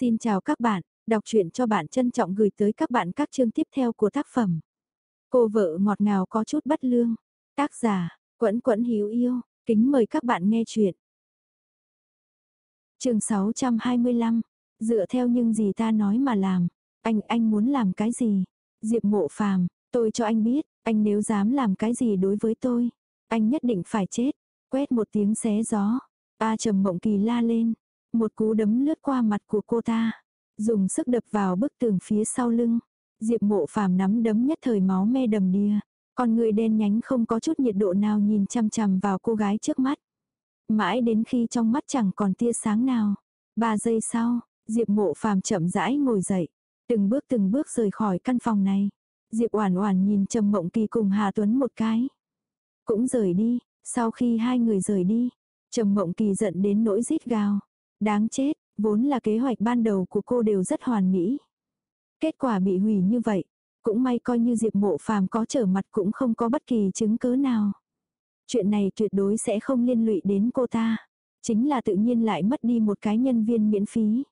Xin chào các bạn, đọc truyện cho bạn trân trọng gửi tới các bạn các chương tiếp theo của tác phẩm. Cô vợ ngọt ngào có chút bất lương. Tác giả, Quẫn Quẫn Hiếu Yêu, kính mời các bạn nghe truyện. Chương 625. Dựa theo những gì ta nói mà làm, anh anh muốn làm cái gì? Diệp Mộ Phàm, tôi cho anh biết, anh nếu dám làm cái gì đối với tôi, anh nhất định phải chết. Quét một tiếng xé gió, A Trầm Mộng Kỳ la lên, một cú đấm lướt qua mặt của cô ta, dùng sức đập vào bức tường phía sau lưng. Diệp Mộ Phàm nắm đấm nhất thời máu me đầm đìa, con người đen nhánh không có chút nhiệt độ nào nhìn chăm chằm vào cô gái trước mắt. Mãi đến khi trong mắt chẳng còn tia sáng nào. Ba giây sau, Diệp Mộ Phàm chậm rãi ngồi dậy, từng bước từng bước rời khỏi căn phòng này. Diệp Oản Oản nhìn Trầm Mộng Kỳ cùng Hà Tuấn một cái, cũng rời đi. Sau khi hai người rời đi, Trầm Mộng Kỳ giận đến nỗi rít gào. Đáng chết, vốn là kế hoạch ban đầu của cô đều rất hoàn mỹ. Kết quả bị hủy như vậy, cũng may coi như Diệp Mộ Phàm có trở mặt cũng không có bất kỳ chứng cứ nào. Chuyện này tuyệt đối sẽ không liên lụy đến cô ta. Chính là tự nhiên lại mất đi một cái nhân viên miễn phí.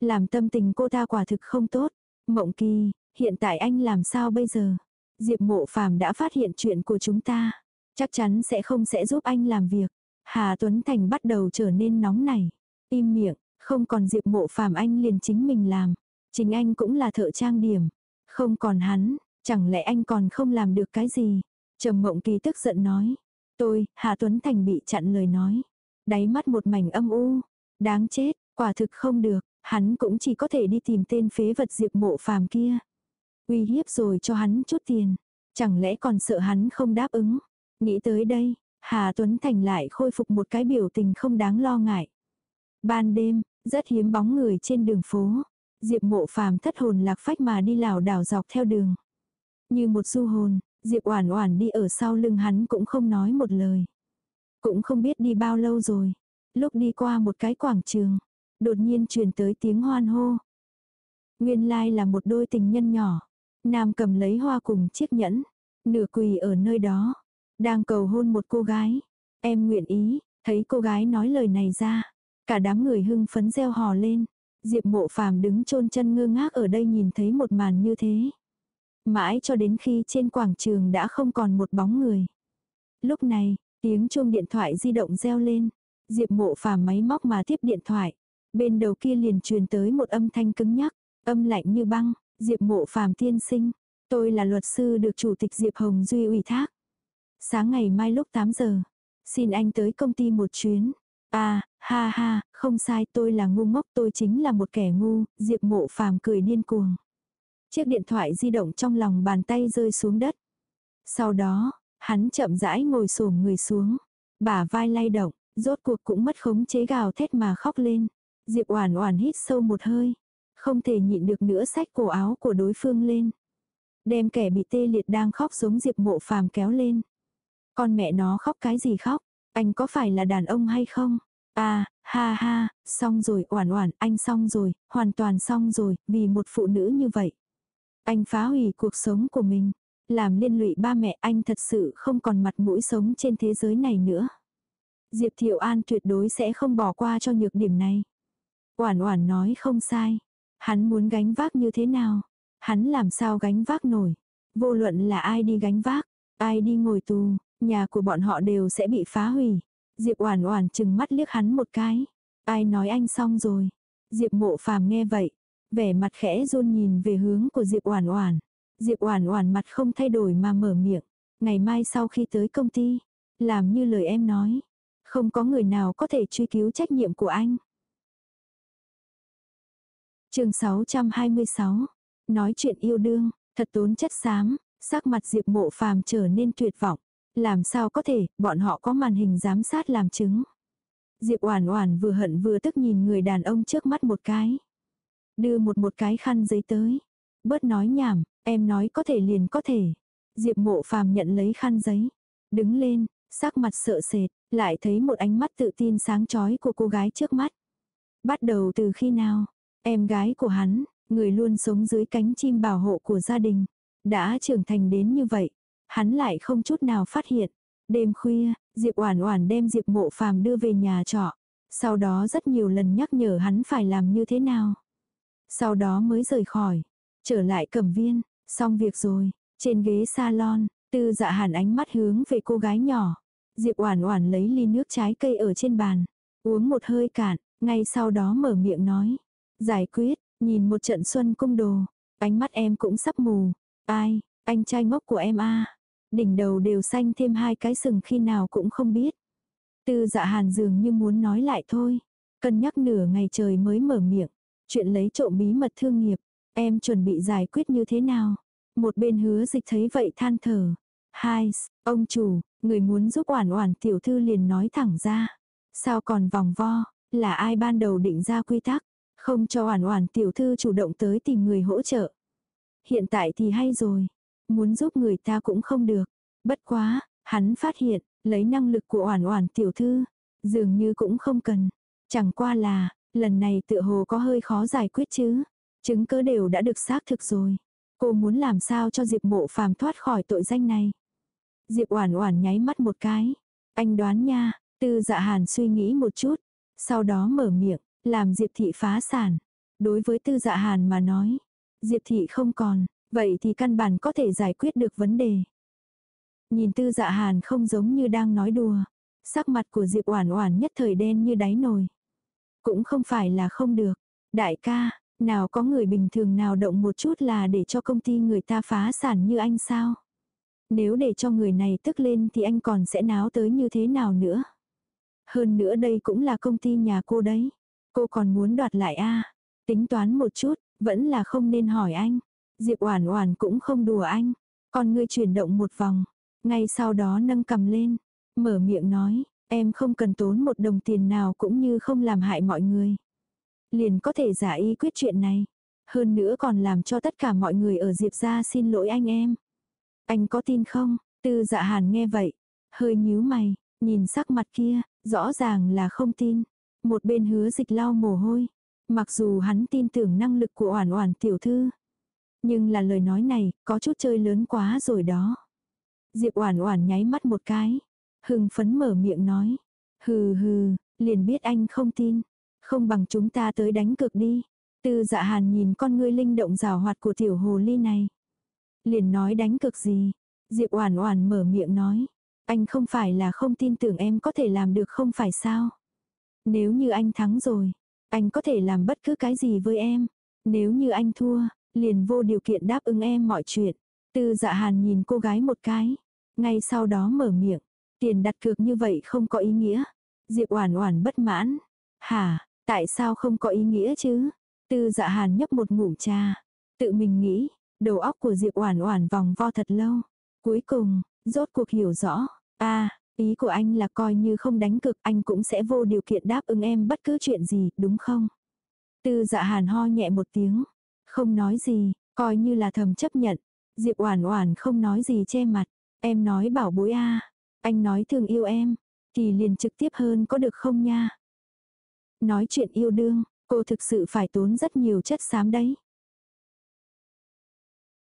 Làm tâm tình cô ta quả thực không tốt. Mộng kỳ, hiện tại anh làm sao bây giờ? Diệp Mộ Phàm đã phát hiện chuyện của chúng ta. Chắc chắn sẽ không sẽ giúp anh làm việc. Hà Tuấn Thành bắt đầu trở nên nóng nảy. Im miệng, không còn Diệp Mộ Phàm anh liền chính mình làm. Chính anh cũng là thợ trang điểm. Không còn hắn, chẳng lẽ anh còn không làm được cái gì? Trầm Mộng Kỳ tức giận nói. Tôi, Hà Tuấn Thành bị chặn lời nói. Đáy mắt một mảnh âm u. Đáng chết, quả thực không được, hắn cũng chỉ có thể đi tìm tên phế vật Diệp Mộ Phàm kia. Uy hiếp rồi cho hắn chút tiền. Chẳng lẽ còn sợ hắn không đáp ứng? Nghĩ tới đây, Hà Tuấn Thành lại khôi phục một cái biểu tình không đáng lo ngại. Ban đêm, rất hiếm bóng người trên đường phố. Diệp mộ phàm thất hồn lạc phách mà đi lảo đảo dọc theo đường. Như một du hồn, Diệp oản oản đi ở sau lưng hắn cũng không nói một lời. Cũng không biết đi bao lâu rồi. Lúc đi qua một cái quảng trường, đột nhiên truyền tới tiếng hoan hô. Nguyên lai là một đôi tình nhân nhỏ. Nam cầm lấy hoa cùng chiếc nhẫn, nửa quỳ ở nơi đó, đang cầu hôn một cô gái. Em nguyện ý, thấy cô gái nói lời này ra, Cả đám người hưng phấn reo hò lên. Diệp mộ phàm đứng chôn chân ngơ ngác ở đây nhìn thấy một màn như thế. Mãi cho đến khi trên quảng trường đã không còn một bóng người. Lúc này, tiếng chuông điện thoại di động reo lên. Diệp mộ phàm máy móc mà tiếp điện thoại. Bên đầu kia liền truyền tới một âm thanh cứng nhắc, âm lạnh như băng. Diệp mộ phàm tiên sinh. Tôi là luật sư được chủ tịch Diệp Hồng Duy ủy thác. Sáng ngày mai lúc 8 giờ. Xin anh tới công ty một chuyến. À, ha ha, không sai tôi là ngu ngốc tôi chính là một kẻ ngu, Diệp mộ phàm cười điên cuồng. Chiếc điện thoại di động trong lòng bàn tay rơi xuống đất. Sau đó, hắn chậm rãi ngồi xổm người xuống, bả vai lay động, rốt cuộc cũng mất khống chế gào thét mà khóc lên. Diệp Oản Oản hít sâu một hơi, không thể nhịn được nữa xách cổ áo của đối phương lên, đem kẻ bị tê liệt đang khóc giống Diệp Mộ Phàm kéo lên. Con mẹ nó khóc cái gì khóc? Anh có phải là đàn ông hay không? À, ha ha, xong rồi, oản oản, anh xong rồi, hoàn toàn xong rồi, vì một phụ nữ như vậy. Anh phá hủy cuộc sống của mình, làm liên lụy ba mẹ anh thật sự không còn mặt mũi sống trên thế giới này nữa. Diệp Thiệu An tuyệt đối sẽ không bỏ qua cho nhược điểm này. Oản oản nói không sai. Hắn muốn gánh vác như thế nào? Hắn làm sao gánh vác nổi? Vô luận là ai đi gánh vác, ai đi ngồi tù, Nhà của bọn họ đều sẽ bị phá hủy. Diệp Oản Oản chừng mắt liếc hắn một cái. Ai nói anh xong rồi? Diệp Mộ Phàm nghe vậy, vẻ mặt khẽ run nhìn về hướng của Diệp Oản Oản. Diệp Oản Oản mặt không thay đổi mà mở miệng, "Ngày mai sau khi tới công ty, làm như lời em nói, không có người nào có thể truy cứu trách nhiệm của anh." Chương 626. Nói chuyện yêu đương, thật tốn chất xám, sắc mặt Diệp Mộ Phàm trở nên tuyệt vọng. Làm sao có thể, bọn họ có màn hình giám sát làm chứng. Diệp Oản Oản vừa hận vừa tức nhìn người đàn ông trước mắt một cái. Đưa một một cái khăn giấy tới. Bớt nói nhảm, em nói có thể liền có thể. Diệp Mộ Phàm nhận lấy khăn giấy, đứng lên, sắc mặt sợ sệt, lại thấy một ánh mắt tự tin sáng chói của cô gái trước mắt. Bắt đầu từ khi nào? Em gái của hắn, người luôn sống dưới cánh chim bảo hộ của gia đình, đã trưởng thành đến như vậy, hắn lại không chút nào phát hiện. Đêm khuya, Diệp Oản Oản đem Diệp Mộ Phàm đưa về nhà trọ, sau đó rất nhiều lần nhắc nhở hắn phải làm như thế nào. Sau đó mới rời khỏi. Trở lại cẩm viên. Xong việc rồi. Trên ghế salon, tư dạ hàn ánh mắt hướng về cô gái nhỏ. Diệp Oản Oản lấy ly nước trái cây ở trên bàn, uống một hơi cạn, ngay sau đó mở miệng nói, "Giải quyết, nhìn một trận xuân cung đồ, ánh mắt em cũng sắp mù. Ai, anh trai ngốc của em a." Đỉnh đầu đều xanh thêm hai cái sừng khi nào cũng không biết. Tư Dạ Hàn dường như muốn nói lại thôi, cân nhắc nửa ngày trời mới mở miệng, chuyện lấy trộm bí mật thương nghiệp, em chuẩn bị giải quyết như thế nào? Một bên hứa dịch thấy vậy than thở. Hai, ông chủ, người muốn giúp oản oản tiểu thư liền nói thẳng ra. Sao còn vòng vo, là ai ban đầu định ra quy tắc, không cho oản oản tiểu thư chủ động tới tìm người hỗ trợ. Hiện tại thì hay rồi, muốn giúp người ta cũng không được. Bất quá, hắn phát hiện, lấy năng lực của oản oản tiểu thư, dường như cũng không cần. Chẳng qua là, lần này tựa hồ có hơi khó giải quyết chứ. Chứng cứ đều đã được xác thực rồi. Cô muốn làm sao cho Diệp Mộ Phàm thoát khỏi tội danh này. Diệp Oản Oản nháy mắt một cái. Anh đoán nha, Tư Dạ Hàn suy nghĩ một chút, sau đó mở miệng, làm Diệp thị phá sản. Đối với Tư Dạ Hàn mà nói, Diệp thị không còn, vậy thì căn bản có thể giải quyết được vấn đề. Nhìn Tư Dạ Hàn không giống như đang nói đùa, sắc mặt của Diệp Oản Oản nhất thời đen như đáy nồi. Cũng không phải là không được, đại ca, nào có người bình thường nào động một chút là để cho công ty người ta phá sản như anh sao? Nếu để cho người này tức lên thì anh còn sẽ náo tới như thế nào nữa? Hơn nữa đây cũng là công ty nhà cô đấy. Cô còn muốn đoạt lại a à? Tính toán một chút, vẫn là không nên hỏi anh. Diệp Oản Oản cũng không đùa anh. con ngươi chuyển động một vòng. Ngay sau đó nâng cầm lên. Mở miệng nói, em không cần tốn một đồng tiền nào cũng như không làm hại mọi người liền có thể giả y quyết chuyện này. Hơn nữa còn làm cho tất cả mọi người ở Diệp gia xin lỗi anh em. Anh có tin không? Tư dạ hàn nghe vậy. Hơi nhíu mày, nhìn sắc mặt kia, rõ ràng là không tin. Một bên hứa dịch lau mồ hôi. Mặc dù hắn tin tưởng năng lực của oản oản tiểu thư. Nhưng là lời nói này, có chút chơi lớn quá rồi đó. Diệp oản oản nháy mắt một cái. Hưng phấn mở miệng nói. Hừ hừ, liền biết anh không tin. Không bằng chúng ta tới đánh cược đi. Tư dạ hàn nhìn con ngươi linh động rào hoạt của tiểu hồ ly này. Liền nói đánh cược gì. Diệp oản oản mở miệng nói. Anh không phải là không tin tưởng em có thể làm được không phải sao. Nếu như anh thắng rồi, anh có thể làm bất cứ cái gì với em. Nếu như anh thua, liền vô điều kiện đáp ứng em mọi chuyện. Tư dạ hàn nhìn cô gái một cái. Ngay sau đó mở miệng. Tiền đặt cược như vậy không có ý nghĩa. Diệp oản oản bất mãn. Hả, Tại sao không có ý nghĩa chứ? Tư dạ hàn nhấp một ngụm trà. Tự mình nghĩ, đầu óc của Diệp Oản Oản vòng vo thật lâu. Cuối cùng, rốt cuộc hiểu rõ. a ý của anh là coi như không đánh cực anh cũng sẽ vô điều kiện đáp ứng em bất cứ chuyện gì, đúng không? Tư dạ hàn ho nhẹ một tiếng. Không nói gì, coi như là thầm chấp nhận. Diệp Oản Oản không nói gì che mặt. Em nói bảo bối a Anh nói thương yêu em. Thì liền trực tiếp hơn có được không nha? Nói chuyện yêu đương, cô thực sự phải tốn rất nhiều chất xám đấy.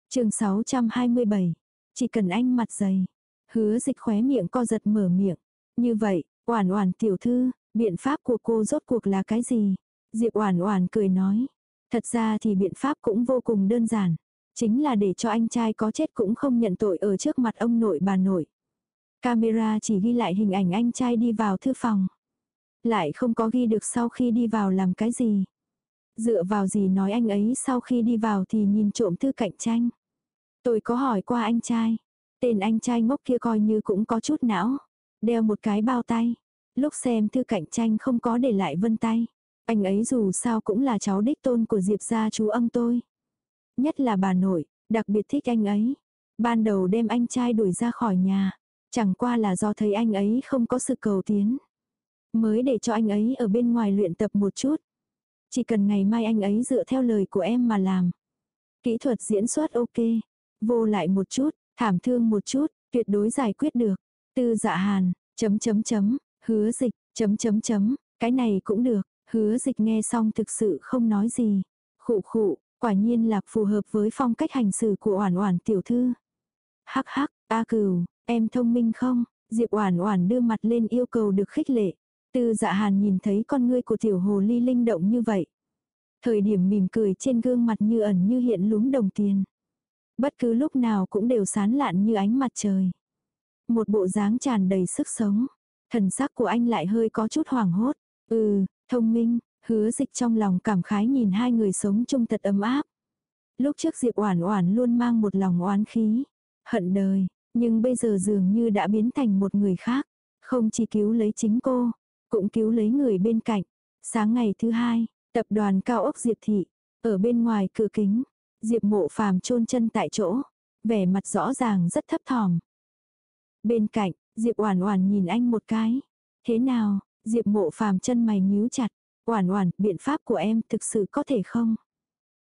chương 627. Chỉ cần anh mặt dày. Hứa dịch khóe miệng co giật mở miệng. Như vậy, oản oản tiểu thư, biện pháp của cô rốt cuộc là cái gì? Diệp oản oản cười nói. Thật ra thì biện pháp cũng vô cùng đơn giản. Chính là để cho anh trai có chết cũng không nhận tội ở trước mặt ông nội bà nội. Camera chỉ ghi lại hình ảnh anh trai đi vào thư phòng. Lại không có ghi được sau khi đi vào làm cái gì. Dựa vào gì nói anh ấy sau khi đi vào thì nhìn trộm thư cạnh tranh. Tôi có hỏi qua anh trai. Tên anh trai ngốc kia coi như cũng có chút não. Đeo một cái bao tay. Lúc xem thư cạnh tranh không có để lại vân tay. Anh ấy dù sao cũng là cháu đích tôn của Diệp gia chú ông tôi. Nhất là bà nội, đặc biệt thích anh ấy. Ban đầu đem anh trai đuổi ra khỏi nhà. Chẳng qua là do thấy anh ấy không có sự cầu tiến. Mới để cho anh ấy ở bên ngoài luyện tập một chút. Chỉ cần ngày mai anh ấy dựa theo lời của em mà làm. Kỹ thuật diễn xuất ok. Vô lại một chút, thảm thương một chút, tuyệt đối giải quyết được. Tư dạ hàn, chấm chấm chấm, hứa dịch, chấm chấm chấm, cái này cũng được. Hứa dịch nghe xong thực sự không nói gì. Khụ khụ, quả nhiên là phù hợp với phong cách hành xử của Oản Oản tiểu thư. Hắc hắc, A Cửu, em thông minh không? Diệp Oản Oản đưa mặt lên yêu cầu được khích lệ. Tư dạ hàn nhìn thấy con ngươi của tiểu hồ ly linh động như vậy. Thời điểm mỉm cười trên gương mặt như ẩn như hiện lúm đồng tiền. Bất cứ lúc nào cũng đều sán lạn như ánh mặt trời. Một bộ dáng tràn đầy sức sống. Thần sắc của anh lại hơi có chút hoảng hốt. Ừ, thông minh, hứa dịch trong lòng cảm khái nhìn hai người sống chung thật ấm áp. Lúc trước Diệp Oản Oản luôn mang một lòng oán khí, hận đời, nhưng bây giờ dường như đã biến thành một người khác, không chỉ cứu lấy chính cô, cũng cứu lấy người bên cạnh. Sáng ngày thứ hai, tập đoàn cao ốc Diệp thị, ở bên ngoài cửa kính, Diệp Mộ Phàm chôn chân tại chỗ, vẻ mặt rõ ràng rất thấp thỏm. Bên cạnh, Diệp Oản Oản nhìn anh một cái. "Thế nào?" Diệp Mộ Phàm chân mày nhíu chặt. "Oản Oản, biện pháp của em thực sự có thể không?"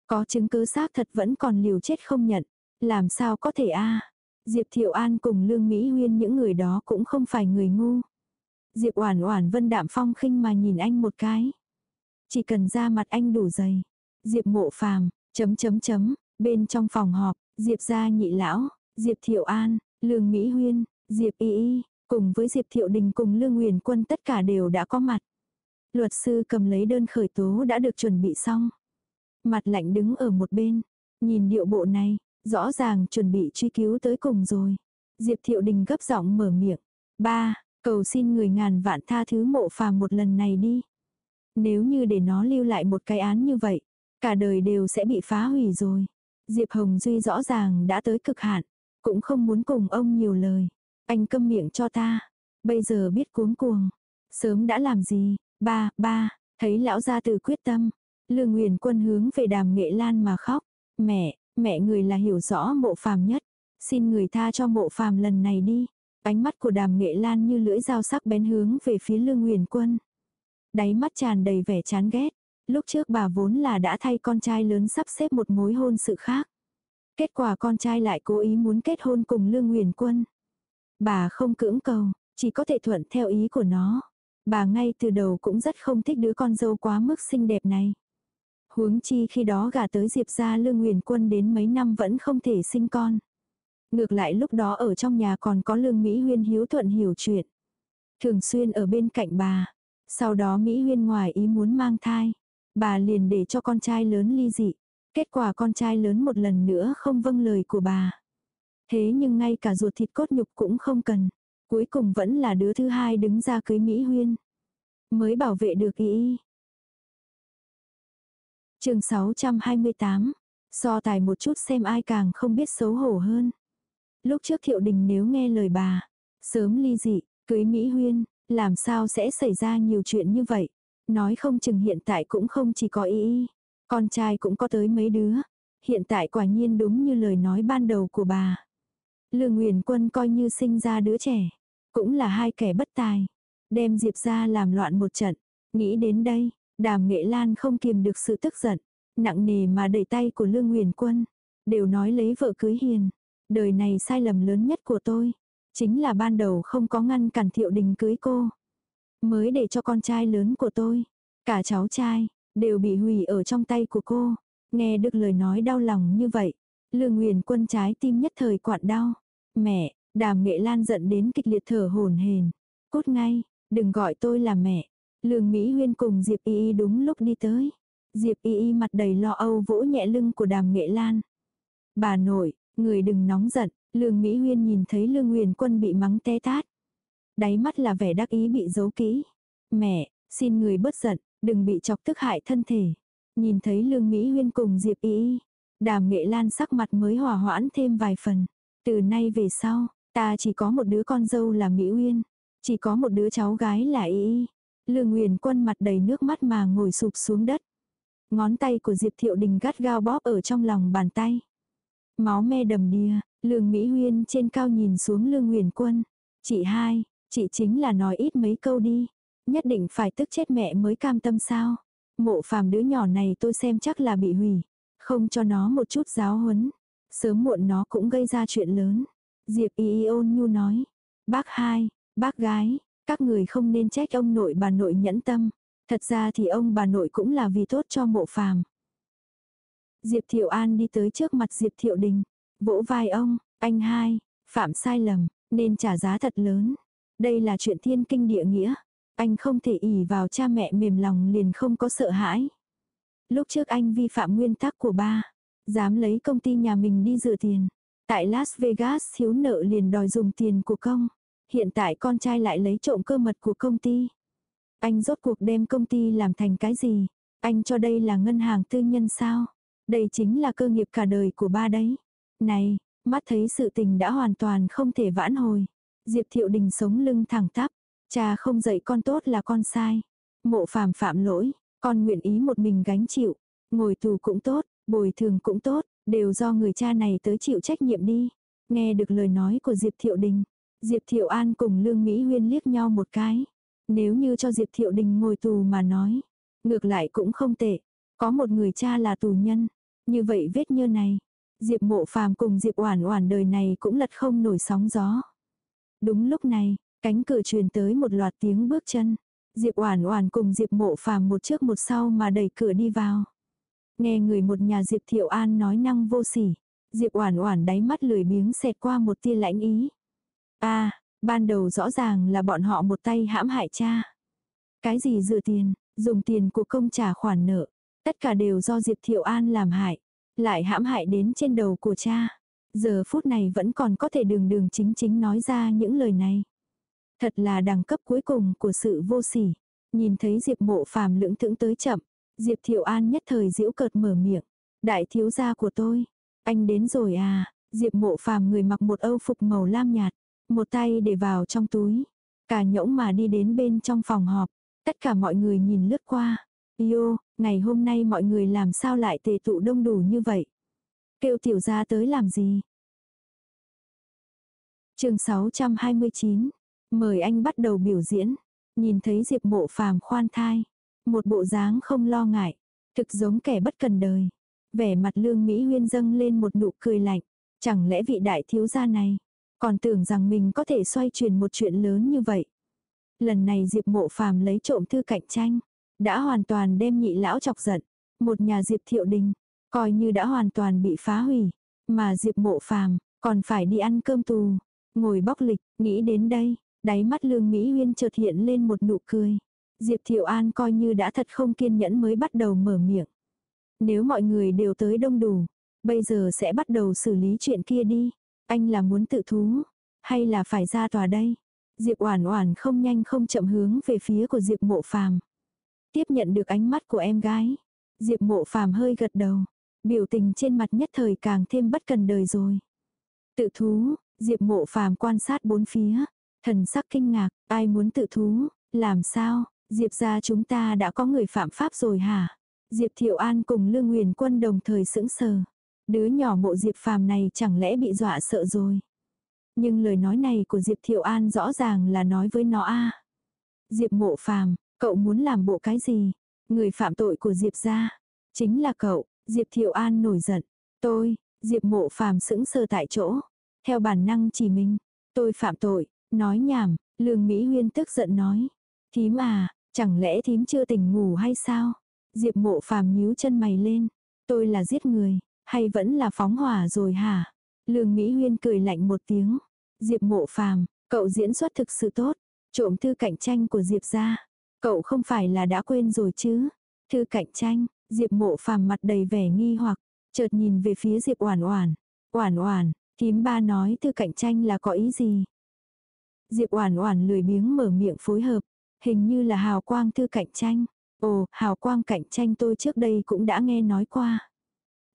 Có chứng cứ xác thật vẫn còn liều chết không nhận. Làm sao có thể a? Diệp Thiệu An cùng Lương Mỹ Huyên những người đó cũng không phải người ngu. Diệp Oản Oản vân đạm phong khinh mà nhìn anh một cái. Chỉ cần ra mặt anh đủ dày. Diệp Mộ Phàm, chấm chấm chấm, bên trong phòng họp, Diệp gia nhị lão, Diệp Thiệu An, Lương Mỹ Huyên, Diệp Y Y, cùng với Diệp Thiệu Đình cùng Lương Nguyền Quân tất cả đều đã có mặt. Luật sư cầm lấy đơn khởi tố đã được chuẩn bị xong. Mặt lạnh đứng ở một bên, nhìn điệu bộ này, rõ ràng chuẩn bị truy cứu tới cùng rồi. Diệp Thiệu Đình gấp giọng mở miệng. Ba, cầu xin người ngàn vạn tha thứ mộ phàm một lần này đi. Nếu như để nó lưu lại một cái án như vậy, cả đời đều sẽ bị phá hủy rồi. Diệp Hồng Duy rõ ràng đã tới cực hạn, cũng không muốn cùng ông nhiều lời. Anh câm miệng cho ta. Bây giờ biết cuống cuồng. Sớm đã làm gì? Ba, ba, thấy lão gia từ quyết tâm. Lương Nguyền Quân hướng về đàm nghệ lan mà khóc. Mẹ, mẹ người là hiểu rõ mộ phàm nhất. Xin người tha cho mộ phàm lần này đi. Ánh mắt của đàm nghệ lan như lưỡi dao sắc bén hướng về phía lương nguyền quân. Đáy mắt tràn đầy vẻ chán ghét. Lúc trước bà vốn là đã thay con trai lớn sắp xếp một mối hôn sự khác. Kết quả con trai lại cố ý muốn kết hôn cùng lương nguyền quân. Bà không cưỡng cầu, chỉ có thể thuận theo ý của nó. Bà ngay từ đầu cũng rất không thích đứa con dâu quá mức xinh đẹp này. Huống chi khi đó gả tới Diệp gia Lương Nguyền Quân đến mấy năm vẫn không thể sinh con. Ngược lại lúc đó ở trong nhà còn có Lương Mỹ Huyên hiếu thuận hiểu chuyện. Thường xuyên ở bên cạnh bà. Sau đó Mỹ Huyên ngoài ý muốn mang thai. Bà liền để cho con trai lớn ly dị. Kết quả con trai lớn một lần nữa không vâng lời của bà. Thế nhưng ngay cả ruột thịt cốt nhục cũng không cần. Cuối cùng vẫn là đứa thứ hai đứng ra cưới Mỹ Huyên. Mới bảo vệ được ý. chương 628. So tài một chút xem ai càng không biết xấu hổ hơn. Lúc trước thiệu đình nếu nghe lời bà. Sớm ly dị, cưới Mỹ Huyên. Làm sao sẽ xảy ra nhiều chuyện như vậy. Nói không chừng hiện tại cũng không chỉ có ý. Con trai cũng có tới mấy đứa. Hiện tại quả nhiên đúng như lời nói ban đầu của bà. Lương Nguyền Quân coi như sinh ra đứa trẻ, cũng là hai kẻ bất tài, đem Diệp ra làm loạn một trận. Nghĩ đến đây, Đàm Nghệ Lan không kiềm được sự tức giận, nặng nề mà đẩy tay của Lương Nguyền Quân, đều nói lấy vợ cưới hiền. Đời này sai lầm lớn nhất của tôi, chính là ban đầu không có ngăn cản Thiệu Đình cưới cô, mới để cho con trai lớn của tôi, cả cháu trai đều bị hủy ở trong tay của cô. Nghe được lời nói đau lòng như vậy, Lương Nguyền Quân trái tim nhất thời quặn đau. Mẹ, đàm nghệ lan giận đến kịch liệt thở hồn hền. Cút ngay, đừng gọi tôi là mẹ. Lương Mỹ Huyên cùng Diệp Y Y đúng lúc đi tới. Diệp Y Y mặt đầy lo âu vỗ nhẹ lưng của đàm nghệ lan. Bà nội, người đừng nóng giận, Lương Mỹ Huyên nhìn thấy Lương Huyền Quân bị mắng té tát. Đáy mắt là vẻ đắc ý bị giấu kỹ. Mẹ, xin người bớt giận, đừng bị chọc tức hại thân thể. Nhìn thấy Lương Mỹ Huyên cùng Diệp Y Y, đàm nghệ lan sắc mặt mới hòa hoãn thêm vài phần. Từ nay về sau, ta chỉ có một đứa con dâu là Mỹ Uyên, chỉ có một đứa cháu gái là Y Y. Lương Nguyền Quân mặt đầy nước mắt mà ngồi sụp xuống đất. Ngón tay của Diệp Thiệu Đình gắt gao bóp ở trong lòng bàn tay. Máu me đầm đìa, Lương Mỹ Huyên trên cao nhìn xuống Lương Nguyền Quân. Chị hai, chị chính là nói ít mấy câu đi. Nhất định phải tức chết mẹ mới cam tâm sao. Mộ phàm đứa nhỏ này tôi xem chắc là bị hủy. Không cho nó một chút giáo huấn. Sớm muộn nó cũng gây ra chuyện lớn. Diệp y y ôn nhu nói. Bác hai, bác gái, các người không nên trách ông nội bà nội nhẫn tâm. Thật ra thì ông bà nội cũng là vì tốt cho mộ phàm. Diệp Thiệu An đi tới trước mặt Diệp Thiệu Đình. Vỗ vai ông, anh hai, phạm sai lầm, nên trả giá thật lớn. Đây là chuyện thiên kinh địa nghĩa. Anh không thể ỉ vào cha mẹ mềm lòng liền không có sợ hãi. Lúc trước anh vi phạm nguyên tắc của ba. Dám lấy công ty nhà mình đi rửa tiền. Tại Las Vegas thiếu nợ liền đòi dùng tiền của công. Hiện tại con trai lại lấy trộm cơ mật của công ty. Anh rốt cuộc đem công ty làm thành cái gì? Anh cho đây là ngân hàng tư nhân sao? Đây chính là cơ nghiệp cả đời của ba đấy. Này, mắt thấy sự tình đã hoàn toàn không thể vãn hồi. Diệp Thiệu Đình sống lưng thẳng tắp. Cha không dạy con tốt là con sai. Mộ phàm phạm lỗi, con nguyện ý một mình gánh chịu. Ngồi tù cũng tốt, bồi thường cũng tốt, đều do người cha này tới chịu trách nhiệm đi. Nghe được lời nói của Diệp Thiệu Đình, Diệp Thiệu An cùng Lương Mỹ Huyên liếc nhau một cái. Nếu như cho Diệp Thiệu Đình ngồi tù mà nói, ngược lại cũng không tệ. Có một người cha là tù nhân, như vậy vết nhơ này, Diệp Mộ Phàm cùng Diệp Oản Oản đời này cũng lật không nổi sóng gió. Đúng lúc này, cánh cửa truyền tới một loạt tiếng bước chân. Diệp Oản Oản cùng Diệp Mộ Phàm một trước một sau mà đẩy cửa đi vào. Nghe người một nhà Diệp Thiệu An nói năng vô sỉ, Diệp Oản Oản đáy mắt lười biếng xẹt qua một tia lãnh ý. A, ban đầu rõ ràng là bọn họ một tay hãm hại cha. Cái gì rửa tiền, dùng tiền của công trả khoản nợ, tất cả đều do Diệp Thiệu An làm hại, lại hãm hại đến trên đầu của cha. Giờ phút này vẫn còn có thể đường đường chính chính nói ra những lời này. Thật là đẳng cấp cuối cùng của sự vô sỉ. Nhìn thấy Diệp Mộ Phàm lưỡng thững tới chậm, Diệp Thiệu An nhất thời giễu cợt mở miệng. Đại thiếu gia của tôi, anh đến rồi à, Diệp Mộ Phàm người mặc một âu phục màu lam nhạt, một tay để vào trong túi, cả nhõng mà đi đến bên trong phòng họp. Tất cả mọi người nhìn lướt qua. Yêu, ngày hôm nay mọi người làm sao lại tề tụ đông đủ như vậy? Kêu tiểu gia tới làm gì? chương 629. Mời anh bắt đầu biểu diễn. Nhìn thấy Diệp mộ phàm khoan thai. Một bộ dáng không lo ngại. Thực giống kẻ bất cần đời. Vẻ mặt lương Mỹ huyên dâng lên một nụ cười lạnh. Chẳng lẽ vị đại thiếu gia này. Còn tưởng rằng mình có thể xoay chuyển một chuyện lớn như vậy. Lần này Diệp mộ phàm lấy trộm thư cạnh tranh. Đã hoàn toàn đem nhị lão chọc giận. Một nhà Diệp thiệu đình. Coi như đã hoàn toàn bị phá hủy. Mà Diệp mộ phàm còn phải đi ăn cơm tù. Ngồi bóc lịch, nghĩ đến đây, đáy mắt lương Mỹ Huyên chợt hiện lên một nụ cười. Diệp Thiệu An coi như đã thật không kiên nhẫn mới bắt đầu mở miệng. Nếu mọi người đều tới đông đủ, bây giờ sẽ bắt đầu xử lý chuyện kia đi. Anh là muốn tự thú, hay là phải ra tòa đây? Diệp Oản Oản không nhanh không chậm hướng về phía của Diệp Mộ Phàm. Tiếp nhận được ánh mắt của em gái, Diệp Mộ Phàm hơi gật đầu, biểu tình trên mặt nhất thời càng thêm bất cần đời rồi. Tự thú, Diệp mộ phàm quan sát bốn phía, thần sắc kinh ngạc, ai muốn tự thú, làm sao, Diệp gia chúng ta đã có người phạm pháp rồi hả? Diệp Thiệu An cùng Lương Nguyền Quân đồng thời sững sờ. Đứa nhỏ mộ Diệp phàm này chẳng lẽ bị dọa sợ rồi? Nhưng lời nói này của Diệp Thiệu An rõ ràng là nói với nó a. Diệp mộ phàm, cậu muốn làm bộ cái gì? Người phạm tội của Diệp gia, chính là cậu, Diệp Thiệu An nổi giận. Tôi, Diệp mộ phàm sững sờ tại chỗ. Theo bản năng chỉ mình, tôi phạm tội, nói nhảm, lương Mỹ Huyên tức giận nói. Thím à, chẳng lẽ thím chưa tỉnh ngủ hay sao? Diệp mộ phàm nhíu chân mày lên. Tôi là giết người, hay vẫn là phóng hỏa rồi hả? Lương Mỹ Huyên cười lạnh một tiếng. Diệp mộ phàm, cậu diễn xuất thực sự tốt. Trộm thư cạnh tranh của Diệp ra. Cậu không phải là đã quên rồi chứ? Thư cạnh tranh, Diệp mộ phàm mặt đầy vẻ nghi hoặc, chợt nhìn về phía Diệp Oản Oản. Oản Oản, Thím ba nói thư cạnh tranh là có ý gì? Diệp Oản Oản lười biếng mở miệng phối hợp, hình như là hào quang thư cạnh tranh. Ồ, hào quang cạnh tranh tôi trước đây cũng đã nghe nói qua.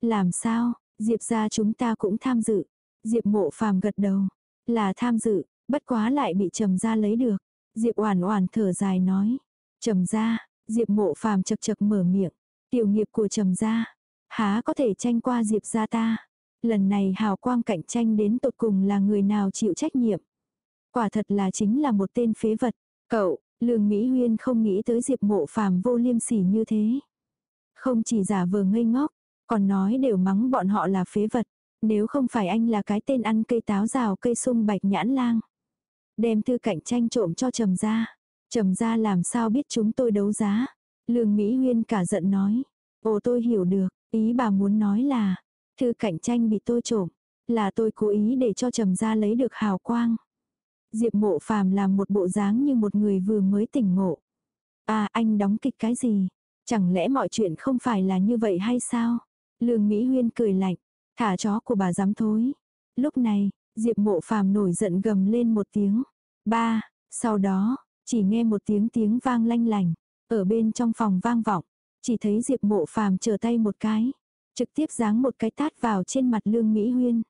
Làm sao, Diệp gia chúng ta cũng tham dự. Diệp Mộ Phàm gật đầu, là tham dự, bất quá lại bị Trầm gia lấy được. Diệp Oản Oản thở dài nói, Trầm gia, Diệp Mộ Phàm chật chật mở miệng, tiểu nghiệp của Trầm gia, há có thể tranh qua Diệp gia ta? Lần này hào quang cạnh tranh đến tột cùng là người nào chịu trách nhiệm. Quả thật là chính là một tên phế vật. Cậu, lương Mỹ Huyên không nghĩ tới diệp mộ phàm vô liêm sỉ như thế. Không chỉ giả vờ ngây ngốc, còn nói đều mắng bọn họ là phế vật. Nếu không phải anh là cái tên ăn cây táo rào cây sung bạch nhãn lang. Đem thư cạnh tranh trộm cho trầm ra. Trầm ra làm sao biết chúng tôi đấu giá. Lương Mỹ Huyên cả giận nói. Ồ tôi hiểu được, ý bà muốn nói là, Thư cạnh tranh bị tôi trộm, là tôi cố ý để cho trầm gia lấy được hào quang. Diệp mộ phàm làm một bộ dáng như một người vừa mới tỉnh ngộ. À anh đóng kịch cái gì? Chẳng lẽ mọi chuyện không phải là như vậy hay sao? Lương Mỹ Huyên cười lạnh, thả chó của bà dám thối. Lúc này, Diệp mộ phàm nổi giận gầm lên một tiếng. Ba, sau đó, chỉ nghe một tiếng tiếng vang lanh lành. Ở bên trong phòng vang vọng, chỉ thấy Diệp mộ phàm trở tay một cái. Trực tiếp giáng một cái tát vào trên mặt Lương Mỹ Huyên.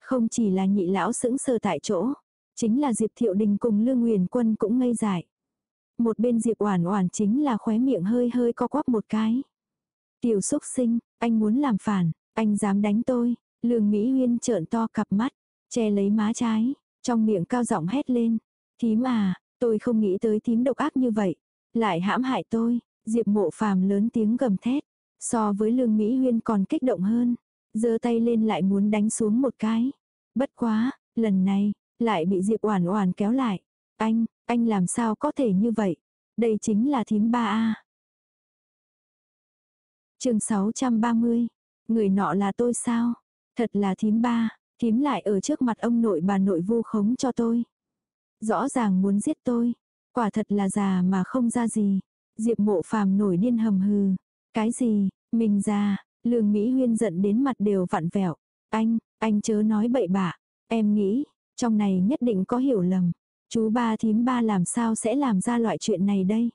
Không chỉ là nhị lão sững sờ tại chỗ, chính là Diệp Thiệu Đình cùng Lương Nguyền Quân cũng ngây dại. Một bên Diệp Oản Oản chính là khóe miệng hơi hơi co quắp một cái. Tiểu xúc sinh, anh muốn làm phản, anh dám đánh tôi. Lương Mỹ Huyên trợn to cặp mắt, che lấy má trái, trong miệng cao giọng hét lên. Thím à, tôi không nghĩ tới thím độc ác như vậy. Lại hãm hại tôi, Diệp mộ phàm lớn tiếng gầm thét. So với Lương Mỹ Huyên còn kích động hơn. giơ tay lên lại muốn đánh xuống một cái. Bất quá, lần này, lại bị Diệp Oản Oản kéo lại. Anh, anh làm sao có thể như vậy? Đây chính là thím ba a. Chương 630. Người nọ là tôi sao? Thật là thím ba, thím lại ở trước mặt ông nội bà nội vu khống cho tôi. Rõ ràng muốn giết tôi, quả thật là già mà không ra gì. Diệp Mộ Phàm nổi điên hầm hừ. Cái gì? Mình già? Lương Mỹ Huyên giận đến mặt đều vặn vẹo. Anh, anh chớ nói bậy bạ. Em nghĩ, trong này nhất định có hiểu lầm. Chú ba thím ba làm sao sẽ làm ra loại chuyện này đây?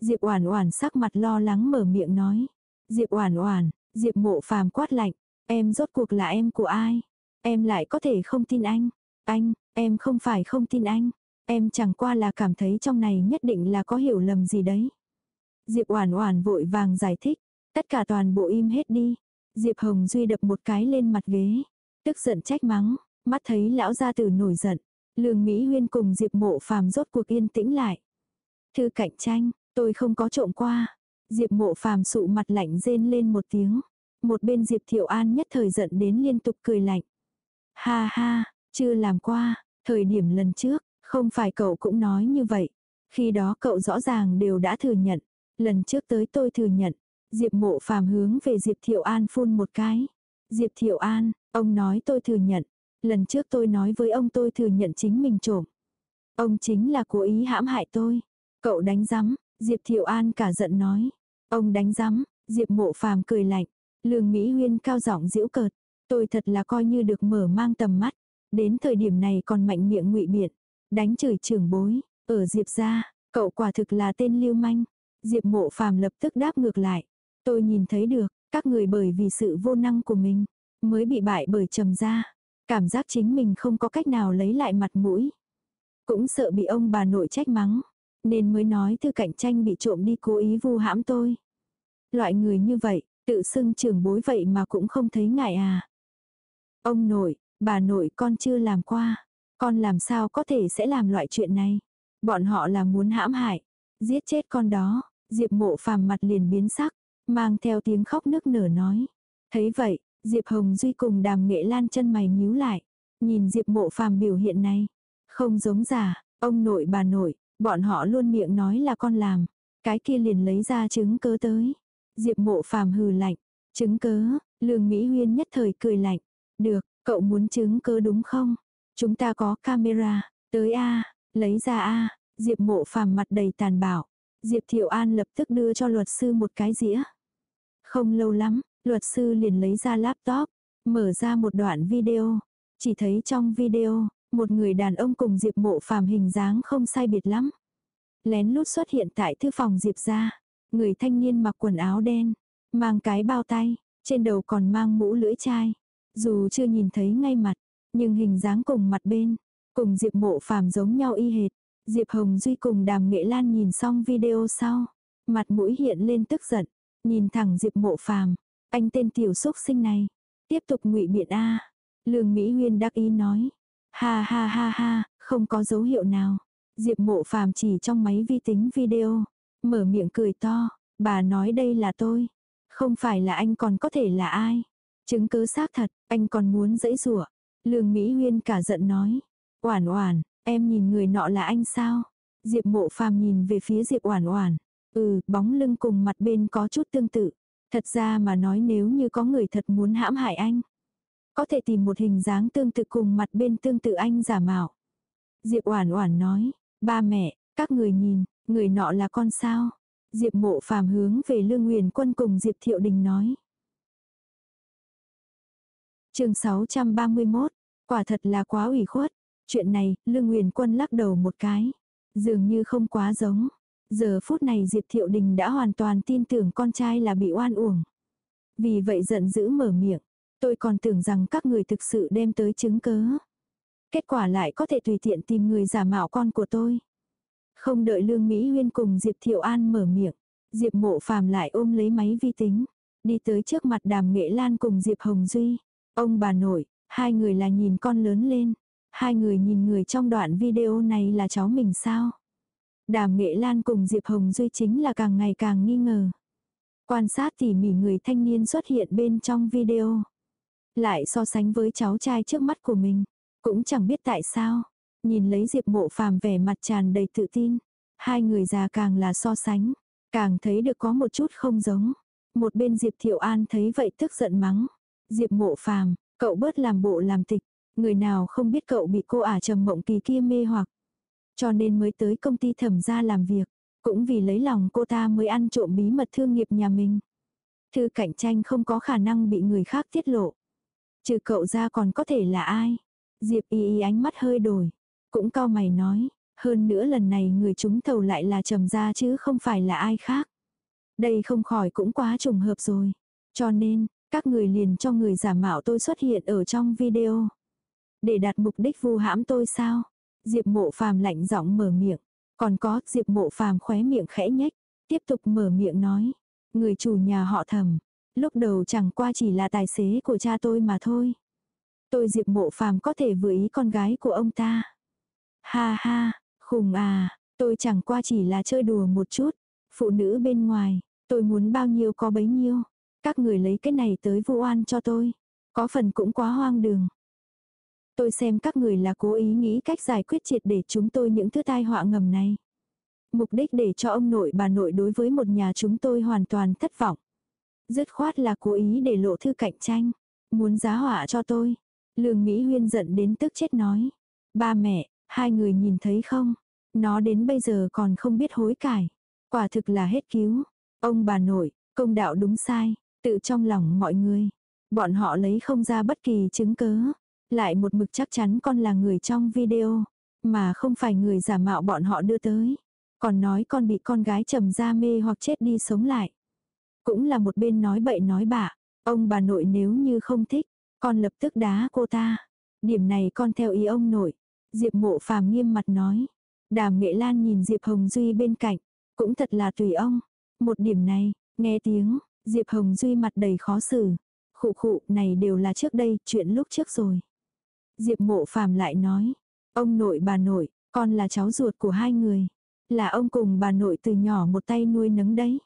Diệp Oản Oản sắc mặt lo lắng mở miệng nói. Diệp Oản Oản, Diệp Mộ Phàm quát lạnh, em rốt cuộc là em của ai? Em lại có thể không tin anh? Anh, em không phải không tin anh, em chẳng qua là cảm thấy trong này nhất định là có hiểu lầm gì đấy. Diệp Oản Oản vội vàng giải thích, tất cả toàn bộ im hết đi. Diệp Hồng Duy đập một cái lên mặt ghế, tức giận trách mắng, mắt thấy lão gia tử nổi giận, Lương Mỹ Huyên cùng Diệp Mộ Phàm rốt cuộc yên tĩnh lại. Thư cạnh tranh, tôi không có trộm qua. Diệp Mộ Phàm sụ mặt lạnh rên lên một tiếng. Một bên Diệp Thiệu An nhất thời giận đến liên tục cười lạnh. Ha ha, chưa làm qua, thời điểm lần trước, không phải cậu cũng nói như vậy. Khi đó cậu rõ ràng đều đã thừa nhận. Lần trước tới tôi thừa nhận. Diệp Mộ Phàm hướng về Diệp Thiệu An phun một cái. Diệp Thiệu An, ông nói tôi thừa nhận. Lần trước tôi nói với ông tôi thừa nhận chính mình trộm. Ông chính là cố ý hãm hại tôi. Cậu đánh rắm, Diệp Thiệu An cả giận nói. Ông đánh rắm, Diệp Mộ Phàm cười lạnh. Lương Mỹ Huyên cao giọng giễu cợt. Tôi thật là coi như được mở mang tầm mắt. Đến thời điểm này còn mạnh miệng ngụy biện. Đánh chửi trưởng bối. Ở Diệp gia, cậu quả thực là tên lưu manh. Diệp Mộ Phàm lập tức đáp ngược lại. Tôi nhìn thấy được, các người bởi vì sự vô năng của mình, mới bị bại bởi trầm gia. Cảm giác chính mình không có cách nào lấy lại mặt mũi. Cũng sợ bị ông bà nội trách mắng. Nên mới nói thư cạnh tranh bị trộm đi cố ý vu hãm tôi. Loại người như vậy, tự xưng trưởng bối vậy mà cũng không thấy ngại à. Ông nội, bà nội con chưa làm qua. Con làm sao có thể sẽ làm loại chuyện này. Bọn họ là muốn hãm hại. Giết chết con đó. Diệp mộ phàm mặt liền biến sắc. Mang theo tiếng khóc nức nở nói. Thấy vậy, Diệp Hồng Duy cùng đàm nghệ lan chân mày nhíu lại. Nhìn Diệp mộ phàm biểu hiện này. Không giống giả, ông nội bà nội, bọn họ luôn miệng nói là con làm. Cái kia liền lấy ra chứng cớ tới. Diệp mộ phàm hừ lạnh. Chứng cớ, lương Mỹ Huyên nhất thời cười lạnh. Được, cậu muốn chứng cớ đúng không? Chúng ta có camera, tới A, lấy ra A, Diệp mộ phàm mặt đầy tàn bạo. Diệp Thiệu An lập tức đưa cho luật sư một cái dĩa. Không lâu lắm, Luật sư liền lấy ra laptop, mở ra một đoạn video. Chỉ thấy trong video, một người đàn ông cùng Diệp mộ phàm hình dáng không sai biệt lắm. Lén lút xuất hiện tại thư phòng Diệp ra. Người thanh niên mặc quần áo đen, mang cái bao tay, trên đầu còn mang mũ lưỡi chai. Dù chưa nhìn thấy ngay mặt, nhưng hình dáng cùng mặt bên, cùng Diệp mộ phàm giống nhau y hệt. Diệp Hồng Duy cùng đàm nghệ lan nhìn xong video sau. Mặt mũi hiện lên tức giận, nhìn thẳng Diệp mộ phàm, anh tên tiểu xúc sinh này. Tiếp tục ngụy biện a Lương Mỹ Huyên đắc ý nói. Ha ha ha ha, không có dấu hiệu nào. Diệp mộ phàm chỉ trong máy vi tính video. Mở miệng cười to. Bà nói đây là tôi. Không phải là anh còn có thể là ai. Chứng cứ xác thật, anh còn muốn dẫy rủa Lương Mỹ Huyên cả giận nói. Oản oản, em nhìn người nọ là anh sao? Diệp mộ phàm nhìn về phía Diệp oản oản. Ừ, bóng lưng cùng mặt bên có chút tương tự. Thật ra mà nói nếu như có người thật muốn hãm hại anh. Có thể tìm một hình dáng tương tự cùng mặt bên tương tự anh giả mạo. Diệp Oản Oản nói, ba mẹ, các người nhìn, người nọ là con sao? Diệp mộ phàm hướng về Lương Nguyền Quân cùng Diệp Thiệu Đình nói. chương 631, quả thật là quá ủy khuất. Chuyện này, Lương Nguyền Quân lắc đầu một cái. Dường như không quá giống. Giờ phút này Diệp Thiệu Đình đã hoàn toàn tin tưởng con trai là bị oan uổng. Vì vậy giận dữ mở miệng. Tôi còn tưởng rằng các người thực sự đem tới chứng cớ. Kết quả lại có thể tùy tiện tìm người giả mạo con của tôi. Không đợi Lương Mỹ Huyên cùng Diệp Thiệu An mở miệng. Diệp mộ phàm lại ôm lấy máy vi tính. Đi tới trước mặt đàm nghệ lan cùng Diệp Hồng Duy. Ông bà nội, hai người là nhìn con lớn lên. Hai người nhìn người trong đoạn video này là cháu mình sao? Đàm Nghệ Lan cùng Diệp Hồng Duy chính là càng ngày càng nghi ngờ. Quan sát tỉ mỉ người thanh niên xuất hiện bên trong video. Lại so sánh với cháu trai trước mắt của mình. Cũng chẳng biết tại sao. Nhìn lấy Diệp mộ phàm vẻ mặt tràn đầy tự tin. Hai người già càng là so sánh. Càng thấy được có một chút không giống. Một bên Diệp Thiệu An thấy vậy tức giận mắng. Diệp mộ phàm, cậu bớt làm bộ làm tịch. Người nào không biết cậu bị cô ả trầm mộng kỳ kia mê hoặc. Cho nên mới tới công ty thẩm gia làm việc. Cũng vì lấy lòng cô ta mới ăn trộm bí mật thương nghiệp nhà mình. Thư cạnh tranh không có khả năng bị người khác tiết lộ. Trừ cậu ra còn có thể là ai? Diệp y y ánh mắt hơi đổi. Cũng cao mày nói. Hơn nữa lần này người chúng thầu lại là trầm gia chứ không phải là ai khác. Đây không khỏi cũng quá trùng hợp rồi. Cho nên, các người liền cho người giả mạo tôi xuất hiện ở trong video. Để đạt mục đích vu hãm tôi sao? Diệp mộ phàm lạnh giọng mở miệng. Còn có, Diệp mộ phàm khóe miệng khẽ nhếch, tiếp tục mở miệng nói. Người chủ nhà họ thầm, lúc đầu chẳng qua chỉ là tài xế của cha tôi mà thôi. Tôi Diệp mộ phàm có thể vừa ý con gái của ông ta. Ha ha, khùng à, tôi chẳng qua chỉ là chơi đùa một chút. Phụ nữ bên ngoài, tôi muốn bao nhiêu có bấy nhiêu. Các người lấy cái này tới vu oan cho tôi. Có phần cũng quá hoang đường. Tôi xem các người là cố ý nghĩ cách giải quyết triệt để chúng tôi những thứ tai họa ngầm này. Mục đích để cho ông nội bà nội đối với một nhà chúng tôi hoàn toàn thất vọng. Dứt khoát là cố ý để lộ thư cạnh tranh. Muốn giá họa cho tôi. Lương Mỹ Huyên giận đến tức chết nói. Ba mẹ, hai người nhìn thấy không? Nó đến bây giờ còn không biết hối cải. Quả thực là hết cứu. Ông bà nội, công đạo đúng sai, tự trong lòng mọi người. Bọn họ lấy không ra bất kỳ chứng cớ. Lại một mực chắc chắn con là người trong video, mà không phải người giả mạo bọn họ đưa tới. Còn nói con bị con gái trầm ra mê hoặc chết đi sống lại. Cũng là một bên nói bậy nói bạ, ông bà nội nếu như không thích, con lập tức đá cô ta. Điểm này con theo ý ông nội. Diệp mộ phàm nghiêm mặt nói. Đàm nghệ lan nhìn Diệp Hồng Duy bên cạnh. Cũng thật là tùy ông. Một điểm này, nghe tiếng, Diệp Hồng Duy mặt đầy khó xử. Khụ khụ này đều là trước đây, chuyện lúc trước rồi. Diệp mộ phàm lại nói, ông nội bà nội, con là cháu ruột của hai người. Là ông cùng bà nội từ nhỏ một tay nuôi nấng đấy.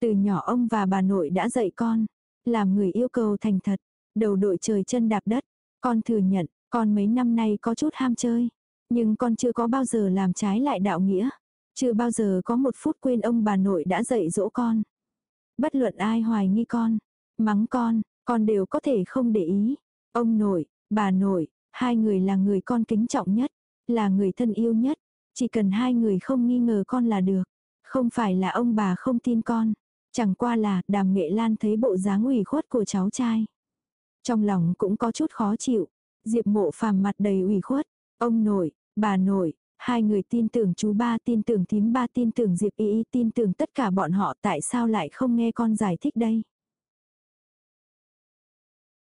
Từ nhỏ ông và bà nội đã dạy con, làm người yêu cầu thành thật, đầu đội trời chân đạp đất. Con thừa nhận, con mấy năm nay có chút ham chơi. Nhưng con chưa có bao giờ làm trái lại đạo nghĩa. Chưa bao giờ có một phút quên ông bà nội đã dạy dỗ con. Bất luận ai hoài nghi con, mắng con, con đều có thể không để ý. Ông nội, Bà nội, hai người là người con kính trọng nhất, là người thân yêu nhất. Chỉ cần hai người không nghi ngờ con là được. Không phải là ông bà không tin con. Chẳng qua là đàm nghệ lan thấy bộ dáng ủy khuất của cháu trai. Trong lòng cũng có chút khó chịu. Diệp mộ phàm mặt đầy ủy khuất. Ông nội, bà nội, hai người tin tưởng chú ba tin tưởng thím ba tin tưởng Diệp y tin tưởng tất cả bọn họ tại sao lại không nghe con giải thích đây.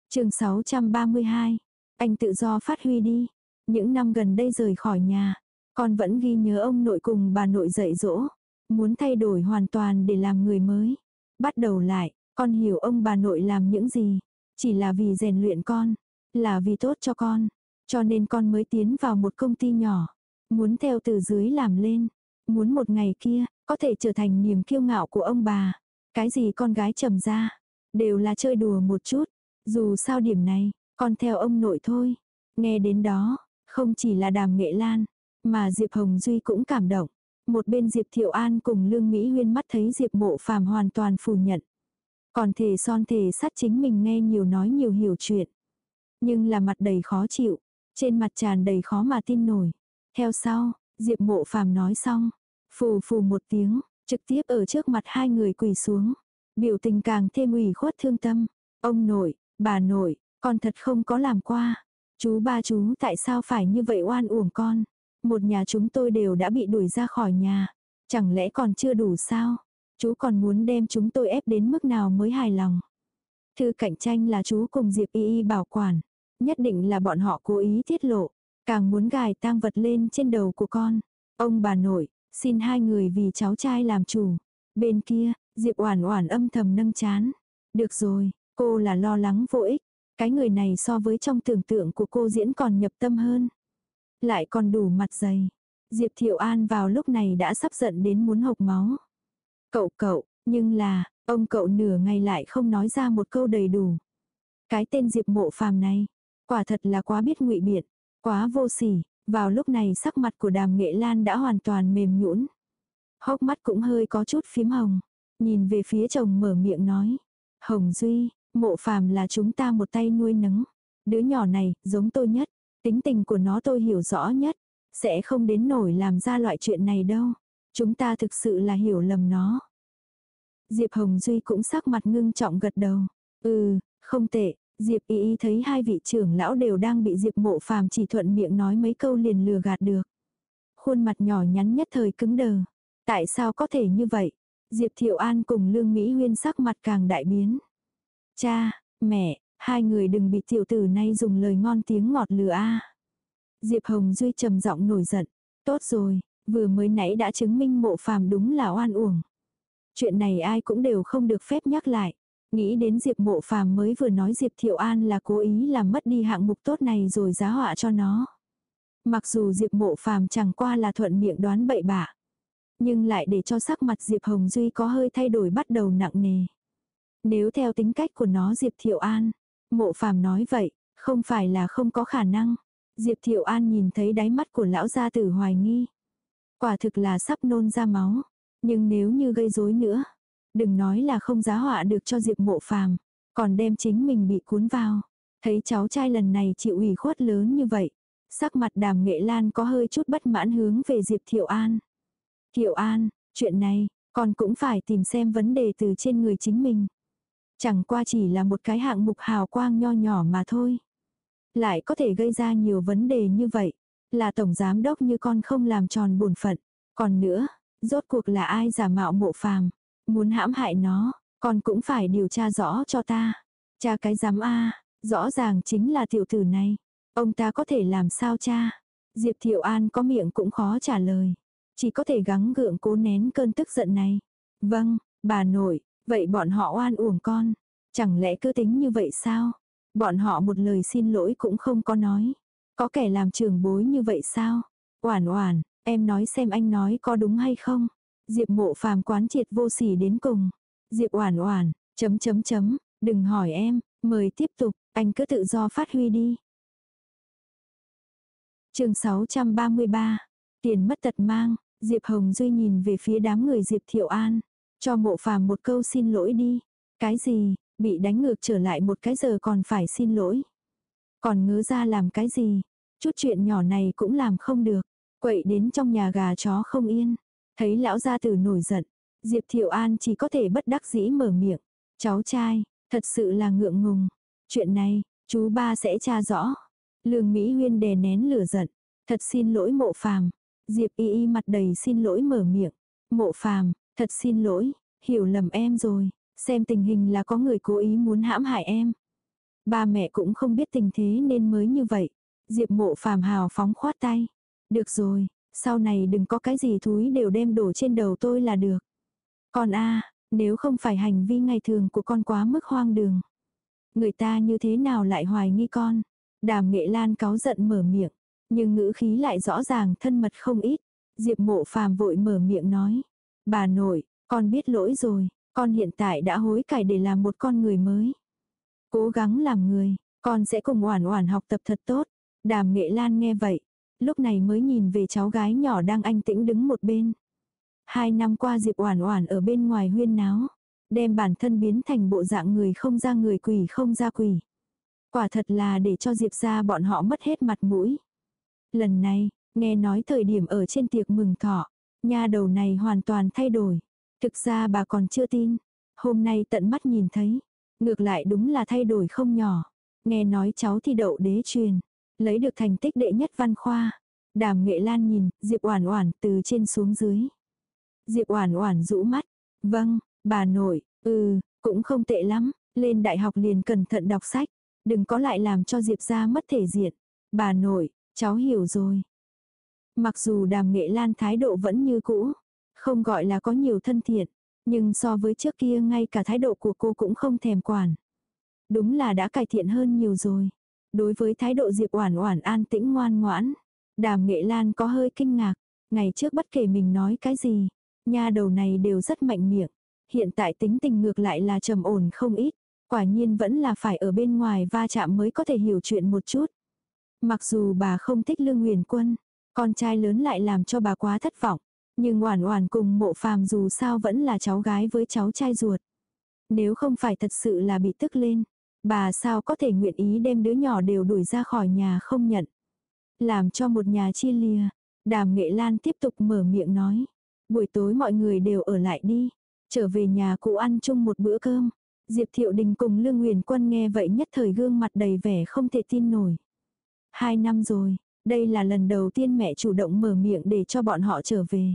chương 632 anh tự do phát huy đi. Những năm gần đây rời khỏi nhà, con vẫn ghi nhớ ông nội cùng bà nội dạy dỗ. Muốn thay đổi hoàn toàn để làm người mới. Bắt đầu lại, con hiểu ông bà nội làm những gì. Chỉ là vì rèn luyện con. Là vì tốt cho con. Cho nên con mới tiến vào một công ty nhỏ. Muốn theo từ dưới làm lên. Muốn một ngày kia, có thể trở thành niềm kiêu ngạo của ông bà. Cái gì con gái trầm ra. Đều là chơi đùa một chút. Dù sao điểm này, con theo ông nội thôi. Nghe đến đó, không chỉ là đàm nghệ lan, mà Diệp Hồng Duy cũng cảm động. Một bên Diệp Thiệu An cùng Lương Mỹ Huyên mắt thấy Diệp Mộ Phàm hoàn toàn phủ nhận. Còn thể son thể sắt chính mình nghe nhiều nói nhiều hiểu chuyện. Nhưng là mặt đầy khó chịu, trên mặt tràn đầy khó mà tin nổi. Theo sau, Diệp Mộ Phàm nói xong, phù phù một tiếng, Trực tiếp ở trước mặt hai người quỳ xuống. Biểu tình càng thêm ủy khuất thương tâm. Ông nội, bà nội, con thật không có làm qua. Chú ba chú tại sao phải như vậy oan uổng con. Một nhà chúng tôi đều đã bị đuổi ra khỏi nhà. Chẳng lẽ còn chưa đủ sao? Chú còn muốn đem chúng tôi ép đến mức nào mới hài lòng. Thư cạnh tranh là chú cùng Diệp Y Y bảo quản. Nhất định là bọn họ cố ý tiết lộ. Càng muốn gài tang vật lên trên đầu của con. Ông bà nội, xin hai người vì cháu trai làm chủ. Bên kia, Diệp Oản Oản âm thầm nâng chán. Được rồi, cô là lo lắng vô ích. Cái người này so với trong tưởng tượng của cô diễn còn nhập tâm hơn. Lại còn đủ mặt dày. Diệp Thiệu An vào lúc này đã sắp giận đến muốn hộc máu. Cậu cậu, nhưng là, ông cậu nửa ngày lại không nói ra một câu đầy đủ. Cái tên Diệp mộ phàm này, quả thật là quá biết ngụy biện, quá vô sỉ, vào lúc này sắc mặt của đàm nghệ lan đã hoàn toàn mềm nhũn Hốc mắt cũng hơi có chút phím hồng, nhìn về phía chồng mở miệng nói. Hồng Duy, mộ phàm là chúng ta một tay nuôi nấng. Đứa nhỏ này, giống tôi nhất, tính tình của nó tôi hiểu rõ nhất, sẽ không đến nổi làm ra loại chuyện này đâu. Chúng ta thực sự là hiểu lầm nó. Diệp Hồng Duy cũng sắc mặt ngưng trọng gật đầu. Ừ, không tệ, Diệp Y Y thấy hai vị trưởng lão đều đang bị Diệp Mộ Phàm chỉ thuận miệng nói mấy câu liền lừa gạt được. Khuôn mặt nhỏ nhắn nhất thời cứng đờ. Tại sao có thể như vậy? Diệp Thiệu An cùng Lương Mỹ Huyên sắc mặt càng đại biến. Cha, mẹ, hai người đừng bị tiểu tử này dùng lời ngon tiếng ngọt lừa a. Diệp Hồng Duy trầm giọng nổi giận. Tốt rồi, vừa mới nãy đã chứng minh mộ phàm đúng là oan uổng. Chuyện này ai cũng đều không được phép nhắc lại. Nghĩ đến Diệp mộ phàm mới vừa nói Diệp Thiệu An là cố ý làm mất đi hạng mục tốt này rồi giá họa cho nó. Mặc dù Diệp mộ phàm chẳng qua là thuận miệng đoán bậy bạ. Nhưng lại để cho sắc mặt Diệp Hồng Duy có hơi thay đổi bắt đầu nặng nề. Nếu theo tính cách của nó Diệp Thiệu An, mộ phàm nói vậy, không phải là không có khả năng. Diệp Thiệu An nhìn thấy đáy mắt của lão gia tử hoài nghi. Quả thực là sắp nôn ra máu. Nhưng nếu như gây rối nữa, đừng nói là không giá họa được cho Diệp mộ phàm, còn đem chính mình bị cuốn vào. Thấy cháu trai lần này chịu ủy khuất lớn như vậy. Sắc mặt đàm nghệ lan có hơi chút bất mãn hướng về Diệp Thiệu An. Thiệu An, chuyện này, con cũng phải tìm xem vấn đề từ trên người chính mình. Chẳng qua chỉ là một cái hạng mục hào quang nho nhỏ mà thôi. Lại có thể gây ra nhiều vấn đề như vậy. Là tổng giám đốc như con không làm tròn bổn phận. Còn nữa, rốt cuộc là ai giả mạo mộ phàm. Muốn hãm hại nó, con cũng phải điều tra rõ cho ta. Cha cái giám A, rõ ràng chính là tiểu tử này. Ông ta có thể làm sao cha? Diệp Thiệu An có miệng cũng khó trả lời. Chỉ có thể gắng gượng cố nén cơn tức giận này. Vâng, bà nội, vậy bọn họ oan uổng con. Chẳng lẽ cứ tính như vậy sao? Bọn họ một lời xin lỗi cũng không có nói. Có kẻ làm trường bối như vậy sao? Oản oản, em nói xem anh nói có đúng hay không? Diệp mộ phàm quán triệt vô sỉ đến cùng. Diệp oản oản, chấm chấm chấm, đừng hỏi em, mời tiếp tục, anh cứ tự do phát huy đi. chương 633, tiền mất tật mang, Diệp Hồng Duy nhìn về phía đám người Diệp Thiệu An, cho mộ phàm một câu xin lỗi đi. Cái gì, bị đánh ngược trở lại một cái giờ còn phải xin lỗi. Còn ngứa ra làm cái gì, chút chuyện nhỏ này cũng làm không được, quậy đến trong nhà gà chó không yên. Thấy lão gia tử nổi giận, Diệp Thiệu An chỉ có thể bất đắc dĩ mở miệng. Cháu trai, thật sự là ngượng ngùng. Chuyện này, chú ba sẽ tra rõ. Lương Mỹ Huyên đè nén lửa giận. Thật xin lỗi mộ phàm. Diệp y y mặt đầy xin lỗi mở miệng. Mộ phàm, thật xin lỗi, hiểu lầm em rồi. Xem tình hình là có người cố ý muốn hãm hại em. Ba mẹ cũng không biết tình thế nên mới như vậy. Diệp mộ phàm hào phóng khoát tay. Được rồi, sau này đừng có cái gì thúi đều đem đổ trên đầu tôi là được. Còn a nếu không phải hành vi ngày thường của con quá mức hoang đường. Người ta như thế nào lại hoài nghi con. Đàm nghệ lan cáu giận mở miệng. Nhưng ngữ khí lại rõ ràng thân mật không ít. Diệp mộ phàm vội mở miệng nói. Bà nội, con biết lỗi rồi. Con hiện tại đã hối cải để làm một con người mới. Cố gắng làm người, con sẽ cùng Oản Oản học tập thật tốt. Đàm Nghệ Lan nghe vậy, lúc này mới nhìn về cháu gái nhỏ đang anh tĩnh đứng một bên. Hai năm qua Diệp Oản Oản ở bên ngoài huyên náo, đem bản thân biến thành bộ dạng người không ra người quỷ không ra quỷ. Quả thật là để cho Diệp gia bọn họ mất hết mặt mũi. Lần này, nghe nói thời điểm ở trên tiệc mừng thọ, nha đầu này hoàn toàn thay đổi. Thực ra bà còn chưa tin. Hôm nay tận mắt nhìn thấy. Ngược lại đúng là thay đổi không nhỏ. Nghe nói cháu thi đậu đế truyền. Lấy được thành tích đệ nhất văn khoa. Đàm nghệ lan nhìn, Diệp Oản Oản từ trên xuống dưới. Diệp Oản Oản rũ mắt. Vâng, bà nội, ừ, cũng không tệ lắm, lên đại học liền cẩn thận đọc sách, đừng có lại làm cho Diệp gia mất thể diện. Bà nội, cháu hiểu rồi. Mặc dù Đàm Nghệ Lan thái độ vẫn như cũ, không gọi là có nhiều thân thiện, nhưng so với trước kia ngay cả thái độ của cô cũng không thèm quản. Đúng là đã cải thiện hơn nhiều rồi. Đối với thái độ Diệp Oản Oản an tĩnh ngoan ngoãn, Đàm Nghệ Lan có hơi kinh ngạc, ngày trước bất kể mình nói cái gì, nha đầu này đều rất mạnh miệng. Hiện tại tính tình ngược lại là trầm ổn không ít, quả nhiên vẫn là phải ở bên ngoài va chạm mới có thể hiểu chuyện một chút. Mặc dù bà không thích Lương Nguyền Quân, con trai lớn lại làm cho bà quá thất vọng, nhưng Oản Oản cùng Mộ Phàm dù sao vẫn là cháu gái với cháu trai ruột. Nếu không phải thật sự là bị tức lên, bà sao có thể nguyện ý đem đứa nhỏ đều đuổi ra khỏi nhà không nhận. Làm cho một nhà chia lìa, Đàm Nghệ Lan tiếp tục mở miệng nói. Buổi tối mọi người đều ở lại đi. Trở về nhà cụ ăn chung một bữa cơm. Diệp Thiệu Đình cùng Lương Nguyền Quân nghe vậy nhất thời gương mặt đầy vẻ không thể tin nổi. Hai năm rồi, đây là lần đầu tiên mẹ chủ động mở miệng để cho bọn họ trở về.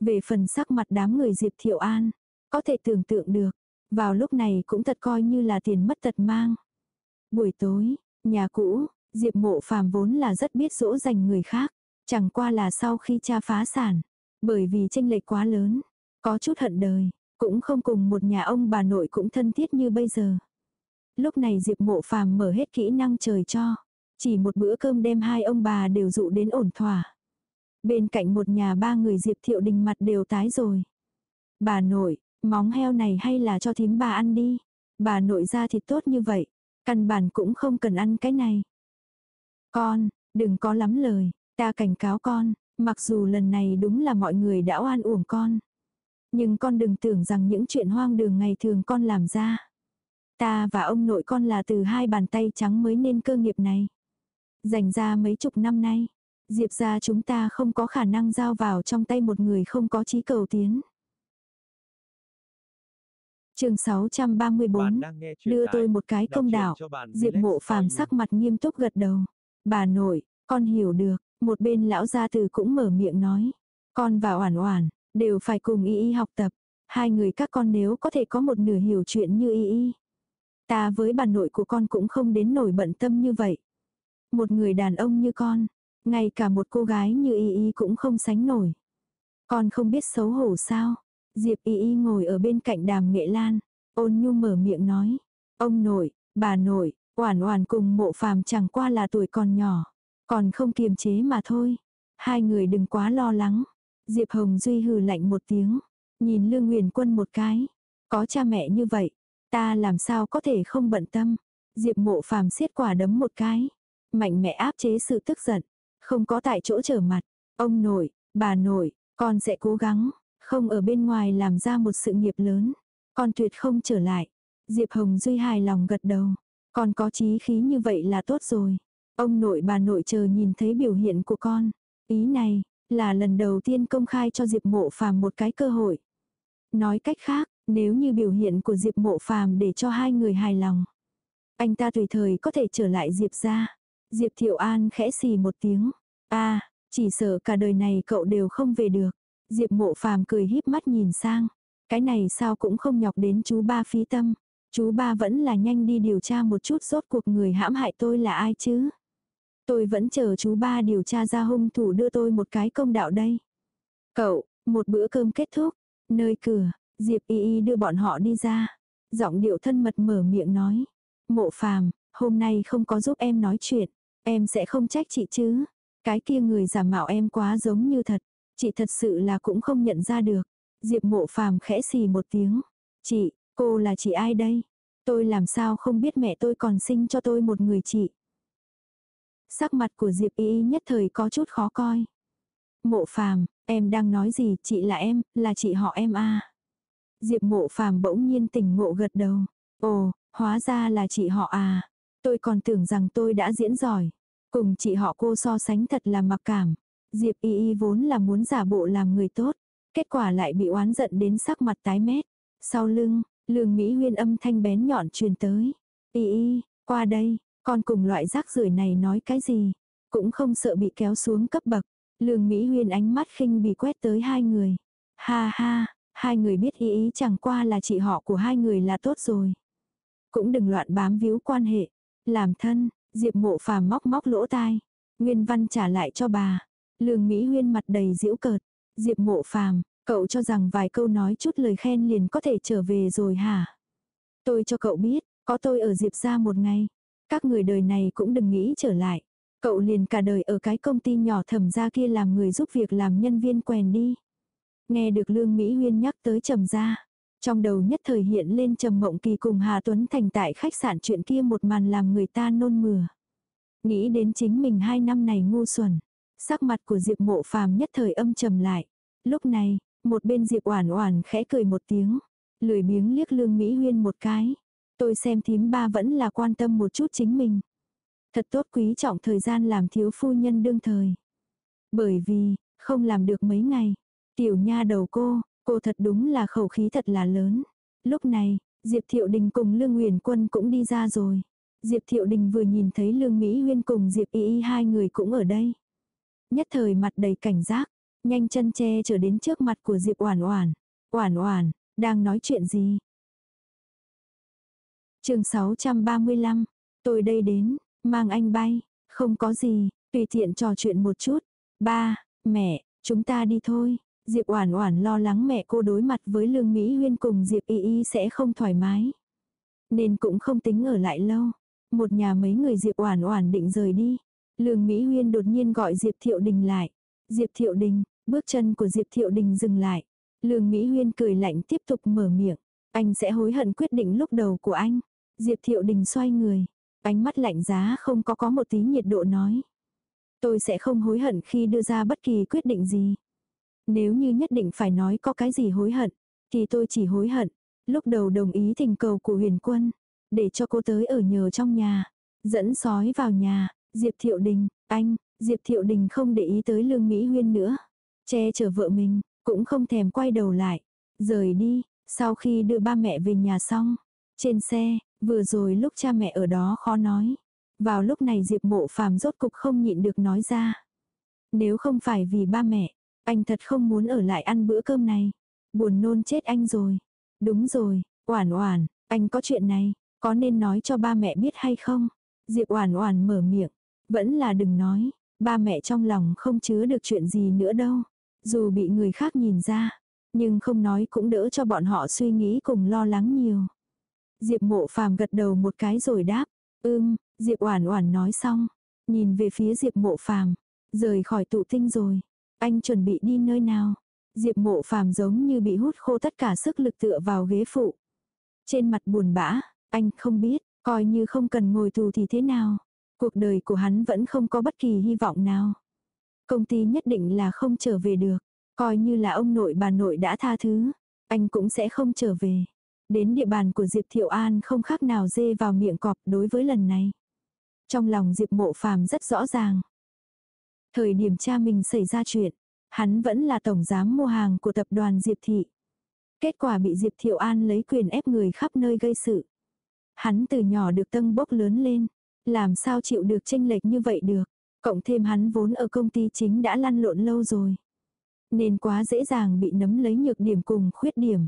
Về phần sắc mặt đám người Diệp Thiệu An, có thể tưởng tượng được, vào lúc này cũng thật coi như là tiền mất tật mang. Buổi tối, nhà cũ, Diệp Mộ Phàm vốn là rất biết dỗ dành người khác, chẳng qua là sau khi cha phá sản, bởi vì tranh lệch quá lớn, có chút hận đời, cũng không cùng một nhà ông bà nội cũng thân thiết như bây giờ. Lúc này Diệp Mộ Phàm mở hết kỹ năng trời cho, chỉ một bữa cơm đem hai ông bà đều dụ đến ổn thỏa. Bên cạnh một nhà ba người Diệp Thiệu Đình mặt đều tái rồi. Bà nội, móng heo này hay là cho thím bà ăn đi. Bà nội ra thịt tốt như vậy, căn bản cũng không cần ăn cái này. Con, đừng có lắm lời, ta cảnh cáo con, mặc dù lần này đúng là mọi người đã oan uổng con. Nhưng con đừng tưởng rằng những chuyện hoang đường ngày thường con làm ra. Ta và ông nội con là từ hai bàn tay trắng mới nên cơ nghiệp này. Dành ra mấy chục năm nay, Diệp ra chúng ta không có khả năng giao vào trong tay một người không có trí cầu tiến. chương 634, đưa tôi một cái công đạo. Diệp mộ phàm sắc mặt nghiêm túc gật đầu. Bà nội, con hiểu được, một bên lão gia từ cũng mở miệng nói. Con và oản oản, đều phải cùng y y học tập. Hai người các con nếu có thể có một nửa hiểu chuyện như y y. Ta với bà nội của con cũng không đến nổi bận tâm như vậy. Một người đàn ông như con, ngay cả một cô gái như y y cũng không sánh nổi. Con không biết xấu hổ sao. Diệp y y ngồi ở bên cạnh đàm nghệ lan, ôn nhu mở miệng nói. Ông nội, bà nội, Oản oản cùng mộ phàm chẳng qua là tuổi còn nhỏ, còn không kiềm chế mà thôi. Hai người đừng quá lo lắng. Diệp Hồng Duy hừ lạnh một tiếng, nhìn Lương Nguyền Quân một cái. Có cha mẹ như vậy, ta làm sao có thể không bận tâm. Diệp mộ phàm siết quả đấm một cái. Mạnh mẽ áp chế sự tức giận. Không có tại chỗ trở mặt. Ông nội, bà nội, con sẽ cố gắng. Không ở bên ngoài làm ra một sự nghiệp lớn. Con tuyệt không trở lại. Diệp Hồng Duy hài lòng gật đầu. Con có chí khí như vậy là tốt rồi. Ông nội bà nội chờ nhìn thấy biểu hiện của con. Ý này, là lần đầu tiên công khai cho Diệp Mộ Phàm một cái cơ hội. Nói cách khác, nếu như biểu hiện của Diệp Mộ Phàm để cho hai người hài lòng, anh ta tùy thời có thể trở lại Diệp gia. Diệp Thiệu An khẽ xì một tiếng. a chỉ sợ cả đời này cậu đều không về được. Diệp Mộ Phàm cười híp mắt nhìn sang. Cái này sao cũng không nhọc đến chú ba phí tâm. Chú ba vẫn là nhanh đi điều tra một chút rốt cuộc người hãm hại tôi là ai chứ. Tôi vẫn chờ chú ba điều tra ra hung thủ đưa tôi một cái công đạo đây. Cậu, một bữa cơm kết thúc, nơi cửa, Diệp Y Y đưa bọn họ đi ra. Giọng điệu thân mật mở miệng nói. Mộ phàm, hôm nay không có giúp em nói chuyện, em sẽ không trách chị chứ. Cái kia người giả mạo em quá giống như thật, chị thật sự là cũng không nhận ra được. Diệp mộ phàm khẽ xì một tiếng. Chị, Cô là chị ai đây? Tôi làm sao không biết mẹ tôi còn sinh cho tôi một người chị. Sắc mặt của Diệp Y nhất thời có chút khó coi. Mộ phàm, em đang nói gì, chị là em, là chị họ em à. Diệp mộ phàm bỗng nhiên tỉnh ngộ gật đầu. Ồ, hóa ra là chị họ à. Tôi còn tưởng rằng tôi đã diễn giỏi. Cùng chị họ cô so sánh thật là mặc cảm. Diệp y y vốn là muốn giả bộ làm người tốt. Kết quả lại bị oán giận đến sắc mặt tái mét. Sau lưng, lường Mỹ Huyên âm thanh bén nhọn truyền tới. Y y, qua đây, con cùng loại rác rưởi này nói cái gì? Cũng không sợ bị kéo xuống cấp bậc. lường Mỹ Huyên ánh mắt khinh bị quét tới hai người. Ha ha, hai người biết ý ý chẳng qua là chị họ của hai người là tốt rồi. Cũng đừng loạn bám víu quan hệ. Làm thân, Diệp mộ phàm móc móc lỗ tai. Nguyên văn trả lại cho bà. Lương Mỹ Huyên mặt đầy giễu cợt. Diệp mộ phàm, cậu cho rằng vài câu nói chút lời khen liền có thể trở về rồi hả? Tôi cho cậu biết, có tôi ở Diệp ra một ngày. Các người đời này cũng đừng nghĩ trở lại. Cậu liền cả đời ở cái công ty nhỏ thẩm ra kia làm người giúp việc làm nhân viên quèn đi. Nghe được Lương Mỹ Huyên nhắc tới trầm ra. Trong đầu nhất thời hiện lên trầm mộng kỳ cùng Hà Tuấn Thành tại khách sạn chuyện kia một màn làm người ta nôn mửa. Nghĩ đến chính mình hai năm này ngu xuẩn. Sắc mặt của Diệp mộ phàm nhất thời âm trầm lại. Lúc này, một bên Diệp oản oản khẽ cười một tiếng. Lười biếng liếc lương Mỹ Huyên một cái. Tôi xem thím ba vẫn là quan tâm một chút chính mình. Thật tốt quý trọng thời gian làm thiếu phu nhân đương thời. Bởi vì, không làm được mấy ngày. Tiểu nha đầu cô, cô thật đúng là khẩu khí thật là lớn. Lúc này, Diệp Thiệu Đình cùng Lương Nguyền Quân cũng đi ra rồi. Diệp Thiệu Đình vừa nhìn thấy Lương Mỹ Huyên cùng Diệp Y Y hai người cũng ở đây. Nhất thời mặt đầy cảnh giác, nhanh chân che trở đến trước mặt của Diệp Oản Oản. Oản Oản, đang nói chuyện gì? Chương 635, tôi đây đến, mang anh bay, không có gì, tùy tiện trò chuyện một chút. Ba, mẹ, chúng ta đi thôi. Diệp Oản Oản lo lắng mẹ cô đối mặt với Lương Mỹ Huyên cùng Diệp Y Y sẽ không thoải mái, nên cũng không tính ở lại lâu. Một nhà mấy người Diệp Oản Oản định rời đi, Lương Mỹ Huyên đột nhiên gọi Diệp Thiệu Đình lại. Diệp Thiệu Đình, bước chân của Diệp Thiệu Đình dừng lại. Lương Mỹ Huyên cười lạnh tiếp tục mở miệng. Anh sẽ hối hận quyết định lúc đầu của anh. Diệp Thiệu Đình xoay người. Ánh mắt lạnh giá không có có một tí nhiệt độ nói. Tôi sẽ không hối hận khi đưa ra bất kỳ quyết định gì. Nếu như nhất định phải nói có cái gì hối hận, thì tôi chỉ hối hận. Lúc đầu đồng ý thỉnh cầu của huyền quân, để cho cô tới ở nhờ trong nhà, dẫn sói vào nhà, Diệp Thiệu Đình, anh, Diệp Thiệu Đình không để ý tới Lương Mỹ Huyên nữa. Che chở vợ mình, cũng không thèm quay đầu lại. Rời đi, sau khi đưa ba mẹ về nhà xong. Trên xe, vừa rồi lúc cha mẹ ở đó khó nói. Vào lúc này Diệp mộ phàm rốt cục không nhịn được nói ra. Nếu không phải vì ba mẹ, anh thật không muốn ở lại ăn bữa cơm này. Buồn nôn chết anh rồi. Đúng rồi, Oản Oản, anh có chuyện này, có nên nói cho ba mẹ biết hay không? Diệp Oản Oản mở miệng, vẫn là đừng nói, ba mẹ trong lòng không chứa được chuyện gì nữa đâu. Dù bị người khác nhìn ra, nhưng không nói cũng đỡ cho bọn họ suy nghĩ cùng lo lắng nhiều. Diệp Mộ Phàm gật đầu một cái rồi đáp, "Ừm." Diệp Oản Oản nói xong, nhìn về phía Diệp Mộ Phàm, rời khỏi tụ tinh rồi. Anh chuẩn bị đi nơi nào? Diệp mộ phàm giống như bị hút khô tất cả sức lực tựa vào ghế phụ. Trên mặt buồn bã, anh không biết, coi như không cần ngồi tù thì thế nào. Cuộc đời của hắn vẫn không có bất kỳ hy vọng nào. Công ty nhất định là không trở về được. Coi như là ông nội bà nội đã tha thứ. Anh cũng sẽ không trở về. Đến địa bàn của Diệp Thiệu An không khác nào dê vào miệng cọp đối với lần này. Trong lòng Diệp mộ phàm rất rõ ràng. Thời điểm cha mình xảy ra chuyện, hắn vẫn là tổng giám mua hàng của tập đoàn Diệp Thị. Kết quả bị Diệp Thiệu An lấy quyền ép người khắp nơi gây sự. Hắn từ nhỏ được tân bốc lớn lên, làm sao chịu được tranh lệch như vậy được. Cộng thêm hắn vốn ở công ty chính đã lăn lộn lâu rồi. Nên quá dễ dàng bị nấm lấy nhược điểm cùng khuyết điểm.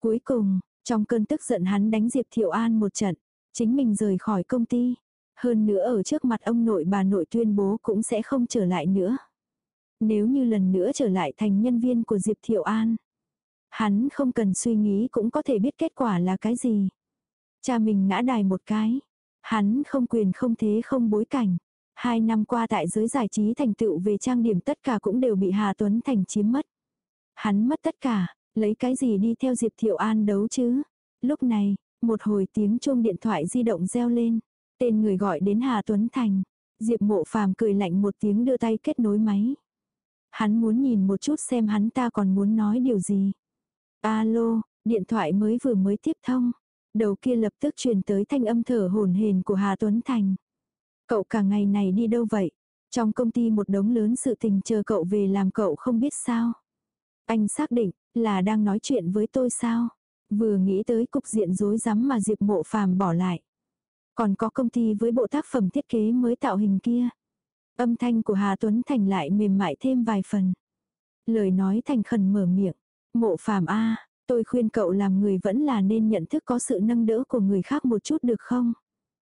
Cuối cùng, trong cơn tức giận hắn đánh Diệp Thiệu An một trận. Chính mình rời khỏi công ty. Hơn nữa ở trước mặt ông nội bà nội tuyên bố cũng sẽ không trở lại nữa. Nếu như lần nữa trở lại thành nhân viên của Diệp Thiệu An. Hắn không cần suy nghĩ cũng có thể biết kết quả là cái gì. Cha mình ngã đài một cái. Hắn không quyền không thế không bối cảnh. Hai năm qua tại giới giải trí thành tựu về trang điểm tất cả cũng đều bị Hà Tuấn Thành chiếm mất. Hắn mất tất cả, lấy cái gì đi theo Diệp Thiệu An đấu chứ? Lúc này, một hồi tiếng chuông điện thoại di động reo lên. Tên người gọi đến Hà Tuấn Thành. Diệp mộ phàm cười lạnh một tiếng đưa tay kết nối máy. Hắn muốn nhìn một chút xem hắn ta còn muốn nói điều gì. Alo, điện thoại mới vừa mới tiếp thông. Đầu kia lập tức truyền tới thanh âm thở hồn hền của Hà Tuấn Thành. Cậu cả ngày này đi đâu vậy? Trong công ty một đống lớn sự tình chờ cậu về làm cậu không biết sao. Anh xác định, là đang nói chuyện với tôi sao? Vừa nghĩ tới cục diện rối rắm mà Diệp Mộ Phàm bỏ lại. Còn có công ty với bộ tác phẩm thiết kế mới tạo hình kia. Âm thanh của Hà Tuấn Thành lại mềm mại thêm vài phần. Lời nói thành khẩn mở miệng. Mộ Phàm a, tôi khuyên cậu làm người vẫn là nên nhận thức có sự nâng đỡ của người khác một chút được không?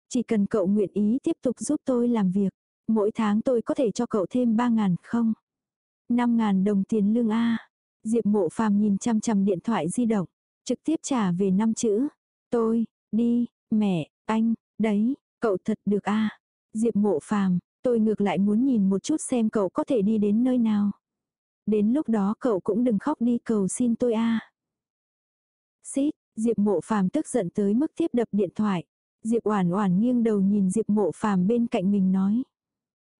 Chỉ cần cậu nguyện ý tiếp tục giúp tôi làm việc. Mỗi tháng tôi có thể cho cậu thêm 3 ngàn không? 5 ngàn đồng tiền lương A. Diệp mộ phàm nhìn chăm chăm điện thoại di động. Trực tiếp trả về năm chữ. Tôi, đi, mẹ, anh, đấy, cậu thật được A. Diệp mộ phàm, tôi ngược lại muốn nhìn một chút xem cậu có thể đi đến nơi nào. Đến lúc đó cậu cũng đừng khóc đi cầu xin tôi A. Xít, Diệp mộ phàm tức giận tới mức tiếp đập điện thoại. Diệp Oản Oản nghiêng đầu nhìn Diệp Mộ Phàm bên cạnh mình nói: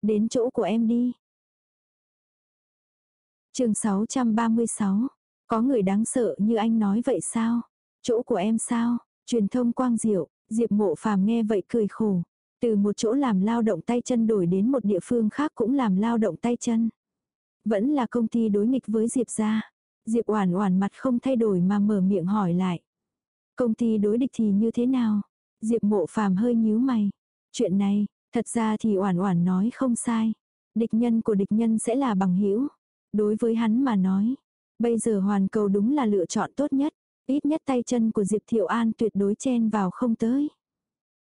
"Đến chỗ của em đi." Chương 636. Có người đáng sợ như anh nói vậy sao? Chỗ của em sao? Truyền thông quang diệu, Diệp Mộ Phàm nghe vậy cười khổ. Từ một chỗ làm lao động tay chân đổi đến một địa phương khác cũng làm lao động tay chân. Vẫn là công ty đối nghịch với Diệp gia. Diệp Oản Oản mặt không thay đổi mà mở miệng hỏi lại. Công ty đối địch thì như thế nào? Diệp Mộ Phàm hơi nhíu mày. Chuyện này, thật ra thì Oản Oản nói không sai. Địch nhân của địch nhân sẽ là bằng hữu. Đối với hắn mà nói, bây giờ hoàn cầu đúng là lựa chọn tốt nhất, ít nhất tay chân của Diệp Thiệu An tuyệt đối chen vào không tới.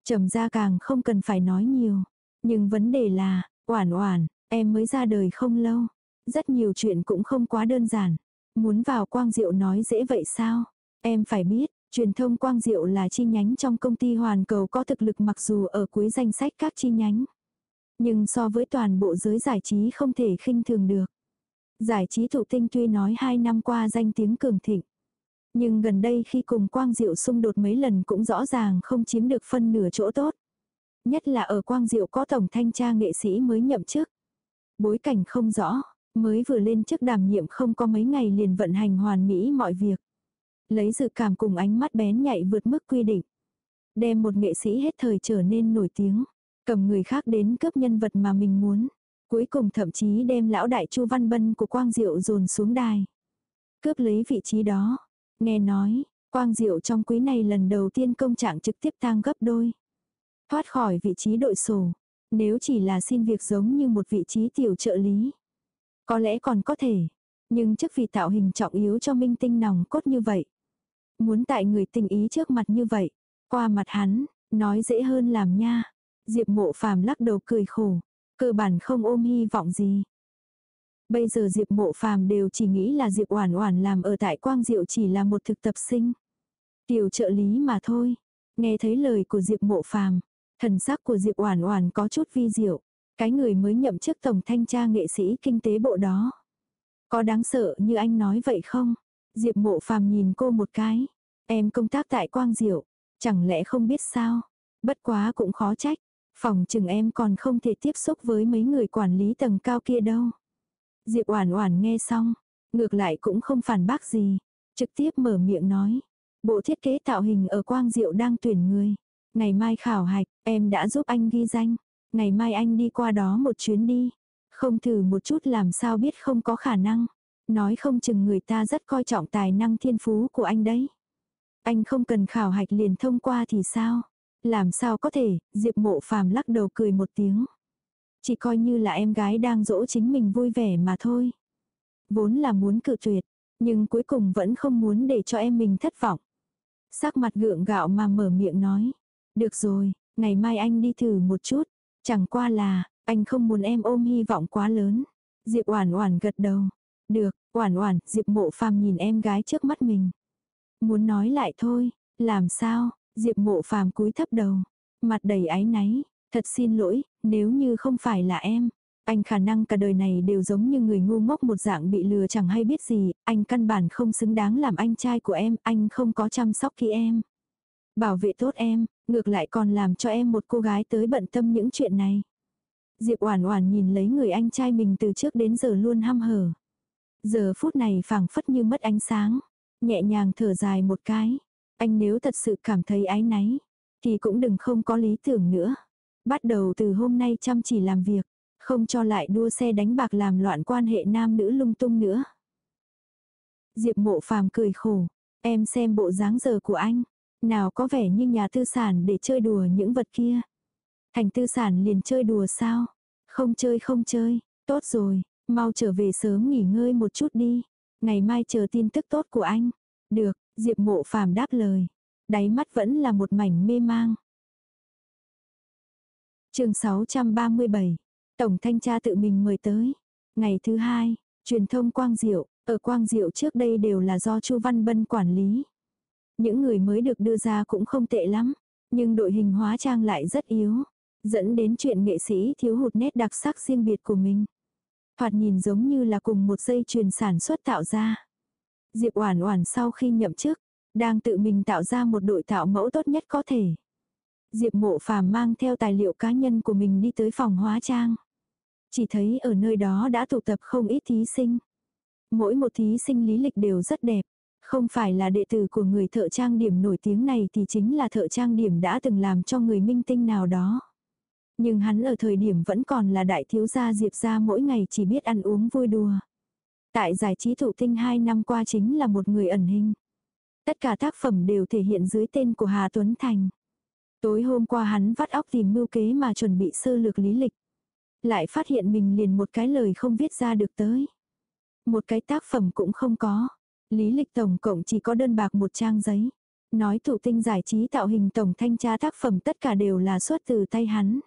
Trầm ra càng không cần phải nói nhiều, nhưng vấn đề là, oản oản, em mới ra đời không lâu, rất nhiều chuyện cũng không quá đơn giản. Muốn vào quang diệu nói dễ vậy sao? Em phải biết, truyền thông quang diệu là chi nhánh trong công ty hoàn cầu có thực lực mặc dù ở cuối danh sách các chi nhánh. Nhưng so với toàn bộ giới giải trí không thể khinh thường được. Giải trí thụ tinh tuy nói hai năm qua danh tiếng cường thịnh. Nhưng gần đây khi cùng Quang Diệu xung đột mấy lần cũng rõ ràng không chiếm được phân nửa chỗ tốt. Nhất là ở Quang Diệu có tổng thanh tra nghệ sĩ mới nhậm chức. Bối cảnh không rõ, mới vừa lên chức đảm nhiệm không có mấy ngày liền vận hành hoàn mỹ mọi việc. Lấy dự cảm cùng ánh mắt bén nhạy vượt mức quy định. Đem một nghệ sĩ hết thời trở nên nổi tiếng. Cầm người khác đến cướp nhân vật mà mình muốn. Cuối cùng thậm chí đem lão đại Chu Văn Bân của Quang Diệu dồn xuống đài. Cướp lấy vị trí đó. Nghe nói, Quang Diệu trong quý này lần đầu tiên công trạng trực tiếp tăng gấp đôi. Thoát khỏi vị trí đội sổ. Nếu chỉ là xin việc giống như một vị trí tiểu trợ lý. Có lẽ còn có thể. Nhưng chức vị tạo hình trọng yếu cho minh tinh nòng cốt như vậy. Muốn tại người tình ý trước mặt như vậy. Qua mặt hắn, nói dễ hơn làm nha. Diệp mộ phàm lắc đầu cười khổ. Cơ bản không ôm hy vọng gì. Bây giờ Diệp Mộ Phàm đều chỉ nghĩ là Diệp Oản Oản làm ở tại Quang Diệu chỉ là một thực tập sinh. Tiểu trợ lý mà thôi. Nghe thấy lời của Diệp Mộ Phàm, thần sắc của Diệp Oản Oản có chút vi diệu. Cái người mới nhậm chức tổng thanh tra nghệ sĩ kinh tế bộ đó. Có đáng sợ như anh nói vậy không? Diệp Mộ Phàm nhìn cô một cái. Em công tác tại Quang Diệu, chẳng lẽ không biết sao? Bất quá cũng khó trách, Phòng chừng em còn không thể tiếp xúc với mấy người quản lý tầng cao kia đâu. Diệp Oản Oản nghe xong, ngược lại cũng không phản bác gì, trực tiếp mở miệng nói, bộ thiết kế tạo hình ở Quang Diệu đang tuyển người, ngày mai khảo hạch, em đã giúp anh ghi danh, ngày mai anh đi qua đó một chuyến đi, không thử một chút làm sao biết không có khả năng, nói không chừng người ta rất coi trọng tài năng thiên phú của anh đấy. Anh không cần khảo hạch liền thông qua thì sao? Làm sao có thể, Diệp mộ phàm lắc đầu cười một tiếng. Chỉ coi như là em gái đang dỗ chính mình vui vẻ mà thôi. Vốn là muốn cự tuyệt, nhưng cuối cùng vẫn không muốn để cho em mình thất vọng. Sắc mặt gượng gạo mà mở miệng nói. Được rồi, ngày mai anh đi thử một chút. Chẳng qua là, anh không muốn em ôm hy vọng quá lớn. Diệp Oản Oản gật đầu. Được, Oản Oản, Diệp Mộ Phàm nhìn em gái trước mắt mình. Muốn nói lại thôi, làm sao? Diệp mộ phàm cúi thấp đầu. Mặt đầy áy náy. Thật xin lỗi, nếu như không phải là em. Anh khả năng cả đời này đều giống như người ngu ngốc một dạng bị lừa chẳng hay biết gì. Anh căn bản không xứng đáng làm anh trai của em. Anh không có chăm sóc kỹ em. Bảo vệ tốt em, ngược lại còn làm cho em một cô gái tới bận tâm những chuyện này. Diệp Oản Oản nhìn lấy người anh trai mình từ trước đến giờ luôn hăm hở. Giờ phút này phảng phất như mất ánh sáng, nhẹ nhàng thở dài một cái. Anh nếu thật sự cảm thấy ái náy, thì cũng đừng không có lý tưởng nữa. Bắt đầu từ hôm nay chăm chỉ làm việc, không cho lại đua xe đánh bạc làm loạn quan hệ nam nữ lung tung nữa. Diệp mộ phàm cười khổ. Em xem bộ dáng giờ của anh. Nào có vẻ như nhà tư sản để chơi đùa những vật kia. Thành tư sản liền chơi đùa sao? Không chơi không chơi. Tốt rồi, mau trở về sớm nghỉ ngơi một chút đi. Ngày mai chờ tin tức tốt của anh. Được, Diệp mộ phàm đáp lời. Đáy mắt vẫn là một mảnh mê mang chương 637. Tổng thanh tra tự mình mời tới. Ngày thứ hai, truyền thông Quang Diệu, ở Quang Diệu trước đây đều là do Chu Văn Bân quản lý. Những người mới được đưa ra cũng không tệ lắm, nhưng đội hình hóa trang lại rất yếu, dẫn đến chuyện nghệ sĩ thiếu hụt nét đặc sắc riêng biệt của mình. Thoạt nhìn giống như là cùng một dây chuyền sản xuất tạo ra. Diệp Oản Oản sau khi nhậm chức, đang tự mình tạo ra một đội tạo mẫu tốt nhất có thể. Diệp Mộ Phàm mang theo tài liệu cá nhân của mình đi tới phòng hóa trang. Chỉ thấy ở nơi đó đã tụ tập không ít thí sinh. Mỗi một thí sinh lý lịch đều rất đẹp. Không phải là đệ tử của người thợ trang điểm nổi tiếng này thì chính là thợ trang điểm đã từng làm cho người minh tinh nào đó. Nhưng hắn ở thời điểm vẫn còn là đại thiếu gia Diệp gia mỗi ngày chỉ biết ăn uống vui đùa. Tại giải trí thụ tinh 2 năm qua chính là một người ẩn hình. Tất cả tác phẩm đều thể hiện dưới tên của Hà Tuấn Thành. Tối hôm qua hắn vắt óc tìm mưu kế mà chuẩn bị sơ lược lý lịch. Lại phát hiện mình liền một cái lời không viết ra được tới. Một cái tác phẩm cũng không có. Lý lịch tổng cộng chỉ có đơn bạc một trang giấy. Nói thủ tinh giải trí tạo hình tổng thanh tra tác phẩm tất cả đều là xuất từ tay hắn.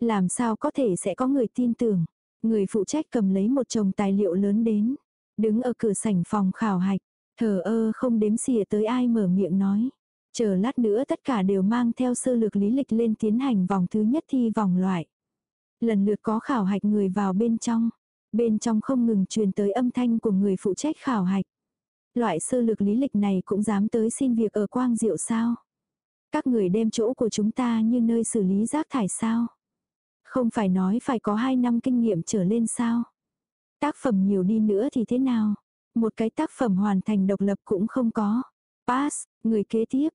Làm sao có thể sẽ có người tin tưởng. Người phụ trách cầm lấy một chồng tài liệu lớn đến. Đứng ở cửa sảnh phòng khảo hạch. Thờ ơ không đếm xỉa tới ai mở miệng nói. Chờ lát nữa tất cả đều mang theo sơ lược lý lịch lên tiến hành vòng thứ nhất thi vòng loại. Lần lượt có khảo hạch người vào bên trong. Bên trong không ngừng truyền tới âm thanh của người phụ trách khảo hạch. Loại sơ lược lý lịch này cũng dám tới xin việc ở Quang Diệu sao? Các người đem chỗ của chúng ta như nơi xử lý rác thải sao? Không phải nói phải có 2 năm kinh nghiệm trở lên sao? Tác phẩm nhiều đi nữa thì thế nào? Một cái tác phẩm hoàn thành độc lập cũng không có. Pass, người kế tiếp.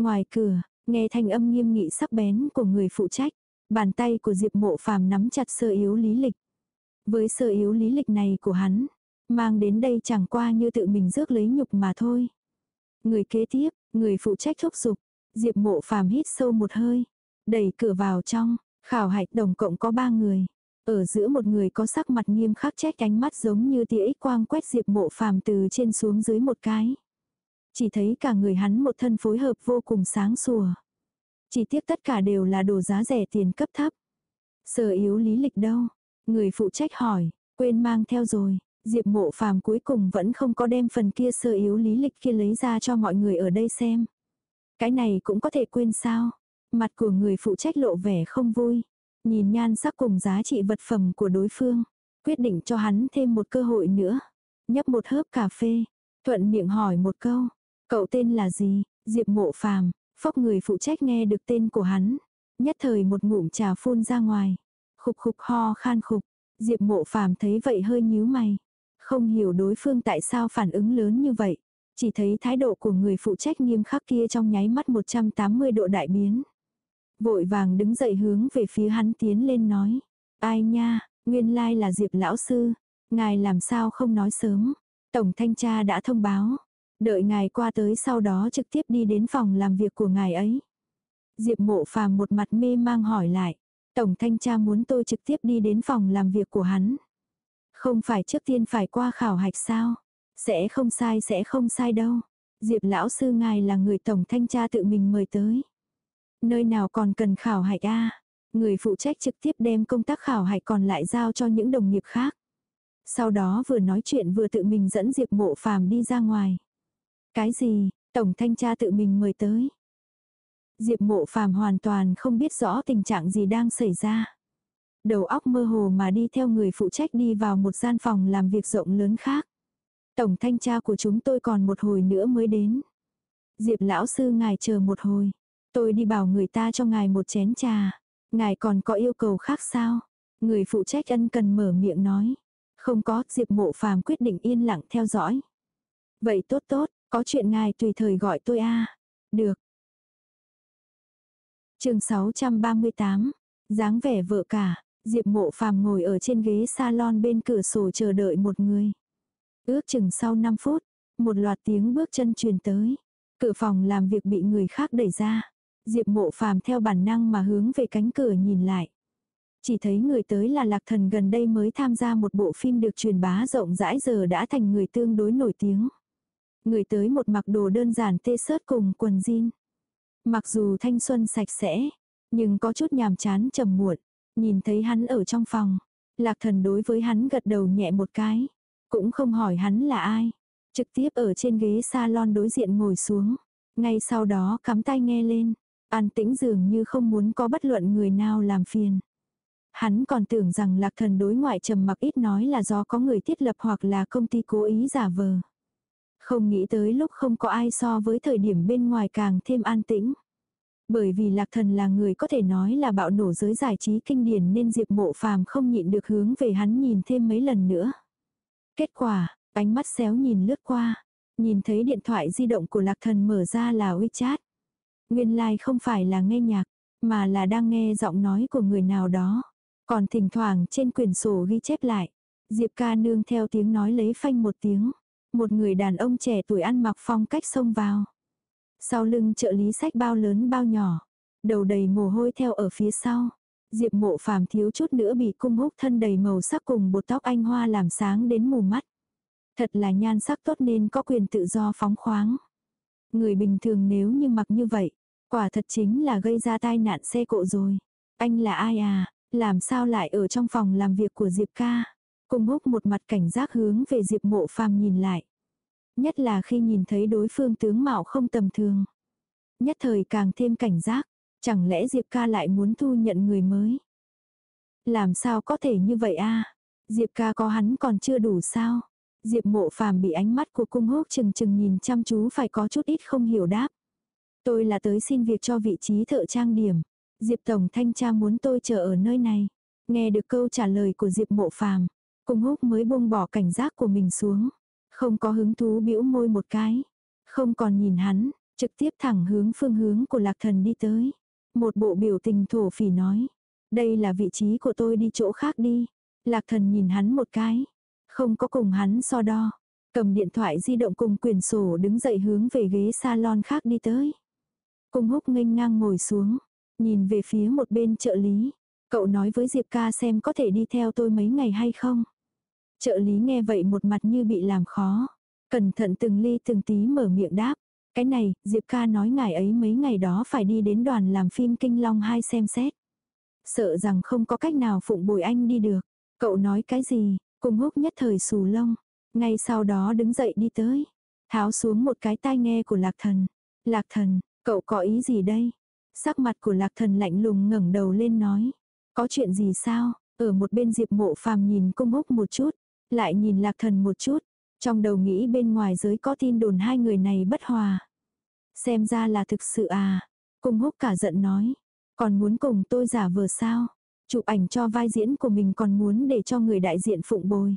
Ngoài cửa, nghe thanh âm nghiêm nghị sắc bén của người phụ trách. Bàn tay của Diệp Mộ Phàm nắm chặt sơ yếu lý lịch. Với sơ yếu lý lịch này của hắn, mang đến đây chẳng qua như tự mình rước lấy nhục mà thôi. Người kế tiếp, người phụ trách thúc giục, Diệp Mộ Phàm hít sâu một hơi, đẩy cửa vào trong, khảo hạch tổng cộng có ba người. Ở giữa một người có sắc mặt nghiêm khắc trách ánh mắt giống như tia ích quang quét Diệp Mộ Phàm từ trên xuống dưới một cái. Chỉ thấy cả người hắn một thân phối hợp vô cùng sáng sủa. Chỉ tiếc tất cả đều là đồ giá rẻ tiền cấp thấp. Sở yếu lý lịch đâu? Người phụ trách hỏi, quên mang theo rồi. Diệp mộ phàm cuối cùng vẫn không có đem phần kia sơ yếu lý lịch kia lấy ra cho mọi người ở đây xem. Cái này cũng có thể quên sao? Mặt của người phụ trách lộ vẻ không vui. Nhìn nhan sắc cùng giá trị vật phẩm của đối phương. Quyết định cho hắn thêm một cơ hội nữa. Nhấp một hớp cà phê. Thuận miệng hỏi một câu. Cậu tên là gì? Diệp mộ phàm. Phốc người phụ trách nghe được tên của hắn. Nhất thời một ngụm trà phun ra ngoài. Khục khục ho khan khục. Diệp mộ phàm thấy vậy hơi nhíu mày. Không hiểu đối phương tại sao phản ứng lớn như vậy. Chỉ thấy thái độ của người phụ trách nghiêm khắc kia trong nháy mắt 180 độ đại biến. Vội vàng đứng dậy hướng về phía hắn tiến lên nói. Ai nha, nguyên lai là Diệp lão sư. Ngài làm sao không nói sớm. Tổng thanh tra đã thông báo. Đợi ngài qua tới sau đó trực tiếp đi đến phòng làm việc của ngài ấy. Diệp mộ phàm một mặt mê mang hỏi lại. Tổng thanh tra muốn tôi trực tiếp đi đến phòng làm việc của hắn. Không phải trước tiên phải qua khảo hạch sao? Sẽ không sai, sẽ không sai đâu. Diệp lão sư ngài là người tổng thanh tra tự mình mời tới. Nơi nào còn cần khảo hạch a Người phụ trách trực tiếp đem công tác khảo hạch còn lại giao cho những đồng nghiệp khác. Sau đó vừa nói chuyện vừa tự mình dẫn Diệp mộ phàm đi ra ngoài. Cái gì, tổng thanh tra tự mình mời tới. Diệp mộ phàm hoàn toàn không biết rõ tình trạng gì đang xảy ra. Đầu óc mơ hồ mà đi theo người phụ trách đi vào một gian phòng làm việc rộng lớn khác. Tổng thanh tra của chúng tôi còn một hồi nữa mới đến. Diệp lão sư ngài chờ một hồi. Tôi đi bảo người ta cho ngài một chén trà. Ngài còn có yêu cầu khác sao? Người phụ trách ân cần mở miệng nói. Không có, Diệp mộ phàm quyết định yên lặng theo dõi. Vậy tốt tốt, có chuyện ngài tùy thời gọi tôi a Được. chương 638. dáng vẻ vợ cả. Diệp mộ phàm ngồi ở trên ghế salon bên cửa sổ chờ đợi một người. Ước chừng sau 5 phút, một loạt tiếng bước chân truyền tới. Cửa phòng làm việc bị người khác đẩy ra. Diệp mộ phàm theo bản năng mà hướng về cánh cửa nhìn lại. Chỉ thấy người tới là lạc thần gần đây mới tham gia một bộ phim được truyền bá rộng rãi giờ đã thành người tương đối nổi tiếng. Người tới một mặc đồ đơn giản tê sớt cùng quần jean. Mặc dù thanh xuân sạch sẽ, nhưng có chút nhàm chán trầm muộn. Nhìn thấy hắn ở trong phòng, lạc thần đối với hắn gật đầu nhẹ một cái. Cũng không hỏi hắn là ai. Trực tiếp ở trên ghế salon đối diện ngồi xuống. Ngay sau đó cắm tay nghe lên. An tĩnh dường như không muốn có bất luận người nào làm phiền. Hắn còn tưởng rằng lạc thần đối ngoại trầm mặc ít nói là do có người thiết lập hoặc là công ty cố ý giả vờ. Không nghĩ tới lúc không có ai so với thời điểm bên ngoài càng thêm an tĩnh. Bởi vì lạc thần là người có thể nói là bạo nổ giới giải trí kinh điển nên Diệp mộ phàm không nhịn được hướng về hắn nhìn thêm mấy lần nữa. Kết quả, ánh mắt xéo nhìn lướt qua, nhìn thấy điện thoại di động của lạc thần mở ra là WeChat. Nguyên lai like không phải là nghe nhạc, mà là đang nghe giọng nói của người nào đó. Còn thỉnh thoảng trên quyển sổ ghi chép lại. Diệp ca nương theo tiếng nói lấy phanh một tiếng. Một người đàn ông trẻ tuổi ăn mặc phong cách xông vào. Sau lưng trợ lý sách bao lớn bao nhỏ. Đầu đầy mồ hôi theo ở phía sau. Diệp mộ phàm thiếu chút nữa bị cung húc thân đầy màu sắc cùng bột tóc anh hoa làm sáng đến mù mắt. Thật là nhan sắc tốt nên có quyền tự do phóng khoáng. Người bình thường nếu như mặc như vậy, quả thật chính là gây ra tai nạn xe cộ rồi. Anh là ai à, làm sao lại ở trong phòng làm việc của Diệp ca? Cung húc một mặt cảnh giác hướng về Diệp mộ phàm nhìn lại. Nhất là khi nhìn thấy đối phương tướng mạo không tầm thường. Nhất thời càng thêm cảnh giác. Chẳng lẽ Diệp ca lại muốn thu nhận người mới? Làm sao có thể như vậy a Diệp ca có hắn còn chưa đủ sao? Diệp mộ phàm bị ánh mắt của cung húc chừng chừng nhìn chăm chú phải có chút ít không hiểu đáp. Tôi là tới xin việc cho vị trí thợ trang điểm. Diệp Tổng thanh tra muốn tôi chờ ở nơi này. Nghe được câu trả lời của Diệp mộ phàm. Cung húc mới buông bỏ cảnh giác của mình xuống. Không có hứng thú bĩu môi một cái. Không còn nhìn hắn, trực tiếp thẳng hướng phương hướng của lạc thần đi tới. Một bộ biểu tình thổ phỉ nói. Đây là vị trí của tôi đi chỗ khác đi. Lạc thần nhìn hắn một cái. Không có cùng hắn so đo. Cầm điện thoại di động cùng quyền sổ đứng dậy hướng về ghế salon khác đi tới. Cung húc nghênh ngang ngồi xuống. Nhìn về phía một bên trợ lý. Cậu nói với Diệp ca xem có thể đi theo tôi mấy ngày hay không. Trợ lý nghe vậy một mặt như bị làm khó. Cẩn thận từng ly từng tí mở miệng đáp. Cái này, Diệp ca nói ngài ấy mấy ngày đó phải đi đến đoàn làm phim Kinh Long 2 xem xét. Sợ rằng không có cách nào phụng bồi anh đi được. Cậu nói cái gì, cùng húc nhất thời xù lông. Ngay sau đó đứng dậy đi tới. Tháo xuống một cái tai nghe của lạc thần. Lạc thần, cậu có ý gì đây? Sắc mặt của lạc thần lạnh lùng ngẩng đầu lên nói. Có chuyện gì sao? Ở một bên diệp mộ phàm nhìn cung húc một chút. Lại nhìn lạc thần một chút. Trong đầu nghĩ bên ngoài giới có tin đồn hai người này bất hòa. Xem ra là thực sự à. Cung húc cả giận nói. Còn muốn cùng tôi giả vờ sao? Chụp ảnh cho vai diễn của mình còn muốn để cho người đại diện phụng bồi.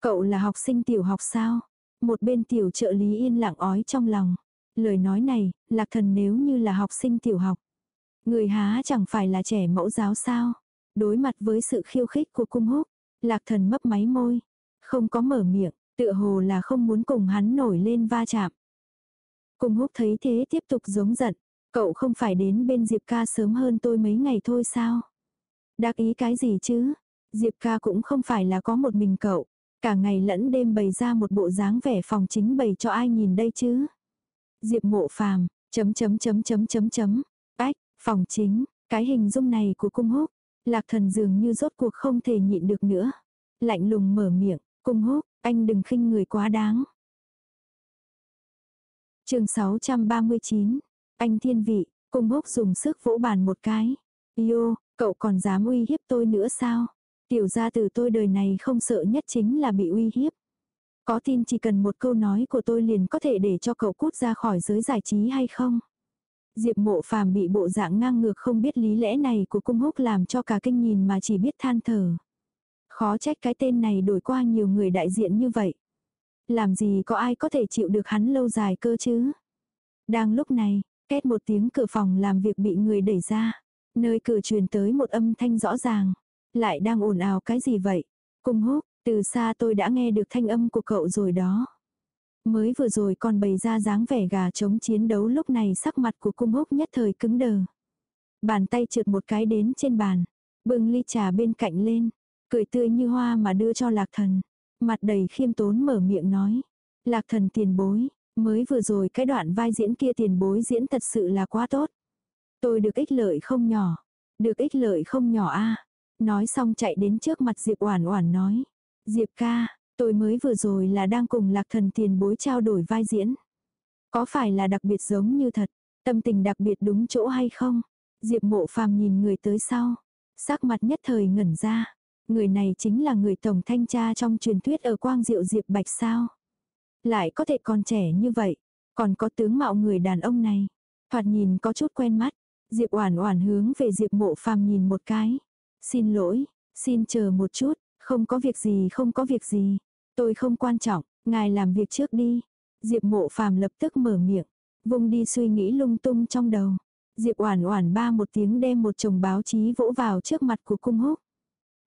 Cậu là học sinh tiểu học sao? Một bên tiểu trợ lý yên lặng ói trong lòng. Lời nói này, lạc thần nếu như là học sinh tiểu học. Người há chẳng phải là trẻ mẫu giáo sao? Đối mặt với sự khiêu khích của cung húc, lạc thần mấp máy môi. Không có mở miệng, tựa hồ là không muốn cùng hắn nổi lên va chạm. Cung húc thấy thế tiếp tục giống giận. Cậu không phải đến bên Diệp ca sớm hơn tôi mấy ngày thôi sao? Đắc ý cái gì chứ? Diệp ca cũng không phải là có một mình cậu. Cả ngày lẫn đêm bày ra một bộ dáng vẻ phòng chính bày cho ai nhìn đây chứ? Diệp mộ phàm, chấm chấm chấm chấm chấm chấm. Ách, phòng chính, cái hình dung này của cung húc. Lạc thần dường như rốt cuộc không thể nhịn được nữa. Lạnh lùng mở miệng, cung húc, anh đừng khinh người quá đáng. chương 639, anh thiên vị, cung húc dùng sức vỗ bàn một cái. Yêu, cậu còn dám uy hiếp tôi nữa sao? Tiểu gia từ tôi đời này không sợ nhất chính là bị uy hiếp. Có tin chỉ cần một câu nói của tôi liền có thể để cho cậu cút ra khỏi giới giải trí hay không? Diệp mộ phàm bị bộ dạng ngang ngược không biết lý lẽ này của cung húc làm cho cả kinh nhìn mà chỉ biết than thở. Khó trách cái tên này đổi qua nhiều người đại diện như vậy. Làm gì có ai có thể chịu được hắn lâu dài cơ chứ? Đang lúc này, két một tiếng cửa phòng làm việc bị người đẩy ra. Nơi cửa truyền tới một âm thanh rõ ràng. Lại đang ồn ào cái gì vậy? Cung húc, Từ xa tôi đã nghe được thanh âm của cậu rồi đó. Mới vừa rồi còn bày ra dáng vẻ gà chống chiến đấu lúc này sắc mặt của cung húc nhất thời cứng đờ. Bàn tay trượt một cái đến trên bàn. Bưng ly trà bên cạnh lên. Cười tươi như hoa mà đưa cho lạc thần. Mặt đầy khiêm tốn mở miệng nói. Lạc thần tiền bối. Mới vừa rồi cái đoạn vai diễn kia tiền bối diễn thật sự là quá tốt. Tôi được ích lợi không nhỏ. Được ích lợi không nhỏ a Nói xong chạy đến trước mặt Diệp Oản Oản nói. Diệp ca, tôi mới vừa rồi là đang cùng lạc thần tiền bối trao đổi vai diễn. Có phải là đặc biệt giống như thật, tâm tình đặc biệt đúng chỗ hay không? Diệp mộ phàm nhìn người tới sau. Sắc mặt nhất thời ngẩn ra. Người này chính là người tổng thanh tra trong truyền thuyết ở Quang Diệu Diệp Bạch sao. Lại có thể còn trẻ như vậy. Còn có tướng mạo người đàn ông này. Thoạt nhìn có chút quen mắt. Diệp Oản Oản hướng về Diệp Mộ Phàm nhìn một cái. "Xin lỗi, xin chờ một chút, không có việc gì không có việc gì, tôi không quan trọng, ngài làm việc trước đi." Diệp Mộ Phàm lập tức mở miệng, vung đi suy nghĩ lung tung trong đầu. Diệp Oản Oản ba một tiếng đem một chồng báo chí vỗ vào trước mặt của cung húc.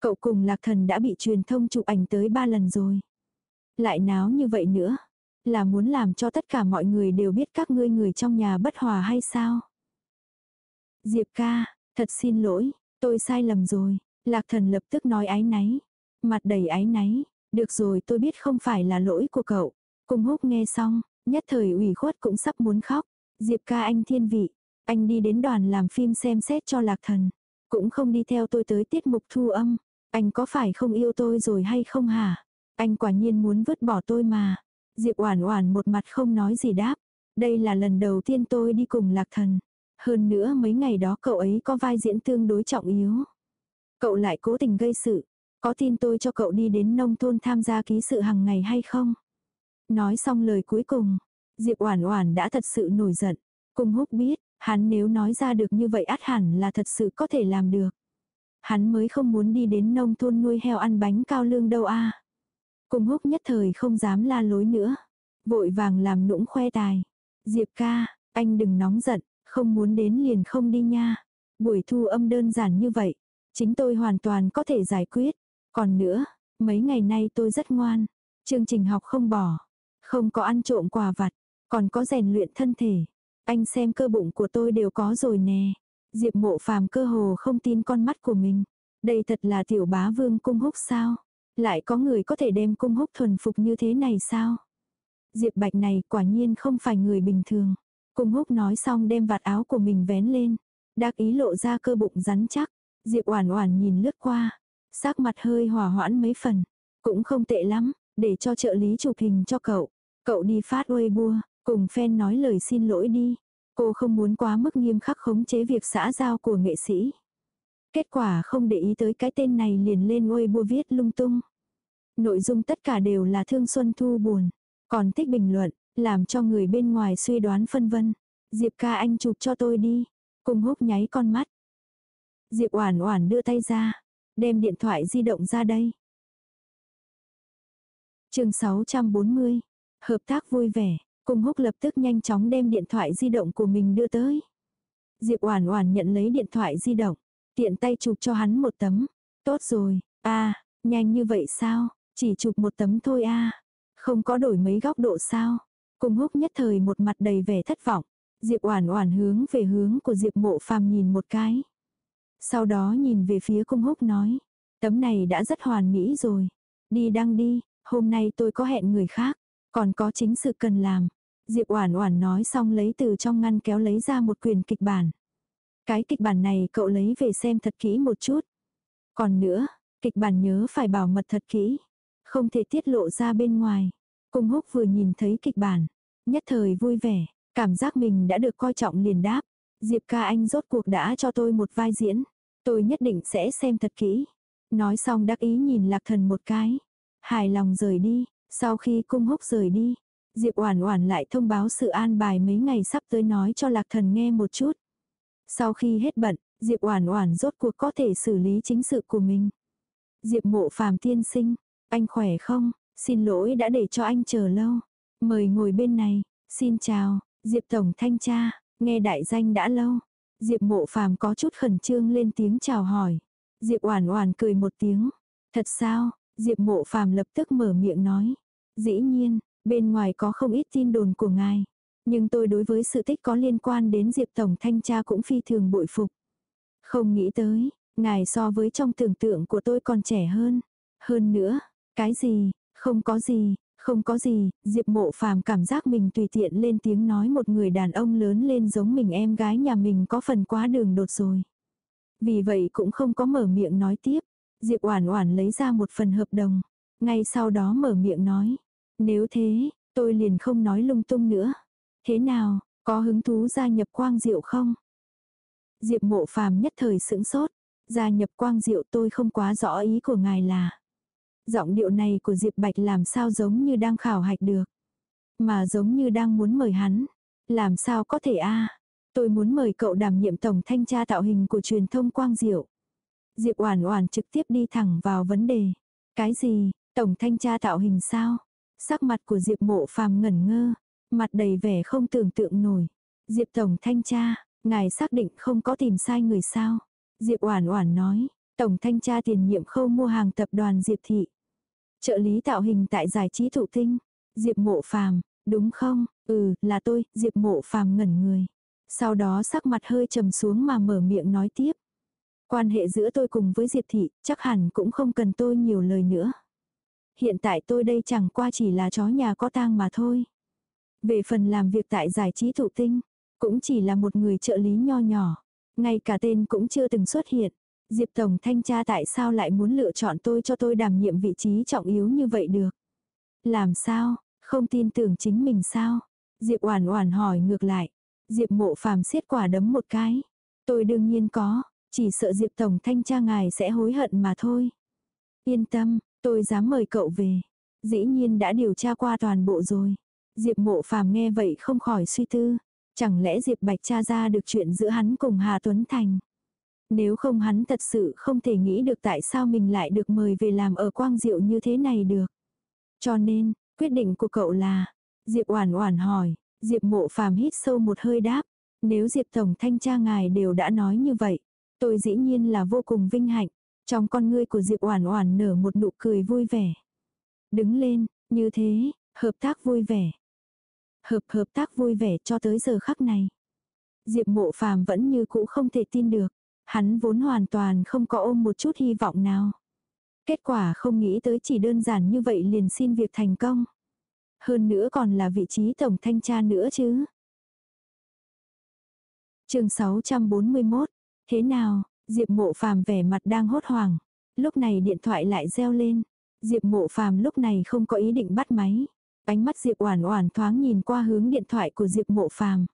Cậu cùng Lạc Thần đã bị truyền thông chụp ảnh tới ba lần rồi. Lại náo như vậy nữa, là muốn làm cho tất cả mọi người đều biết các ngươi người trong nhà bất hòa hay sao? Diệp ca, thật xin lỗi, tôi sai lầm rồi. Lạc thần lập tức nói ái náy. Mặt đầy ái náy. Được rồi tôi biết không phải là lỗi của cậu. Cung húc nghe xong, nhất thời ủy khuất cũng sắp muốn khóc. Diệp ca anh thiên vị. Anh đi đến đoàn làm phim xem xét cho lạc thần. Cũng không đi theo tôi tới tiết mục thu âm. Anh có phải không yêu tôi rồi hay không hả? Anh quả nhiên muốn vứt bỏ tôi mà. Diệp Oản Oản một mặt không nói gì đáp. Đây là lần đầu tiên tôi đi cùng Lạc Thần. Hơn nữa mấy ngày đó cậu ấy có vai diễn tương đối trọng yếu. Cậu lại cố tình gây sự. Có tin tôi cho cậu đi đến nông thôn tham gia ký sự hàng ngày hay không? Nói xong lời cuối cùng, Diệp Oản Oản đã thật sự nổi giận. Cung Húc biết, hắn nếu nói ra được như vậy ắt hẳn là thật sự có thể làm được. Hắn mới không muốn đi đến nông thôn nuôi heo ăn bánh cao lương đâu a. cùng Húc nhất thời không dám la lối nữa, vội vàng làm nũng khoe tài. "Diệp ca, anh đừng nóng giận, không muốn đến liền không đi nha. Buổi thu âm đơn giản như vậy. Chính tôi hoàn toàn có thể giải quyết. Còn nữa, mấy ngày nay tôi rất ngoan. Chương trình học không bỏ. Không có ăn trộm quà vặt. Còn có rèn luyện thân thể. Anh xem cơ bụng của tôi đều có rồi nè. Diệp mộ phàm cơ hồ không tin con mắt của mình. Đây thật là tiểu bá vương cung húc sao? Lại có người có thể đem cung húc thuần phục như thế này sao? Diệp bạch này quả nhiên không phải người bình thường. Cung húc nói xong đem vạt áo của mình vén lên. Đắc ý lộ ra cơ bụng rắn chắc. Diệp oản oản nhìn lướt qua. Sắc mặt hơi hòa hoãn mấy phần. Cũng không tệ lắm. Để cho trợ lý chụp hình cho cậu. Cậu đi phát Weibo. Cùng fan nói lời xin lỗi đi. Cô không muốn quá mức nghiêm khắc khống chế việc xã giao của nghệ sĩ. Kết quả không để ý tới cái tên này liền lên ngôi bua viết lung tung. Nội dung tất cả đều là thương Xuân Thu buồn. Còn thích bình luận, làm cho người bên ngoài suy đoán phân vân. Diệp ca anh chụp cho tôi đi. cùng húc nháy con mắt. Diệp oản oản đưa tay ra. Đem điện thoại di động ra đây. chương 640. Hợp tác vui vẻ. Cung húc lập tức nhanh chóng đem điện thoại di động của mình đưa tới. Diệp oản oản nhận lấy điện thoại di động. Tiện tay chụp cho hắn một tấm. Tốt rồi. a nhanh như vậy sao? Chỉ chụp một tấm thôi a Không có đổi mấy góc độ sao? Cung húc nhất thời một mặt đầy vẻ thất vọng. Diệp Oản Oản hướng về hướng của Diệp Mộ Phàm nhìn một cái. Sau đó nhìn về phía Cung Húc nói, tấm này đã rất hoàn mỹ rồi, đi đăng đi, hôm nay tôi có hẹn người khác, còn có chính sự cần làm. Diệp Oản Oản nói xong lấy từ trong ngăn kéo lấy ra một quyển kịch bản. Cái kịch bản này cậu lấy về xem thật kỹ một chút. Còn nữa, kịch bản nhớ phải bảo mật thật kỹ, không thể tiết lộ ra bên ngoài. Cung húc vừa nhìn thấy kịch bản, nhất thời vui vẻ, cảm giác mình đã được coi trọng liền đáp. Diệp ca anh rốt cuộc đã cho tôi một vai diễn. Tôi nhất định sẽ xem thật kỹ. Nói xong đắc ý nhìn lạc thần một cái. Hài lòng rời đi. Sau khi cung húc rời đi. Diệp Oản Oản lại thông báo sự an bài mấy ngày sắp tới nói cho Lạc Thần nghe một chút. Sau khi hết bận, Diệp Oản Oản rốt cuộc có thể xử lý chính sự của mình. Diệp Mộ Phàm tiên sinh, anh khỏe không? Xin lỗi đã để cho anh chờ lâu. Mời ngồi bên này. Xin chào, Diệp Tổng Thanh tra, nghe đại danh đã lâu. Diệp Mộ Phàm có chút khẩn trương lên tiếng chào hỏi. Diệp Oản Oản cười một tiếng. Thật sao, Diệp mộ phàm lập tức mở miệng nói. Dĩ nhiên, bên ngoài có không ít tin đồn của ngài. Nhưng tôi đối với sự tích có liên quan đến Diệp Tổng Thanh tra cũng phi thường bội phục. Không nghĩ tới, ngài so với trong tưởng tượng của tôi còn trẻ hơn. Hơn nữa, cái gì, không có gì, không có gì, Diệp mộ phàm cảm giác mình tùy tiện lên tiếng nói một người đàn ông lớn lên giống mình em gái nhà mình có phần quá đường đột rồi. Vì vậy cũng không có mở miệng nói tiếp. Diệp Oản Oản lấy ra một phần hợp đồng, ngay sau đó mở miệng nói, nếu thế, tôi liền không nói lung tung nữa. Thế nào, có hứng thú gia nhập Quang Diệu không? Diệp Mộ Phàm nhất thời sững sốt, gia nhập Quang Diệu tôi không quá rõ ý của ngài là. Giọng điệu này của Diệp Bạch làm sao giống như đang khảo hạch được, mà giống như đang muốn mời hắn. Làm sao có thể a? Tôi muốn mời cậu đảm nhiệm tổng thanh tra tạo hình của truyền thông Quang Diệu. Diệp Oản Oản trực tiếp đi thẳng vào vấn đề. Cái gì? Tổng thanh tra tạo hình sao? Sắc mặt của Diệp Mộ Phàm ngẩn ngơ, mặt đầy vẻ không tưởng tượng nổi. Diệp tổng thanh tra, ngài xác định không có tìm sai người sao? Diệp Oản Oản nói, tổng thanh tra tiền nhiệm khâu mua hàng tập đoàn Diệp thị. Trợ lý tạo hình tại giải trí thụ tinh. Diệp Mộ Phàm, đúng không? Ừ, là tôi, Diệp Mộ Phàm ngẩn người. Sau đó sắc mặt hơi trầm xuống mà mở miệng nói tiếp. Quan hệ giữa tôi cùng với Diệp Thị chắc hẳn cũng không cần tôi nhiều lời nữa. Hiện tại tôi đây chẳng qua chỉ là chó nhà có tang mà thôi. Về phần làm việc tại giải trí thụ tinh, cũng chỉ là một người trợ lý nho nhỏ. Ngay cả tên cũng chưa từng xuất hiện. Diệp Tổng thanh tra tại sao lại muốn lựa chọn tôi cho tôi đảm nhiệm vị trí trọng yếu như vậy được? Làm sao, không tin tưởng chính mình sao? Diệp Oản Oản hỏi ngược lại. Diệp Mộ Phàm siết quả đấm một cái. Tôi đương nhiên có, chỉ sợ Diệp Tổng thanh tra ngài sẽ hối hận mà thôi. Yên tâm, tôi dám mời cậu về. Dĩ nhiên đã điều tra qua toàn bộ rồi. Diệp Mộ Phàm nghe vậy không khỏi suy tư. Chẳng lẽ Diệp Bạch tra ra được chuyện giữa hắn cùng Hà Tuấn Thành. Nếu không hắn thật sự không thể nghĩ được tại sao mình lại được mời về làm ở Quang Diệu như thế này được. Cho nên, quyết định của cậu là, Diệp Oản Oản hỏi, Diệp Mộ Phàm hít sâu một hơi đáp, nếu Diệp tổng thanh tra ngài đều đã nói như vậy, tôi dĩ nhiên là vô cùng vinh hạnh. Trong con ngươi của Diệp Oản Oản nở một nụ cười vui vẻ. Đứng lên, như thế, hợp tác vui vẻ. Hợp hợp tác vui vẻ cho tới giờ khắc này. Diệp Mộ Phàm vẫn như cũ không thể tin được, hắn vốn hoàn toàn không có ôm một chút hy vọng nào. Kết quả không nghĩ tới chỉ đơn giản như vậy liền xin việc thành công. Hơn nữa còn là vị trí tổng thanh tra nữa chứ. chương 641. Thế nào, Diệp mộ phàm vẻ mặt đang hốt hoảng. Lúc này điện thoại lại reo lên. Diệp mộ phàm lúc này không có ý định bắt máy. Ánh mắt Diệp oản oản thoáng nhìn qua hướng điện thoại của Diệp mộ phàm.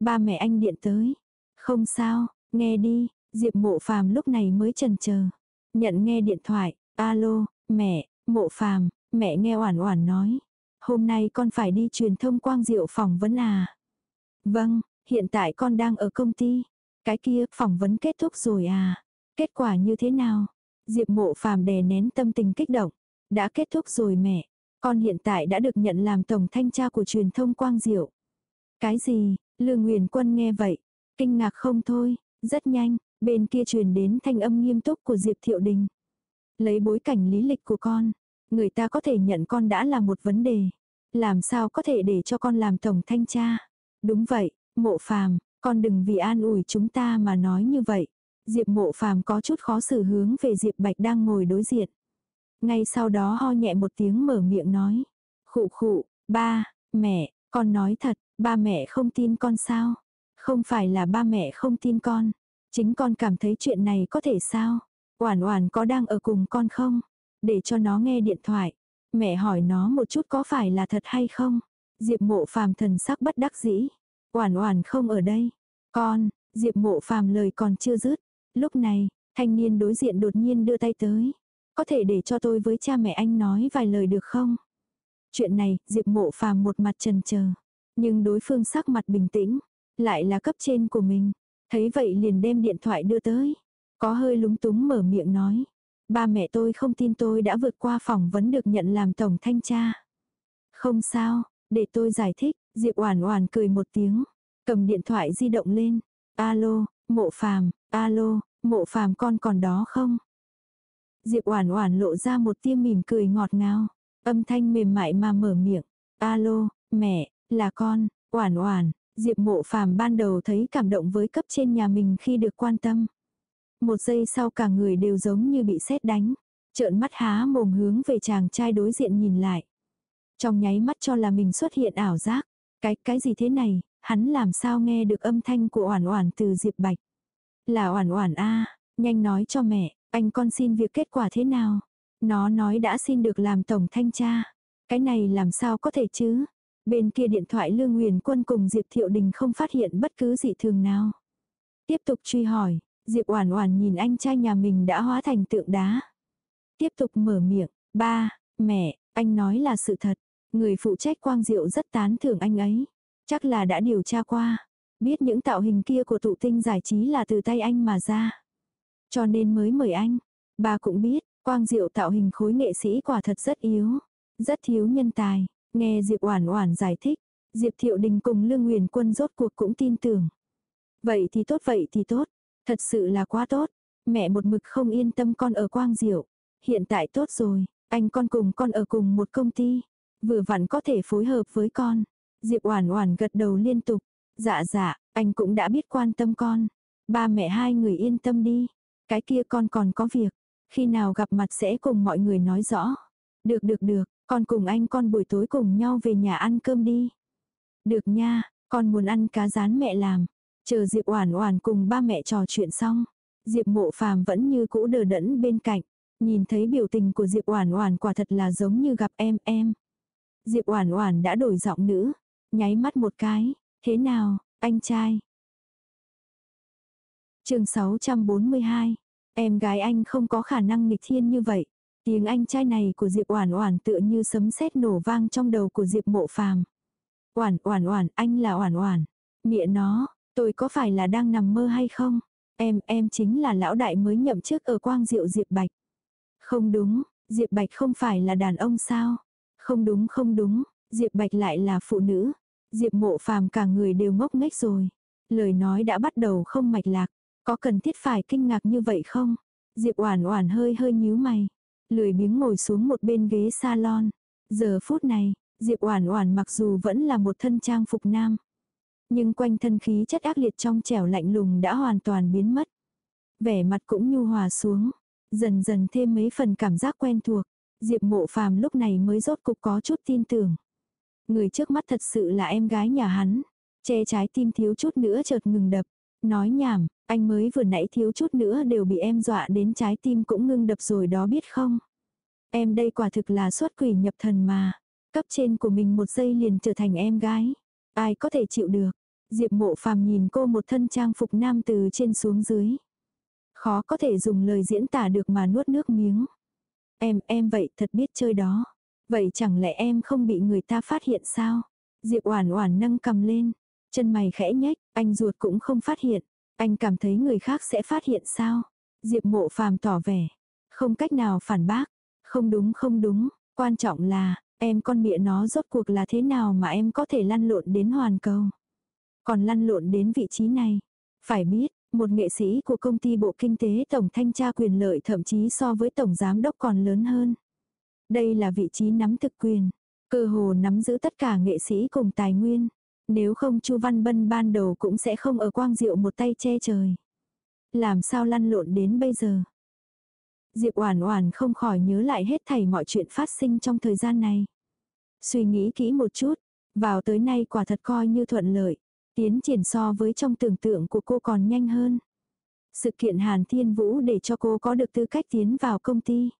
Ba mẹ anh điện tới. Không sao, nghe đi, Diệp mộ phàm lúc này mới chần chờ. Nhận nghe điện thoại, alo, mẹ, mộ phàm, mẹ nghe oản oản nói. Hôm nay con phải đi truyền thông quang diệu phỏng vấn à? Vâng, hiện tại con đang ở công ty. Cái kia, phỏng vấn kết thúc rồi à? Kết quả như thế nào? Diệp mộ phàm đè nén tâm tình kích động. Đã kết thúc rồi mẹ. Con hiện tại đã được nhận làm tổng thanh tra của truyền thông quang diệu. Cái gì? Lương Nguyền Quân nghe vậy. Kinh ngạc không thôi. Rất nhanh, bên kia truyền đến thanh âm nghiêm túc của Diệp Thiệu Đình. Lấy bối cảnh lý lịch của con, Người ta có thể nhận con đã là một vấn đề. Làm sao có thể để cho con làm tổng thanh tra? Đúng vậy, mộ phàm, con đừng vì an ủi chúng ta mà nói như vậy. Diệp mộ phàm có chút khó xử hướng về Diệp Bạch đang ngồi đối diện. Ngay sau đó ho nhẹ một tiếng mở miệng nói. Khụ khụ, ba, mẹ, con nói thật, ba mẹ không tin con sao? Không phải là ba mẹ không tin con. Chính con cảm thấy chuyện này có thể sao? Oản oản có đang ở cùng con không? để cho nó nghe điện thoại. Mẹ hỏi nó một chút có phải là thật hay không? Diệp mộ phàm thần sắc bất đắc dĩ. Oản oản không ở đây. Con, Diệp mộ phàm lời còn chưa dứt. Lúc này, thanh niên đối diện đột nhiên đưa tay tới. Có thể để cho tôi với cha mẹ anh nói vài lời được không? Chuyện này, Diệp mộ phàm một mặt trần chờ Nhưng đối phương sắc mặt bình tĩnh. Lại là cấp trên của mình. Thấy vậy liền đem điện thoại đưa tới. Có hơi lúng túng mở miệng nói. Ba mẹ tôi không tin tôi đã vượt qua phỏng vấn được nhận làm tổng thanh tra. Không sao, để tôi giải thích, Diệp Oản Oản cười một tiếng, cầm điện thoại di động lên. Alo, Mộ Phàm, alo, Mộ Phàm con còn đó không? Diệp Oản Oản lộ ra một tia mỉm cười ngọt ngào, âm thanh mềm mại mà mở miệng, "Alo, mẹ, là con." Oản Oản, Diệp Mộ Phàm ban đầu thấy cảm động với cấp trên nhà mình khi được quan tâm. Một giây sau cả người đều giống như bị sét đánh, trợn mắt há mồm hướng về chàng trai đối diện nhìn lại. Trong nháy mắt cho là mình xuất hiện ảo giác, cái cái gì thế này, hắn làm sao nghe được âm thanh của Oản Oản từ Diệp Bạch. Là Oản Oản a, nhanh nói cho mẹ, anh con xin việc kết quả thế nào? Nó nói đã xin được làm tổng thanh tra. Cái này làm sao có thể chứ? Bên kia điện thoại Lương Nguyền Quân cùng Diệp Thiệu Đình không phát hiện bất cứ dị thường nào. Tiếp tục truy hỏi, Diệp Oản Oản nhìn anh trai nhà mình đã hóa thành tượng đá. Tiếp tục mở miệng, "Ba, mẹ, anh nói là sự thật." Người phụ trách Quang Diệu rất tán thưởng anh ấy. Chắc là đã điều tra qua, biết những tạo hình kia của tụ tinh giải trí là từ tay anh mà ra. Cho nên mới mời anh. Bà cũng biết, Quang Diệu tạo hình khối nghệ sĩ quả thật rất yếu, rất thiếu nhân tài. Nghe Diệp Oản Oản giải thích, Diệp Thiệu Đình cùng Lương Nguyền Quân rốt cuộc cũng tin tưởng. Vậy thì tốt vậy thì tốt, thật sự là quá tốt. Mẹ một mực không yên tâm con ở Quang Diệu. Hiện tại tốt rồi, anh con cùng con ở cùng một công ty, vừa vặn có thể phối hợp với con. Diệp Oản Oản gật đầu liên tục. Dạ dạ, anh cũng đã biết quan tâm con. Ba mẹ hai người yên tâm đi. Cái kia con còn có việc. Khi nào gặp mặt sẽ cùng mọi người nói rõ. Được được được, con cùng anh con buổi tối cùng nhau về nhà ăn cơm đi. Được nha, con muốn ăn cá rán mẹ làm. Chờ Diệp Oản Oản cùng ba mẹ trò chuyện xong, Diệp Mộ Phàm vẫn như cũ đờ đẫn bên cạnh, nhìn thấy biểu tình của Diệp Oản Oản quả thật là giống như gặp em em. Diệp Oản Oản đã đổi giọng nữ, nháy mắt một cái, "Thế nào, anh trai?" Chương 642. Em gái anh không có khả năng nghịch thiên như vậy. Tiếng anh trai này của Diệp Oản Oản tựa như sấm sét nổ vang trong đầu của Diệp Mộ Phàm. "Oản Oản Oản, anh là Oản Oản." Mẹ nó, tôi có phải là đang nằm mơ hay không? Em, em chính là lão đại mới nhậm chức ở Quang Diệu Diệp Bạch. Không đúng, Diệp Bạch không phải là đàn ông sao? Không đúng không đúng, Diệp Bạch lại là phụ nữ. Diệp Mộ Phàm cả người đều ngốc nghếch rồi. Lời nói đã bắt đầu không mạch lạc, có cần thiết phải kinh ngạc như vậy không? Diệp Oản Oản hơi hơi nhíu mày, lười biếng ngồi xuống một bên ghế salon. Giờ phút này, Diệp Oản Oản mặc dù vẫn là một thân trang phục nam, nhưng quanh thân khí chất ác liệt trong trẻo lạnh lùng đã hoàn toàn biến mất. Vẻ mặt cũng nhu hòa xuống, dần dần thêm mấy phần cảm giác quen thuộc. Diệp Mộ Phàm lúc này mới rốt cục có chút tin tưởng. Người trước mắt thật sự là em gái nhà hắn. Che trái tim thiếu chút nữa chợt ngừng đập. Nói nhảm, anh mới vừa nãy thiếu chút nữa đều bị em dọa đến trái tim cũng ngưng đập rồi đó biết không. Em đây quả thực là xuất quỷ nhập thần mà. Cấp trên của mình một giây liền trở thành em gái. Ai có thể chịu được. Diệp mộ phàm nhìn cô một thân trang phục nam từ trên xuống dưới. Khó có thể dùng lời diễn tả được mà nuốt nước miếng. Em, em vậy thật biết chơi đó. Vậy chẳng lẽ em không bị người ta phát hiện sao? Diệp Oản Oản nâng cầm lên, chân mày khẽ nhếch, anh ruột cũng không phát hiện, anh cảm thấy người khác sẽ phát hiện sao? Diệp Mộ Phàm tỏ vẻ, không cách nào phản bác, không đúng không đúng, quan trọng là, em con mẹ nó rốt cuộc là thế nào mà em có thể lăn lộn đến hoàn cầu. Còn lăn lộn đến vị trí này, phải biết, một nghệ sĩ của công ty Bộ Kinh tế Tổng Thanh tra quyền lợi thậm chí so với Tổng Giám đốc còn lớn hơn. Đây là vị trí nắm thực quyền, cơ hồ nắm giữ tất cả nghệ sĩ cùng tài nguyên. Nếu không Chu Văn Bân ban đầu cũng sẽ không ở quang diệu một tay che trời. Làm sao lăn lộn đến bây giờ? Diệp Oản Oản không khỏi nhớ lại hết thảy mọi chuyện phát sinh trong thời gian này. Suy nghĩ kỹ một chút, vào tới nay quả thật coi như thuận lợi. Tiến triển so với trong tưởng tượng của cô còn nhanh hơn. Sự kiện Hàn Thiên Vũ để cho cô có được tư cách tiến vào công ty.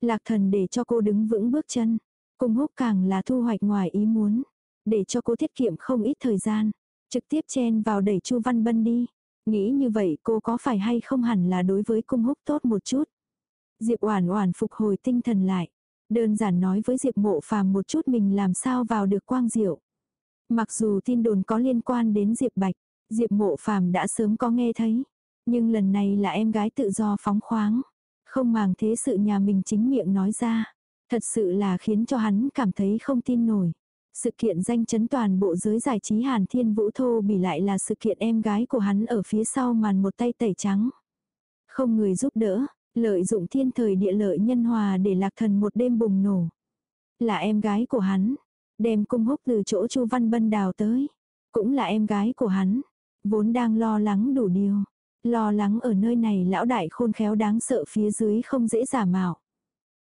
Lạc thần để cho cô đứng vững bước chân. Cùng húc càng là thu hoạch ngoài ý muốn. Để cho cô tiết kiệm không ít thời gian. Trực tiếp chen vào đẩy Chu Văn Bân đi. Nghĩ như vậy cô có phải hay không hẳn là đối với cung húc tốt một chút. Diệp Oản Oản phục hồi tinh thần lại. Đơn giản nói với Diệp Mộ Phàm một chút mình làm sao vào được quang diệu. Mặc dù tin đồn có liên quan đến Diệp Bạch, Diệp Mộ Phàm đã sớm có nghe thấy, nhưng lần này là em gái tự do phóng khoáng, không màng thế sự nhà mình chính miệng nói ra, thật sự là khiến cho hắn cảm thấy không tin nổi. Sự kiện danh chấn toàn bộ giới giải trí Hàn Thiên Vũ Thô bỉ lại là sự kiện em gái của hắn ở phía sau màn một tay tẩy trắng. Không người giúp đỡ, Lợi dụng thiên thời địa lợi nhân hòa để lạc thần một đêm bùng nổ. Là em gái của hắn. Đem cung húc từ chỗ Chu Văn Bân đào tới. Cũng là em gái của hắn. Vốn đang lo lắng đủ điều. Lo lắng ở nơi này lão đại khôn khéo đáng sợ phía dưới không dễ giả mạo.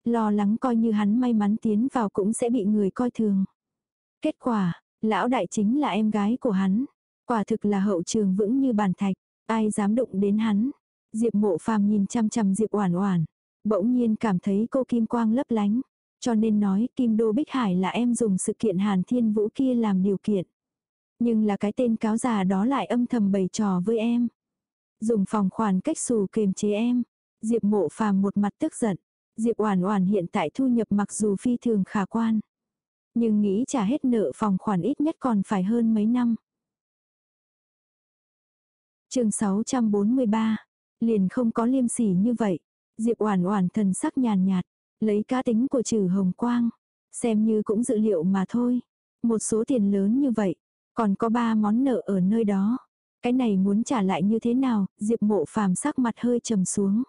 Lo lắng coi như hắn may mắn tiến vào cũng sẽ bị người coi thường. Kết quả, lão đại chính là em gái của hắn. Quả thực là hậu trường vững như bàn thạch. Ai dám đụng đến hắn. Diệp mộ phàm nhìn chăm chăm Diệp oản oản. Bỗng nhiên cảm thấy cô kim quang lấp lánh. Cho nên nói Kim Đô Bích Hải là em dùng sự kiện Hàn Thiên Vũ kia làm điều kiện. Nhưng là cái tên cáo già đó lại âm thầm bày trò với em. Dùng phòng khoản cách xù kềm chế em. Diệp mộ phàm một mặt tức giận. Diệp Oản Oản hiện tại thu nhập mặc dù phi thường khả quan, nhưng nghĩ trả hết nợ phòng khoản ít nhất còn phải hơn mấy năm. Chương 643. Liền không có liêm sỉ như vậy. Diệp Oản Oản thần sắc nhàn nhạt, lấy cá tính của trừ Hồng Quang, xem như cũng dự liệu mà thôi. Một số tiền lớn như vậy, còn có ba món nợ ở nơi đó. Cái này muốn trả lại như thế nào? Diệp Mộ Phàm sắc mặt hơi trầm xuống.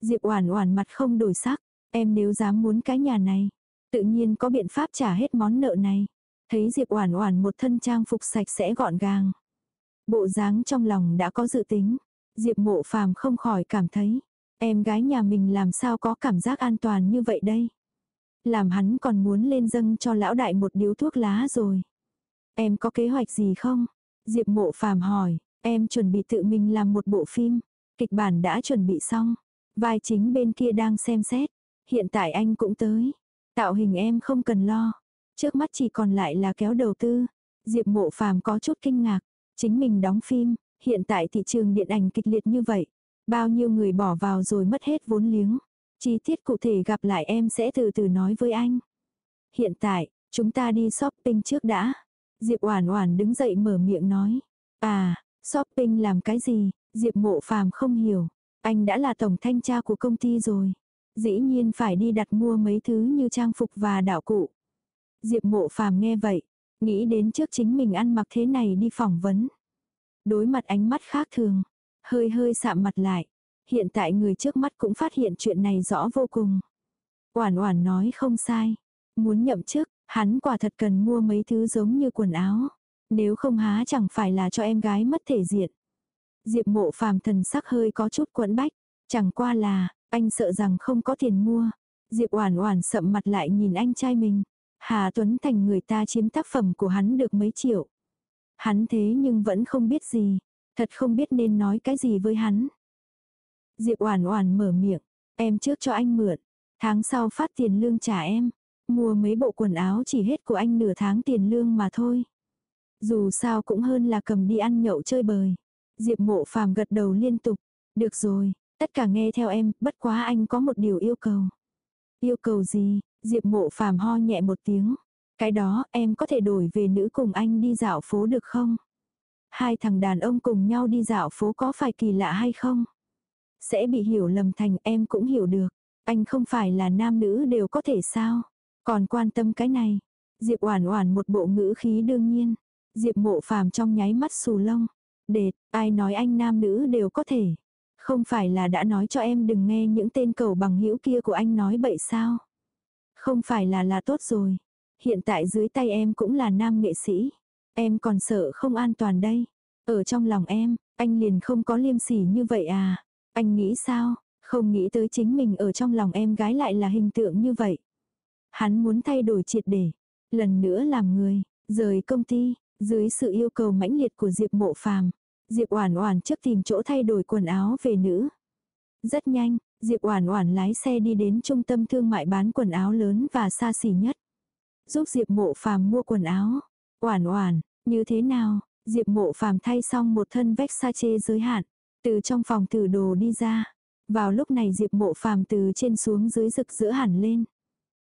Diệp Oản Oản mặt không đổi sắc, em nếu dám muốn cái nhà này, tự nhiên có biện pháp trả hết món nợ này. Thấy Diệp Oản Oản một thân trang phục sạch sẽ gọn gàng, bộ dáng trong lòng đã có dự tính, Diệp Mộ Phàm không khỏi cảm thấy, em gái nhà mình làm sao có cảm giác an toàn như vậy đây. Làm hắn còn muốn lên dâng cho lão đại một điếu thuốc lá rồi. Em có kế hoạch gì không? Diệp Mộ Phàm hỏi, em chuẩn bị tự mình làm một bộ phim, kịch bản đã chuẩn bị xong. Vai chính bên kia đang xem xét. Hiện tại anh cũng tới. Tạo hình em không cần lo. Trước mắt chỉ còn lại là kéo đầu tư. Diệp mộ phàm có chút kinh ngạc. Chính mình đóng phim. Hiện tại thị trường điện ảnh kịch liệt như vậy. Bao nhiêu người bỏ vào rồi mất hết vốn liếng. Chi tiết cụ thể gặp lại em sẽ từ từ nói với anh. Hiện tại, chúng ta đi shopping trước đã. Diệp Oản Oản đứng dậy mở miệng nói. À, shopping làm cái gì? Diệp Mộ Phàm không hiểu. Anh đã là tổng thanh tra của công ty rồi. Dĩ nhiên phải đi đặt mua mấy thứ như trang phục và đạo cụ. Diệp mộ phàm nghe vậy, nghĩ đến trước chính mình ăn mặc thế này đi phỏng vấn. Đối mặt ánh mắt khác thường, hơi hơi sạm mặt lại. Hiện tại người trước mắt cũng phát hiện chuyện này rõ vô cùng. Oản oản nói không sai. Muốn nhậm chức, hắn quả thật cần mua mấy thứ giống như quần áo. Nếu không há chẳng phải là cho em gái mất thể diện. Diệp mộ phàm thần sắc hơi có chút quẫn bách. Chẳng qua là, anh sợ rằng không có tiền mua. Diệp oản oản sậm mặt lại nhìn anh trai mình. Hà Tuấn Thành người ta chiếm tác phẩm của hắn được mấy triệu. Hắn thế nhưng vẫn không biết gì. Thật không biết nên nói cái gì với hắn. Diệp oản oản mở miệng. Em trước cho anh mượn. Tháng sau phát tiền lương trả em. Mua mấy bộ quần áo chỉ hết của anh nửa tháng tiền lương mà thôi. Dù sao cũng hơn là cầm đi ăn nhậu chơi bời. Diệp mộ phàm gật đầu liên tục. Được rồi, tất cả nghe theo em, bất quá anh có một điều yêu cầu. Yêu cầu gì? Diệp mộ phàm ho nhẹ một tiếng. Cái đó em có thể đổi về nữ cùng anh đi dạo phố được không? Hai thằng đàn ông cùng nhau đi dạo phố có phải kỳ lạ hay không? Sẽ bị hiểu lầm thành em cũng hiểu được. Anh không phải là nam nữ đều có thể sao? Còn quan tâm cái này. Diệp oản oản một bộ ngữ khí đương nhiên. Diệp mộ phàm trong nháy mắt xù lông. Đệt, ai nói anh nam nữ đều có thể. Không phải là đã nói cho em đừng nghe những tên cầu bằng hữu kia của anh nói bậy sao. Không phải là là tốt rồi. Hiện tại dưới tay em cũng là nam nghệ sĩ. Em còn sợ không an toàn đây. Ở trong lòng em, anh liền không có liêm sỉ như vậy à. Anh nghĩ sao? Không nghĩ tới chính mình ở trong lòng em gái lại là hình tượng như vậy. Hắn muốn thay đổi triệt để. Lần nữa làm người, rời công ty, dưới sự yêu cầu mãnh liệt của Diệp Mộ Phàm, Diệp Oản Oản trước tìm chỗ thay đổi quần áo về nữ. Rất nhanh, Diệp Oản Oản lái xe đi đến trung tâm thương mại bán quần áo lớn và xa xỉ nhất. Giúp Diệp Mộ Phàm mua quần áo. Oản Oản, như thế nào? Diệp Mộ Phàm thay xong một thân Versace giới hạn, từ trong phòng tử đồ đi ra. Vào lúc này Diệp Mộ Phàm từ trên xuống dưới rực rỡ hẳn lên.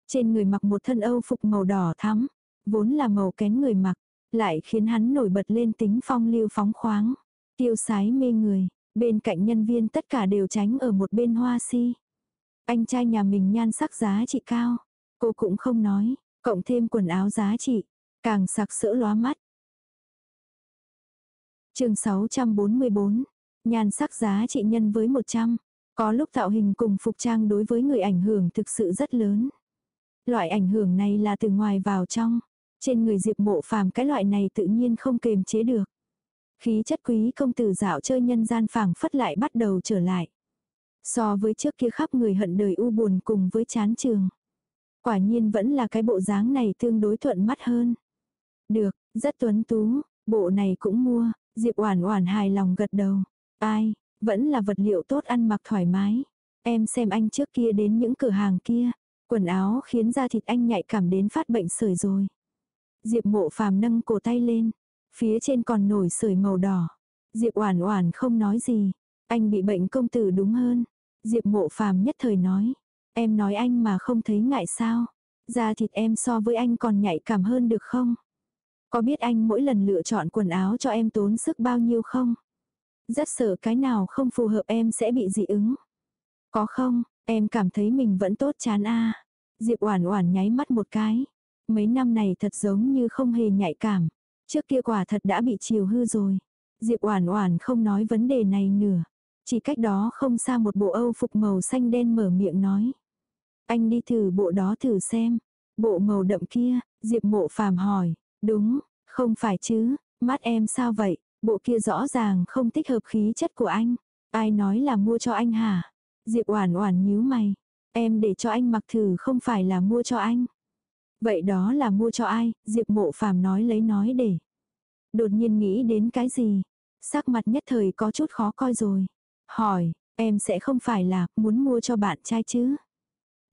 Trên người mặc một thân Âu phục màu đỏ thắm, vốn là màu kén người mặc, lại khiến hắn nổi bật lên tính phong lưu phóng khoáng, tiêu sái mê người, bên cạnh nhân viên tất cả đều tránh ở một bên hoa si. Anh trai nhà mình nhan sắc giá trị cao, cô cũng không nói, cộng thêm quần áo giá trị, càng sặc sỡ lóa mắt. chương 644, nhan sắc giá trị nhân với 100, Có lúc tạo hình cùng phục trang đối với người ảnh hưởng thực sự rất lớn. Loại ảnh hưởng này là từ ngoài vào trong. Trên người Diệp Mộ Phàm cái loại này tự nhiên không kềm chế được. Khí chất quý công tử dạo chơi nhân gian phảng phất lại bắt đầu trở lại. So với trước kia khắp người hận đời u buồn cùng với chán trường. Quả nhiên vẫn là cái bộ dáng này tương đối thuận mắt hơn. Được, rất tuấn tú, bộ này cũng mua, Diệp Oản Oản hài lòng gật đầu. Ai, vẫn là vật liệu tốt ăn mặc thoải mái. Em xem anh trước kia đến những cửa hàng kia, quần áo khiến da thịt anh nhạy cảm đến phát bệnh sởi rồi. Diệp Mộ Phàm nâng cổ tay lên, phía trên còn nổi sởi màu đỏ. Diệp Oản Oản không nói gì, anh bị bệnh công tử đúng hơn. Diệp Mộ Phàm nhất thời nói, em nói anh mà không thấy ngại sao? Da thịt em so với anh còn nhạy cảm hơn được không? Có biết anh mỗi lần lựa chọn quần áo cho em tốn sức bao nhiêu không? Rất sợ cái nào không phù hợp em sẽ bị dị ứng. Có không, em cảm thấy mình vẫn tốt chán a Diệp Oản Oản nháy mắt một cái. Mấy năm này thật giống như không hề nhạy cảm. Trước kia quả thật đã bị chiều hư rồi. Diệp Oản Oản không nói vấn đề này nữa. Chỉ cách đó không xa một bộ Âu phục màu xanh đen mở miệng nói. Anh đi thử bộ đó thử xem. Bộ màu đậm kia, Diệp Mộ Phàm hỏi. Đúng, không phải chứ, mắt em sao vậy, bộ kia rõ ràng không thích hợp khí chất của anh. Ai nói là mua cho anh hả? Diệp Oản Oản nhíu mày. Em để cho anh mặc thử không phải là mua cho anh. Vậy đó là mua cho ai? Diệp Mộ Phàm nói lấy nói để. Đột nhiên nghĩ đến cái gì? Sắc mặt nhất thời có chút khó coi rồi. Hỏi, em sẽ không phải là muốn mua cho bạn trai chứ?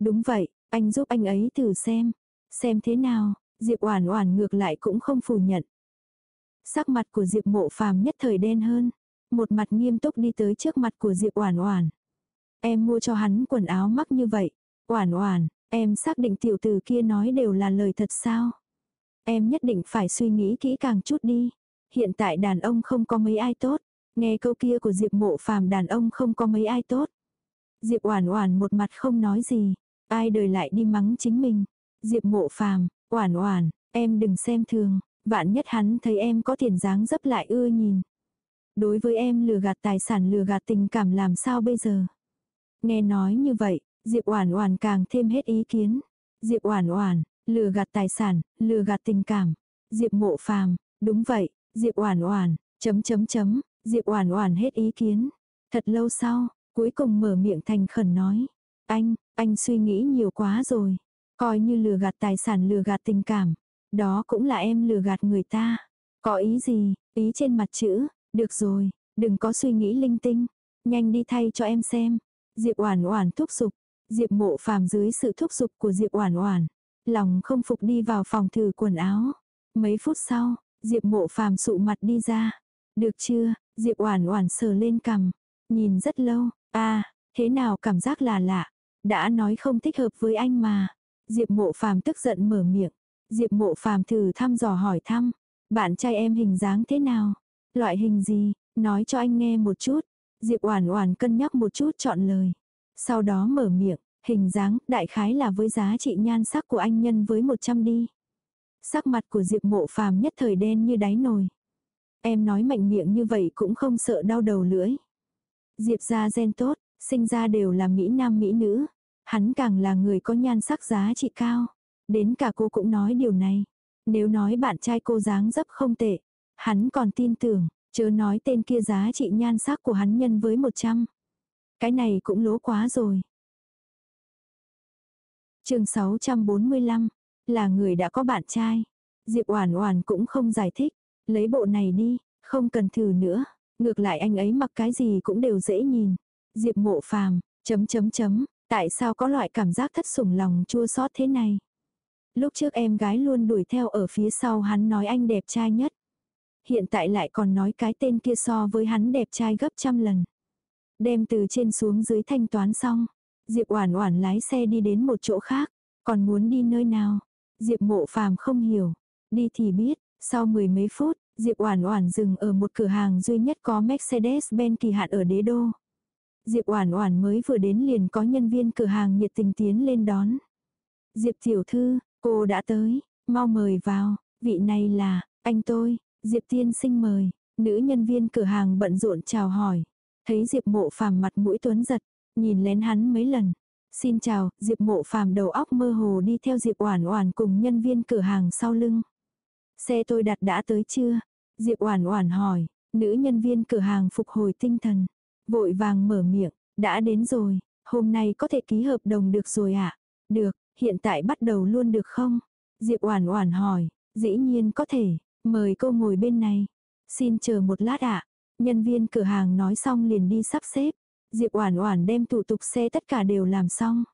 Đúng vậy, anh giúp anh ấy thử xem. Xem thế nào, Diệp Oản Oản ngược lại cũng không phủ nhận. Sắc mặt của Diệp Mộ Phàm nhất thời đen hơn, một mặt nghiêm túc đi tới trước mặt của Diệp Oản Oản. Em mua cho hắn quần áo mắc như vậy, Oản Oản, em xác định tiểu tử kia nói đều là lời thật sao? Em nhất định phải suy nghĩ kỹ càng chút đi. Hiện tại đàn ông không có mấy ai tốt, nghe câu kia của Diệp Mộ Phàm đàn ông không có mấy ai tốt. Diệp Oản Oản một mặt không nói gì, ai đời lại đi mắng chính mình. Diệp Mộ Phàm, Oản Oản, em đừng xem thường, vạn nhất hắn thấy em có tiền dáng dấp lại ưa nhìn. Đối với em lừa gạt tài sản lừa gạt tình cảm làm sao bây giờ? Nghe nói như vậy, Diệp Oản Oản càng thêm hết ý kiến. Diệp Oản Oản, lừa gạt tài sản, lừa gạt tình cảm. Diệp Mộ Phàm, đúng vậy, Diệp Oản Oản, chấm chấm chấm, Diệp Oản Oản hết ý kiến. Thật lâu sau, cuối cùng mở miệng thành khẩn nói, "Anh, anh suy nghĩ nhiều quá rồi." Coi như lừa gạt tài sản lừa gạt tình cảm. Đó cũng là em lừa gạt người ta. Có ý gì, ý trên mặt chữ, được rồi, đừng có suy nghĩ linh tinh. Nhanh đi thay cho em xem. Diệp Oản Oản thúc giục. Diệp Mộ Phàm dưới sự thúc giục của Diệp Oản Oản, lòng không phục đi vào phòng thử quần áo. Mấy phút sau, Diệp Mộ Phàm sụ mặt đi ra. Được chưa? Diệp Oản Oản sờ lên cằm, nhìn rất lâu. A, à, thế nào cảm giác là lạ. Đã nói không thích hợp với anh mà. Diệp mộ phàm tức giận mở miệng. Diệp mộ phàm thử thăm dò hỏi thăm. Bạn trai em hình dáng thế nào? Loại hình gì? Nói cho anh nghe một chút. Diệp oản oản cân nhắc một chút chọn lời. Sau đó mở miệng. Hình dáng đại khái là với giá trị nhan sắc của anh nhân với 100 đi. Sắc mặt của Diệp mộ phàm nhất thời đen như đáy nồi. Em nói mạnh miệng như vậy cũng không sợ đau đầu lưỡi. Diệp ra gen tốt, sinh ra đều là Mỹ Nam Mỹ nữ. Hắn càng là người có nhan sắc giá trị cao. Đến cả cô cũng nói điều này. Nếu nói bạn trai cô dáng dấp không tệ, hắn còn tin tưởng, chớ nói tên kia giá trị nhan sắc của hắn nhân với 100. Cái này cũng lố quá rồi. chương 645, là người đã có bạn trai. Diệp Oản Oản cũng không giải thích, lấy bộ này đi, không cần thử nữa, ngược lại anh ấy mặc cái gì cũng đều dễ nhìn. Diệp Mộ Phàm, chấm chấm chấm, Tại sao có loại cảm giác thất sủng lòng chua xót thế này? Lúc trước em gái luôn đuổi theo ở phía sau hắn nói anh đẹp trai nhất. Hiện tại lại còn nói cái tên kia so với hắn đẹp trai gấp trăm lần. Đem từ trên xuống dưới thanh toán xong. Diệp Oản Oản lái xe đi đến một chỗ khác. Còn muốn đi nơi nào? Diệp Mộ Phàm không hiểu. Đi thì biết, sau mười mấy phút, Diệp Oản Oản dừng ở một cửa hàng duy nhất có Mercedes-Benz kỳ hạn ở đế đô. Diệp Oản Oản mới vừa đến liền có nhân viên cửa hàng nhiệt tình tiến lên đón. Diệp tiểu thư, cô đã tới, mau mời vào, vị này là, anh tôi, Diệp tiên sinh mời, nữ nhân viên cửa hàng bận rộn chào hỏi. Thấy Diệp mộ phàm mặt mũi tuấn giật, nhìn lén hắn mấy lần. Xin chào, Diệp Mộ Phàm đầu óc mơ hồ đi theo Diệp Oản Oản cùng nhân viên cửa hàng sau lưng. Xe tôi đặt đã tới chưa? Diệp Oản Oản hỏi, nữ nhân viên cửa hàng phục hồi tinh thần, vội vàng mở miệng, đã đến rồi, hôm nay có thể ký hợp đồng được rồi ạ? À? Được, hiện tại bắt đầu luôn được không? Diệp Oản Oản hỏi, dĩ nhiên có thể, mời cô ngồi bên này. Xin chờ một lát ạ. Nhân viên cửa hàng nói xong liền đi sắp xếp. Diệp Oản Oản đem thủ tục xe tất cả đều làm xong.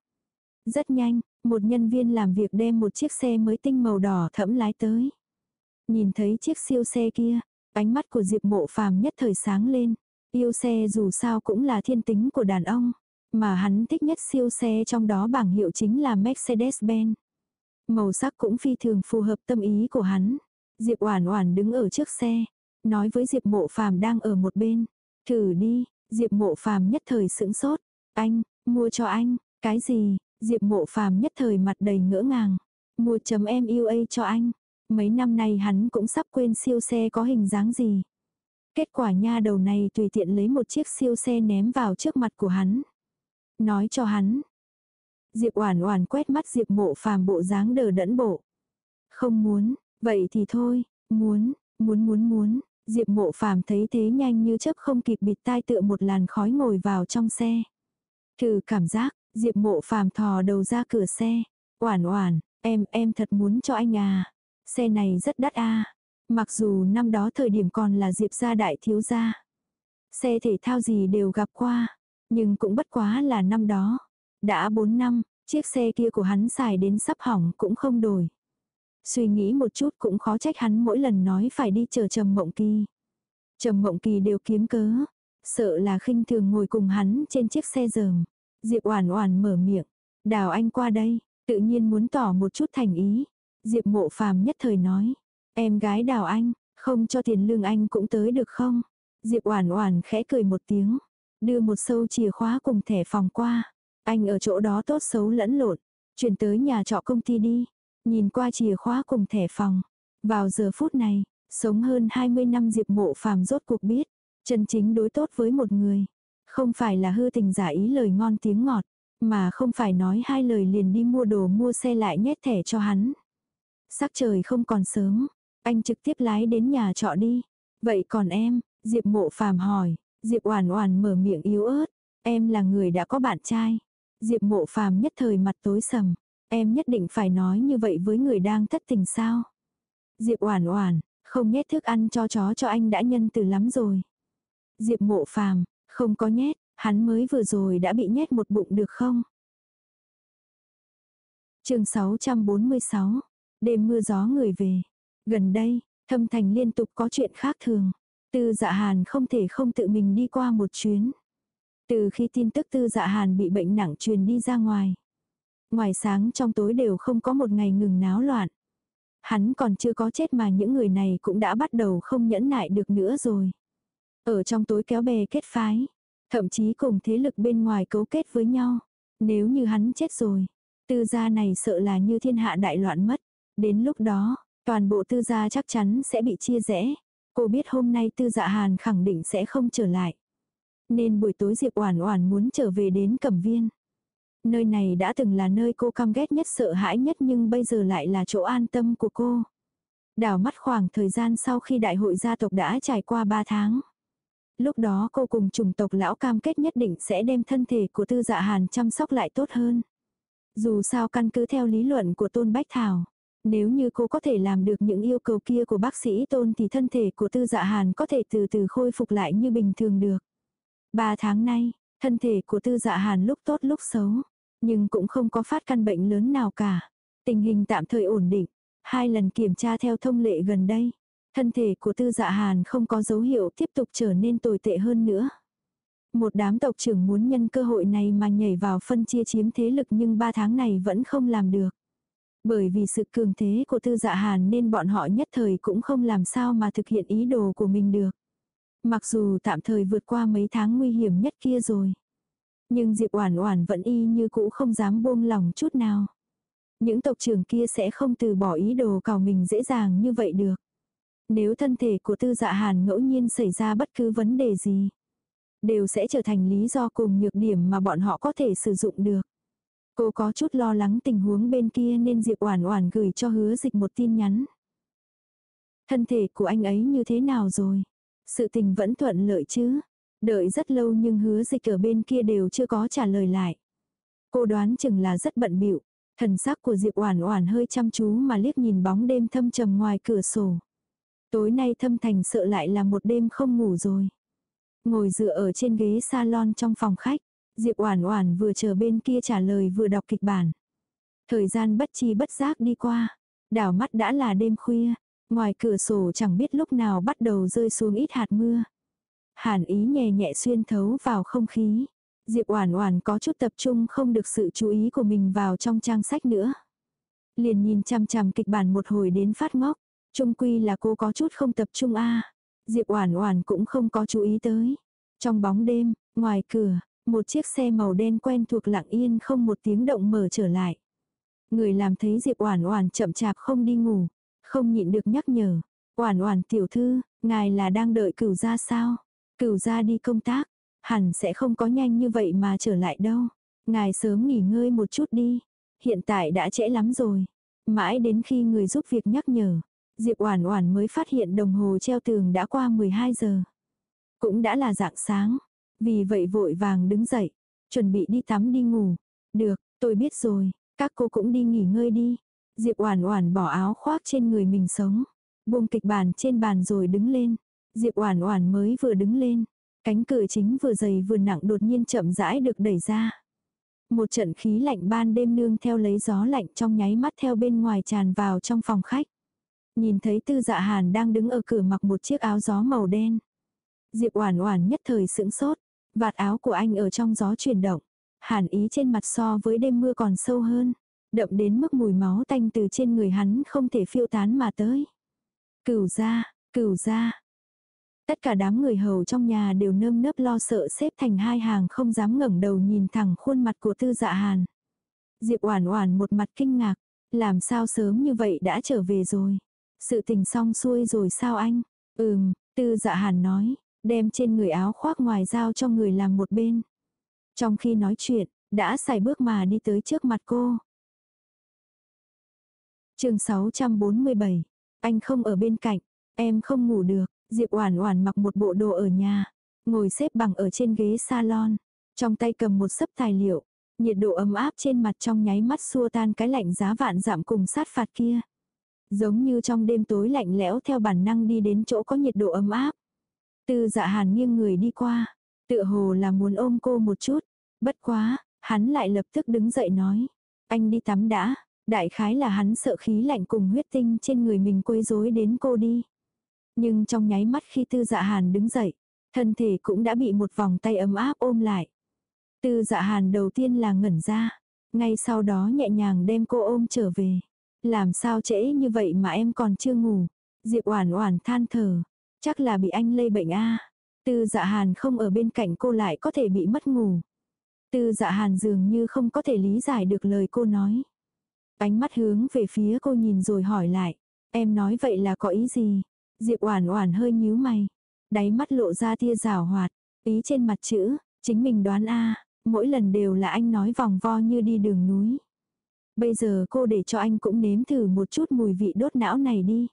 Rất nhanh, một nhân viên làm việc đem một chiếc xe mới tinh màu đỏ thẫm lái tới. Nhìn thấy chiếc siêu xe kia, ánh mắt của Diệp Mộ Phàm nhất thời sáng lên. Yêu xe dù sao cũng là thiên tính của đàn ông, mà hắn thích nhất siêu xe trong đó bảng hiệu chính là Mercedes-Benz. Màu sắc cũng phi thường phù hợp tâm ý của hắn. Diệp Oản Oản đứng ở trước xe, nói với Diệp Mộ Phàm đang ở một bên, "Thử đi." Diệp Mộ Phàm nhất thời sững sốt, "Anh, mua cho anh." "Cái gì?" Diệp Mộ Phàm nhất thời mặt đầy ngỡ ngàng. "Mua chấm MUA cho anh." Mấy năm nay hắn cũng sắp quên siêu xe có hình dáng gì. Kết quả nha đầu này tùy tiện lấy một chiếc siêu xe ném vào trước mặt của hắn. Nói cho hắn. Diệp Oản Oản quét mắt Diệp Mộ Phàm bộ dáng đờ đẫn bộ. Không muốn, vậy thì thôi, muốn, muốn muốn muốn. Diệp Mộ Phàm thấy thế nhanh như chớp không kịp bịt tai tựa một làn khói ngồi vào trong xe. Thử cảm giác, Diệp Mộ Phàm thò đầu ra cửa xe. Oản Oản, em em thật muốn cho anh à. Xe này rất đắt a. Mặc dù năm đó thời điểm còn là Diệp gia đại thiếu gia. Xe thể thao gì đều gặp qua, nhưng cũng bất quá là năm đó. Đã 4 năm, chiếc xe kia của hắn xài đến sắp hỏng cũng không đổi. Suy nghĩ một chút cũng khó trách hắn mỗi lần nói phải đi chờ Trầm Mộng Kỳ. Trầm Mộng Kỳ đều kiếm cớ, sợ là khinh thường ngồi cùng hắn trên chiếc xe giường. Diệp Oản Oản mở miệng, "Đào anh qua đây." Tự nhiên muốn tỏ một chút thành ý. Diệp Mộ Phàm nhất thời nói, "Em gái Đào anh, không cho tiền lương anh cũng tới được không?" Diệp Oản Oản khẽ cười một tiếng, đưa một sâu chìa khóa cùng thẻ phòng qua. Anh ở chỗ đó tốt xấu lẫn lộn, chuyển tới nhà trọ công ty đi. Nhìn qua chìa khóa cùng thẻ phòng. Vào giờ phút này, sống hơn 20 năm Diệp Mộ Phàm rốt cuộc biết, chân chính đối tốt với một người, không phải là hư tình giả ý lời ngon tiếng ngọt, mà không phải nói hai lời liền đi mua đồ mua xe lại nhét thẻ cho hắn. Sắc trời không còn sớm, anh trực tiếp lái đến nhà trọ đi. Vậy còn em, Diệp Mộ Phàm hỏi, Diệp Oản Oản mở miệng yếu ớt, em là người đã có bạn trai. Diệp Mộ Phàm nhất thời mặt tối sầm, em nhất định phải nói như vậy với người đang thất tình sao? Diệp Oản Oản, không nhét thức ăn cho chó cho anh đã nhân từ lắm rồi. Diệp Mộ Phàm, không có nhét, hắn mới vừa rồi đã bị nhét một bụng được không? Chương 646. Đêm mưa gió người về. Gần đây, Thâm Thành liên tục có chuyện khác thường. Tư Dạ Hàn không thể không tự mình đi qua một chuyến. Từ khi tin tức tư dạ hàn bị bệnh nặng truyền đi ra ngoài. Ngoài sáng trong tối đều không có một ngày ngừng náo loạn. Hắn còn chưa có chết mà những người này cũng đã bắt đầu không nhẫn nại được nữa rồi. Ở trong tối kéo bè kết phái. Thậm chí cùng thế lực bên ngoài cấu kết với nhau. Nếu như hắn chết rồi. Tư gia này sợ là như thiên hạ đại loạn mất. Đến lúc đó, toàn bộ tư gia chắc chắn sẽ bị chia rẽ. Cô biết hôm nay tư dạ hàn khẳng định sẽ không trở lại. Nên buổi tối Diệp Oản Oản muốn trở về đến Cẩm Viên. Nơi này đã từng là nơi cô căm ghét nhất, sợ hãi nhất nhưng bây giờ lại là chỗ an tâm của cô. Đảo mắt khoảng thời gian sau khi đại hội gia tộc đã trải qua 3 tháng. Lúc đó cô cùng chủng tộc lão cam kết nhất định sẽ đem thân thể của tư dạ hàn chăm sóc lại tốt hơn. Dù sao căn cứ theo lý luận của Tôn Bách Thảo. Nếu như cô có thể làm được những yêu cầu kia của bác sĩ Tôn thì thân thể của tư dạ hàn có thể từ từ khôi phục lại như bình thường được. Ba tháng nay, thân thể của tư dạ hàn lúc tốt lúc xấu, nhưng cũng không có phát căn bệnh lớn nào cả. Tình hình tạm thời ổn định. Hai lần kiểm tra theo thông lệ gần đây, thân thể của tư dạ hàn không có dấu hiệu tiếp tục trở nên tồi tệ hơn nữa. Một đám tộc trưởng muốn nhân cơ hội này mà nhảy vào phân chia chiếm thế lực nhưng ba tháng này vẫn không làm được. Bởi vì sự cường thế của tư dạ hàn nên bọn họ nhất thời cũng không làm sao mà thực hiện ý đồ của mình được. Mặc dù tạm thời vượt qua mấy tháng nguy hiểm nhất kia rồi. Nhưng Diệp Oản Oản vẫn y như cũ không dám buông lòng chút nào. Những tộc trưởng kia sẽ không từ bỏ ý đồ cào mình dễ dàng như vậy được. Nếu thân thể của Tư Dạ Hàn ngẫu nhiên xảy ra bất cứ vấn đề gì, đều sẽ trở thành lý do cùng nhược điểm mà bọn họ có thể sử dụng được. Cô có chút lo lắng tình huống bên kia nên Diệp Oản Oản gửi cho hứa dịch một tin nhắn. Thân thể của anh ấy như thế nào rồi? Sự tình vẫn thuận lợi chứ? Đợi rất lâu nhưng hứa dịch ở bên kia đều chưa có trả lời lại. Cô đoán chừng là rất bận bịu Thần sắc của Diệp Oản Oản hơi chăm chú mà liếc nhìn bóng đêm thâm trầm ngoài cửa sổ. Tối nay Thâm Thành sợ lại là một đêm không ngủ rồi. Ngồi dựa ở trên ghế salon trong phòng khách, Diệp Oản Oản vừa chờ bên kia trả lời vừa đọc kịch bản. Thời gian bất chi bất giác đi qua, đảo mắt đã là đêm khuya, ngoài cửa sổ chẳng biết lúc nào bắt đầu rơi xuống ít hạt mưa. Hàn ý nhẹ nhẹ xuyên thấu vào không khí. Diệp Oản Oản có chút tập trung không được sự chú ý của mình vào trong trang sách nữa. Liền nhìn chằm chằm kịch bản một hồi đến phát ngốc, trung quy là cô có chút không tập trung a. Diệp Oản Oản cũng không có chú ý tới. Trong bóng đêm, ngoài cửa, một chiếc xe màu đen quen thuộc lặng yên không một tiếng động mở trở lại. Người làm thấy Diệp Oản Oản chậm chạp không đi ngủ, không nhịn được nhắc nhở, "Oản Oản tiểu thư, ngài là đang đợi Cửu gia sao? Cửu gia đi công tác, hẳn sẽ không có nhanh như vậy mà trở lại đâu. Ngài sớm nghỉ ngơi một chút đi, hiện tại đã trễ lắm rồi." Mãi đến khi người giúp việc nhắc nhở, Diệp Oản Oản mới phát hiện đồng hồ treo tường đã qua 12 giờ. Cũng đã là dạng sáng, vì vậy vội vàng đứng dậy, chuẩn bị đi tắm đi ngủ. Được, tôi biết rồi, các cô cũng đi nghỉ ngơi đi. Diệp Oản Oản bỏ áo khoác trên người mình sống, buông kịch bản trên bàn rồi đứng lên. Diệp Oản Oản mới vừa đứng lên, cánh cửa chính vừa dày vừa nặng đột nhiên chậm rãi được đẩy ra. Một trận khí lạnh ban đêm nương theo lấy gió lạnh trong nháy mắt theo bên ngoài tràn vào trong phòng khách. Nhìn thấy Tư Dạ Hàn đang đứng ở cửa mặc một chiếc áo gió màu đen. Diệp Oản Oản nhất thời sững sốt, vạt áo của anh ở trong gió chuyển động, hàn ý trên mặt so với đêm mưa còn sâu hơn, đậm đến mức mùi máu tanh từ trên người hắn không thể phiêu tán mà tới. Cửu gia, cửu gia. Tất cả đám người hầu trong nhà đều nơm nớp lo sợ xếp thành hai hàng không dám ngẩng đầu nhìn thẳng khuôn mặt của Tư Dạ Hàn. Diệp Oản Oản một mặt kinh ngạc, làm sao sớm như vậy đã trở về rồi? Sự tình xong xuôi rồi sao anh? Ừm, Tư Dạ Hàn nói, đem trên người áo khoác ngoài giao cho người làm một bên. Trong khi nói chuyện, đã xài bước mà đi tới trước mặt cô. chương 647, anh không ở bên cạnh, em không ngủ được, Diệp Oản Oản mặc một bộ đồ ở nhà, ngồi xếp bằng ở trên ghế salon, trong tay cầm một sấp tài liệu, nhiệt độ ấm áp trên mặt trong nháy mắt xua tan cái lạnh giá vạn giảm cùng sát phạt kia. Giống như trong đêm tối lạnh lẽo theo bản năng đi đến chỗ có nhiệt độ ấm áp. Tư dạ hàn nghiêng người đi qua, tựa hồ là muốn ôm cô một chút. Bất quá, hắn lại lập tức đứng dậy nói. Anh đi tắm đã, đại khái là hắn sợ khí lạnh cùng huyết tinh trên người mình quấy rối đến cô đi. Nhưng trong nháy mắt khi tư dạ hàn đứng dậy, thân thể cũng đã bị một vòng tay ấm áp ôm lại. Tư dạ hàn đầu tiên là ngẩn ra, ngay sau đó nhẹ nhàng đem cô ôm trở về. Làm sao trễ như vậy mà em còn chưa ngủ. Diệp Oản Oản than thở, chắc là bị anh lây bệnh a. Tư Dạ Hàn không ở bên cạnh cô lại có thể bị mất ngủ. Tư Dạ Hàn dường như không có thể lý giải được lời cô nói. Ánh mắt hướng về phía cô nhìn rồi hỏi lại, em nói vậy là có ý gì? Diệp Oản Oản hơi nhíu mày, đáy mắt lộ ra tia rào hoạt, ý trên mặt chữ, chính mình đoán a, mỗi lần đều là anh nói vòng vo như đi đường núi. Bây giờ cô để cho anh cũng nếm thử một chút mùi vị đốt não này đi.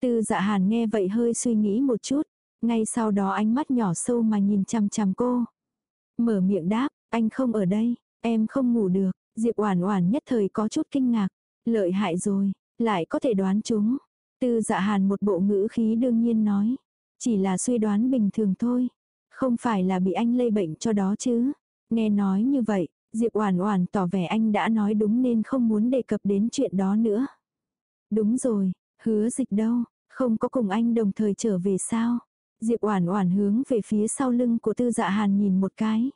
Tư dạ hàn nghe vậy hơi suy nghĩ một chút. Ngay sau đó ánh mắt nhỏ sâu mà nhìn chằm chằm cô. Mở miệng đáp, anh không ở đây, em không ngủ được. Diệp Oản Oản nhất thời có chút kinh ngạc. Lợi hại rồi, lại có thể đoán chúng. Tư dạ hàn một bộ ngữ khí đương nhiên nói. Chỉ là suy đoán bình thường thôi. Không phải là bị anh lây bệnh cho đó chứ. Nghe nói như vậy, Diệp Oản Oản tỏ vẻ anh đã nói đúng nên không muốn đề cập đến chuyện đó nữa. Đúng rồi, hứa dịch đâu, không có cùng anh đồng thời trở về sao? Diệp Oản Oản hướng về phía sau lưng của Tư Dạ Hàn nhìn một cái.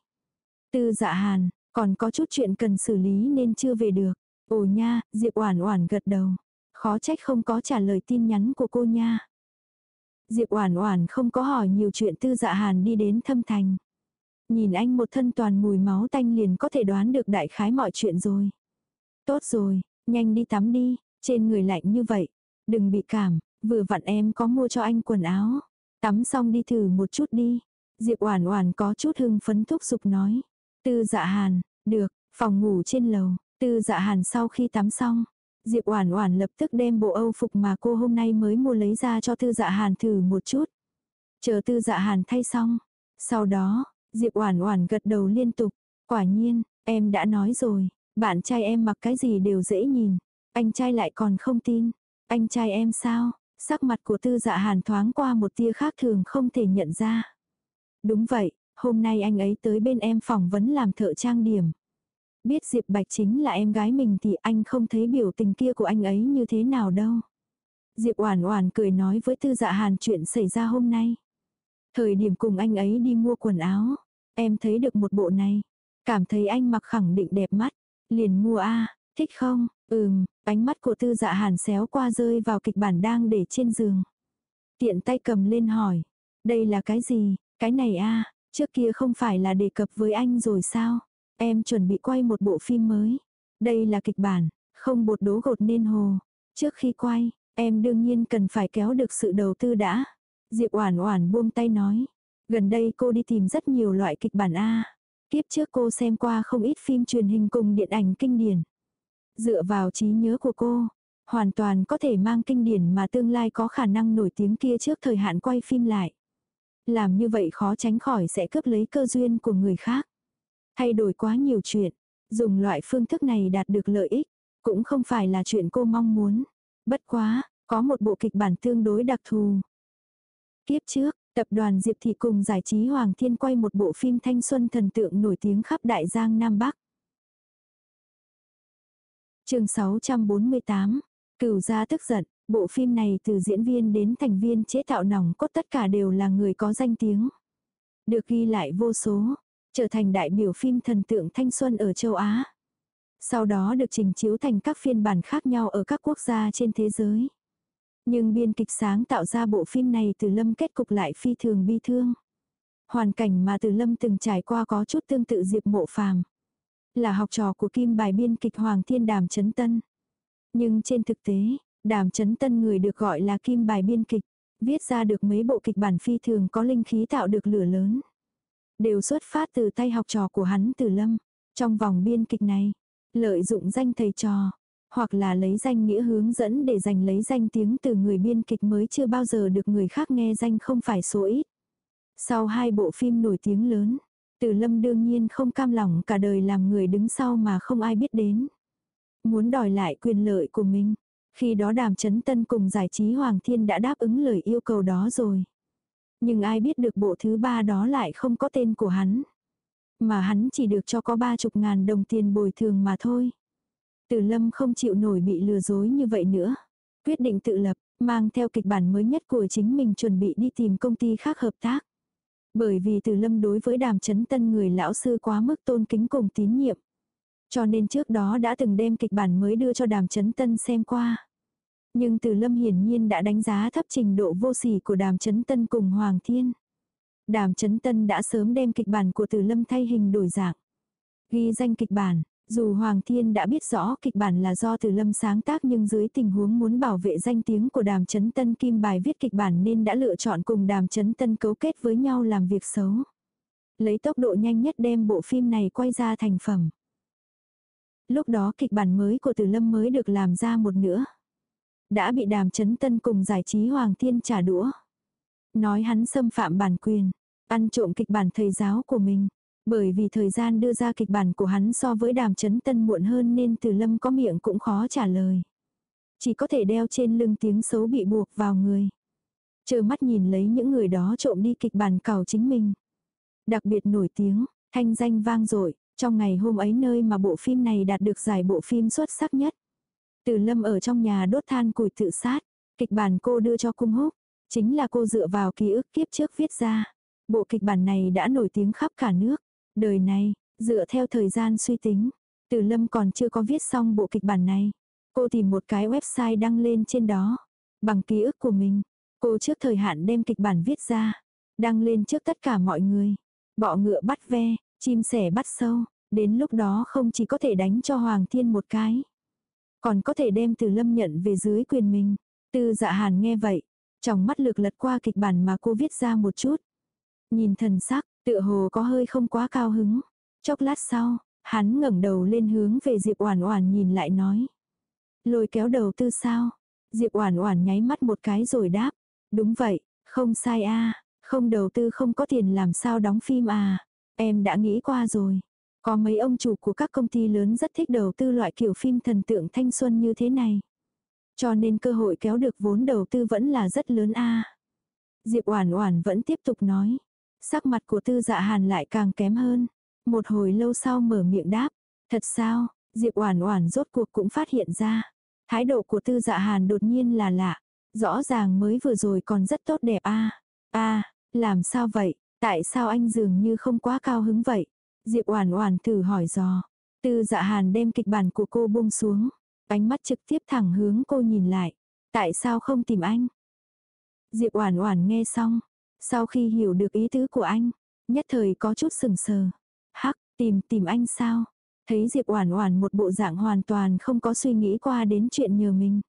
Tư Dạ Hàn, còn có chút chuyện cần xử lý nên chưa về được. Ồ nha, Diệp Oản Oản gật đầu. Khó trách không có trả lời tin nhắn của cô nha. Diệp Oản Oản không có hỏi nhiều chuyện Tư Dạ Hàn đi đến Thâm Thành. Nhìn anh một thân toàn mùi máu tanh liền có thể đoán được đại khái mọi chuyện rồi. Tốt rồi, nhanh đi tắm đi, trên người lạnh như vậy. Đừng bị cảm, vừa vặn em có mua cho anh quần áo. Tắm xong đi thử một chút đi. Diệp Oản Oản có chút hưng phấn thúc giục nói. Tư Dạ Hàn, được, phòng ngủ trên lầu, Tư Dạ Hàn sau khi tắm xong, Diệp Oản Oản lập tức đem bộ Âu phục mà cô hôm nay mới mua lấy ra cho Tư Dạ Hàn thử một chút. Chờ Tư Dạ Hàn thay xong, sau đó, Diệp Oản Oản gật đầu liên tục, quả nhiên, em đã nói rồi, bạn trai em mặc cái gì đều dễ nhìn, anh trai lại còn không tin. Anh trai em sao? Sắc mặt của Tư Dạ Hàn thoáng qua một tia khác thường không thể nhận ra. Đúng vậy, hôm nay anh ấy tới bên em phỏng vấn làm thợ trang điểm. Biết Diệp Bạch chính là em gái mình thì anh không thấy biểu tình kia của anh ấy như thế nào đâu. Diệp Oản Oản cười nói với Tư Dạ Hàn chuyện xảy ra hôm nay. Thời điểm cùng anh ấy đi mua quần áo, em thấy được một bộ này, cảm thấy anh mặc khẳng định đẹp mắt, liền mua a, thích không? Ừm, ánh mắt của Tư Dạ Hàn xéo qua rơi vào kịch bản đang để trên giường. Tiện tay cầm lên hỏi, đây là cái gì? Cái này a, trước kia không phải là đề cập với anh rồi sao? Em chuẩn bị quay một bộ phim mới. Đây là kịch bản, không bột đố gột nên hồ. Trước khi quay, em đương nhiên cần phải kéo được sự đầu tư đã. Diệp Oản Oản buông tay nói, gần đây cô đi tìm rất nhiều loại kịch bản a. Kiếp trước cô xem qua không ít phim truyền hình cùng điện ảnh kinh điển. Dựa vào trí nhớ của cô, hoàn toàn có thể mang kinh điển mà tương lai có khả năng nổi tiếng kia trước thời hạn quay phim lại. Làm như vậy khó tránh khỏi sẽ cướp lấy cơ duyên của người khác. Thay đổi quá nhiều chuyện, dùng loại phương thức này đạt được lợi ích, cũng không phải là chuyện cô mong muốn. Bất quá, có một bộ kịch bản tương đối đặc thù. Kiếp trước, tập đoàn Diệp Thị cùng giải trí Hoàng Thiên quay một bộ phim thanh xuân thần tượng nổi tiếng khắp Đại Giang Nam Bắc chương 648, Cửu gia tức giận, bộ phim này từ diễn viên đến thành viên chế tạo nòng cốt tất cả đều là người có danh tiếng. Được ghi lại vô số, trở thành đại biểu phim thần tượng thanh xuân ở châu Á. Sau đó được trình chiếu thành các phiên bản khác nhau ở các quốc gia trên thế giới. Nhưng biên kịch sáng tạo ra bộ phim này từ lâm kết cục lại phi thường bi thương. Hoàn cảnh mà từ lâm từng trải qua có chút tương tự Diệp Mộ Phàm là học trò của kim bài biên kịch Hoàng Thiên Đàm Chấn Tân. Nhưng trên thực tế, Đàm Chấn Tân người được gọi là kim bài biên kịch, viết ra được mấy bộ kịch bản phi thường có linh khí tạo được lửa lớn. Đều xuất phát từ tay học trò của hắn từ lâm. Trong vòng biên kịch này, lợi dụng danh thầy trò, hoặc là lấy danh nghĩa hướng dẫn để giành lấy danh tiếng từ người biên kịch mới chưa bao giờ được người khác nghe danh không phải số ít. Sau hai bộ phim nổi tiếng lớn, từ Lâm đương nhiên không cam lòng cả đời làm người đứng sau mà không ai biết đến. Muốn đòi lại quyền lợi của mình. Khi đó đàm chấn tân cùng giải trí Hoàng Thiên đã đáp ứng lời yêu cầu đó rồi. Nhưng ai biết được bộ thứ ba đó lại không có tên của hắn. Mà hắn chỉ được cho có ba chục ngàn đồng tiền bồi thường mà thôi. Từ lâm không chịu nổi bị lừa dối như vậy nữa. Quyết định tự lập, mang theo kịch bản mới nhất của chính mình chuẩn bị đi tìm công ty khác hợp tác. Bởi vì từ lâm đối với đàm chấn tân người lão sư quá mức tôn kính cùng tín nhiệm. Cho nên trước đó đã từng đem kịch bản mới đưa cho đàm chấn tân xem qua. Nhưng từ lâm hiển nhiên đã đánh giá thấp trình độ vô sỉ của đàm chấn tân cùng Hoàng Thiên. Đàm chấn tân đã sớm đem kịch bản của từ lâm thay hình đổi dạng. Ghi danh kịch bản, dù Hoàng Thiên đã biết rõ kịch bản là do Từ Lâm sáng tác nhưng dưới tình huống muốn bảo vệ danh tiếng của Đàm Chấn Tân Kim bài viết kịch bản nên đã lựa chọn cùng Đàm Chấn Tân cấu kết với nhau làm việc xấu. Lấy tốc độ nhanh nhất đem bộ phim này quay ra thành phẩm. Lúc đó kịch bản mới của Từ Lâm mới được làm ra một nữa. Đã bị Đàm Chấn Tân cùng giải trí Hoàng Thiên trả đũa. Nói hắn xâm phạm bản quyền, ăn trộm kịch bản thầy giáo của mình. Bởi vì thời gian đưa ra kịch bản của hắn so với đàm chấn tân muộn hơn nên từ lâm có miệng cũng khó trả lời. Chỉ có thể đeo trên lưng tiếng xấu bị buộc vào người. Chờ mắt nhìn lấy những người đó trộm đi kịch bản cào chính mình. Đặc biệt nổi tiếng, thanh danh vang dội trong ngày hôm ấy nơi mà bộ phim này đạt được giải bộ phim xuất sắc nhất. Từ lâm ở trong nhà đốt than củi tự sát, kịch bản cô đưa cho cung húc, chính là cô dựa vào ký ức kiếp trước viết ra. Bộ kịch bản này đã nổi tiếng khắp cả nước. Đời này, dựa theo thời gian suy tính, Từ Lâm còn chưa có viết xong bộ kịch bản này. Cô tìm một cái website đăng lên trên đó. Bằng ký ức của mình, cô trước thời hạn đem kịch bản viết ra. Đăng lên trước tất cả mọi người. Bọ ngựa bắt ve, chim sẻ bắt sâu. Đến lúc đó không chỉ có thể đánh cho Hoàng Thiên một cái. Còn có thể đem Từ Lâm nhận về dưới quyền mình. Tư dạ hàn nghe vậy. Trong mắt lược lật qua kịch bản mà cô viết ra một chút. nhìn thần sắc, tựa hồ có hơi không quá cao hứng. Chốc lát sau, hắn ngẩng đầu lên hướng về Diệp Oản Oản nhìn lại nói. Lôi kéo đầu tư sao? Diệp Oản Oản nháy mắt một cái rồi đáp. Đúng vậy, không sai a, không đầu tư không có tiền làm sao đóng phim à. Em đã nghĩ qua rồi. Có mấy ông chủ của các công ty lớn rất thích đầu tư loại kiểu phim thần tượng thanh xuân như thế này. Cho nên cơ hội kéo được vốn đầu tư vẫn là rất lớn a. Diệp Oản Oản vẫn tiếp tục nói. Sắc mặt của Tư Dạ Hàn lại càng kém hơn. Một hồi lâu sau mở miệng đáp, "Thật sao?" Diệp Oản Oản rốt cuộc cũng phát hiện ra, thái độ của Tư Dạ Hàn đột nhiên là lạ, rõ ràng mới vừa rồi còn rất tốt đẹp a. A, làm sao vậy? Tại sao anh dường như không quá cao hứng vậy? Diệp Oản Oản thử hỏi dò. Tư Dạ Hàn đem kịch bản của cô buông xuống, ánh mắt trực tiếp thẳng hướng cô nhìn lại. Tại sao không tìm anh? Diệp Oản Oản nghe xong, sau khi hiểu được ý tứ của anh, nhất thời có chút sừng sờ. Hắc, tìm tìm anh sao? Thấy Diệp Oản Oản một bộ dạng hoàn toàn không có suy nghĩ qua đến chuyện nhờ mình.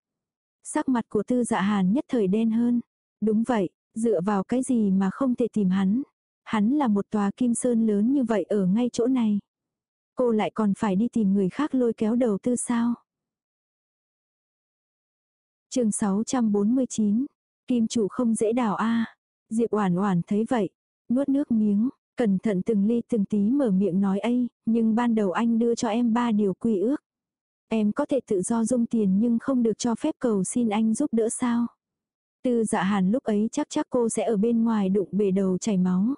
Sắc mặt của Tư Dạ Hàn nhất thời đen hơn. Đúng vậy, dựa vào cái gì mà không thể tìm hắn? Hắn là một tòa kim sơn lớn như vậy ở ngay chỗ này. Cô lại còn phải đi tìm người khác lôi kéo đầu tư sao? Chương 649. Kim chủ không dễ đào a. Diệp Oản Oản thấy vậy, nuốt nước miếng, cẩn thận từng ly từng tí mở miệng nói ấy, nhưng ban đầu anh đưa cho em ba điều quy ước. Em có thể tự do dung tiền nhưng không được cho phép cầu xin anh giúp đỡ sao? Tư dạ hàn lúc ấy chắc chắc cô sẽ ở bên ngoài đụng bể đầu chảy máu.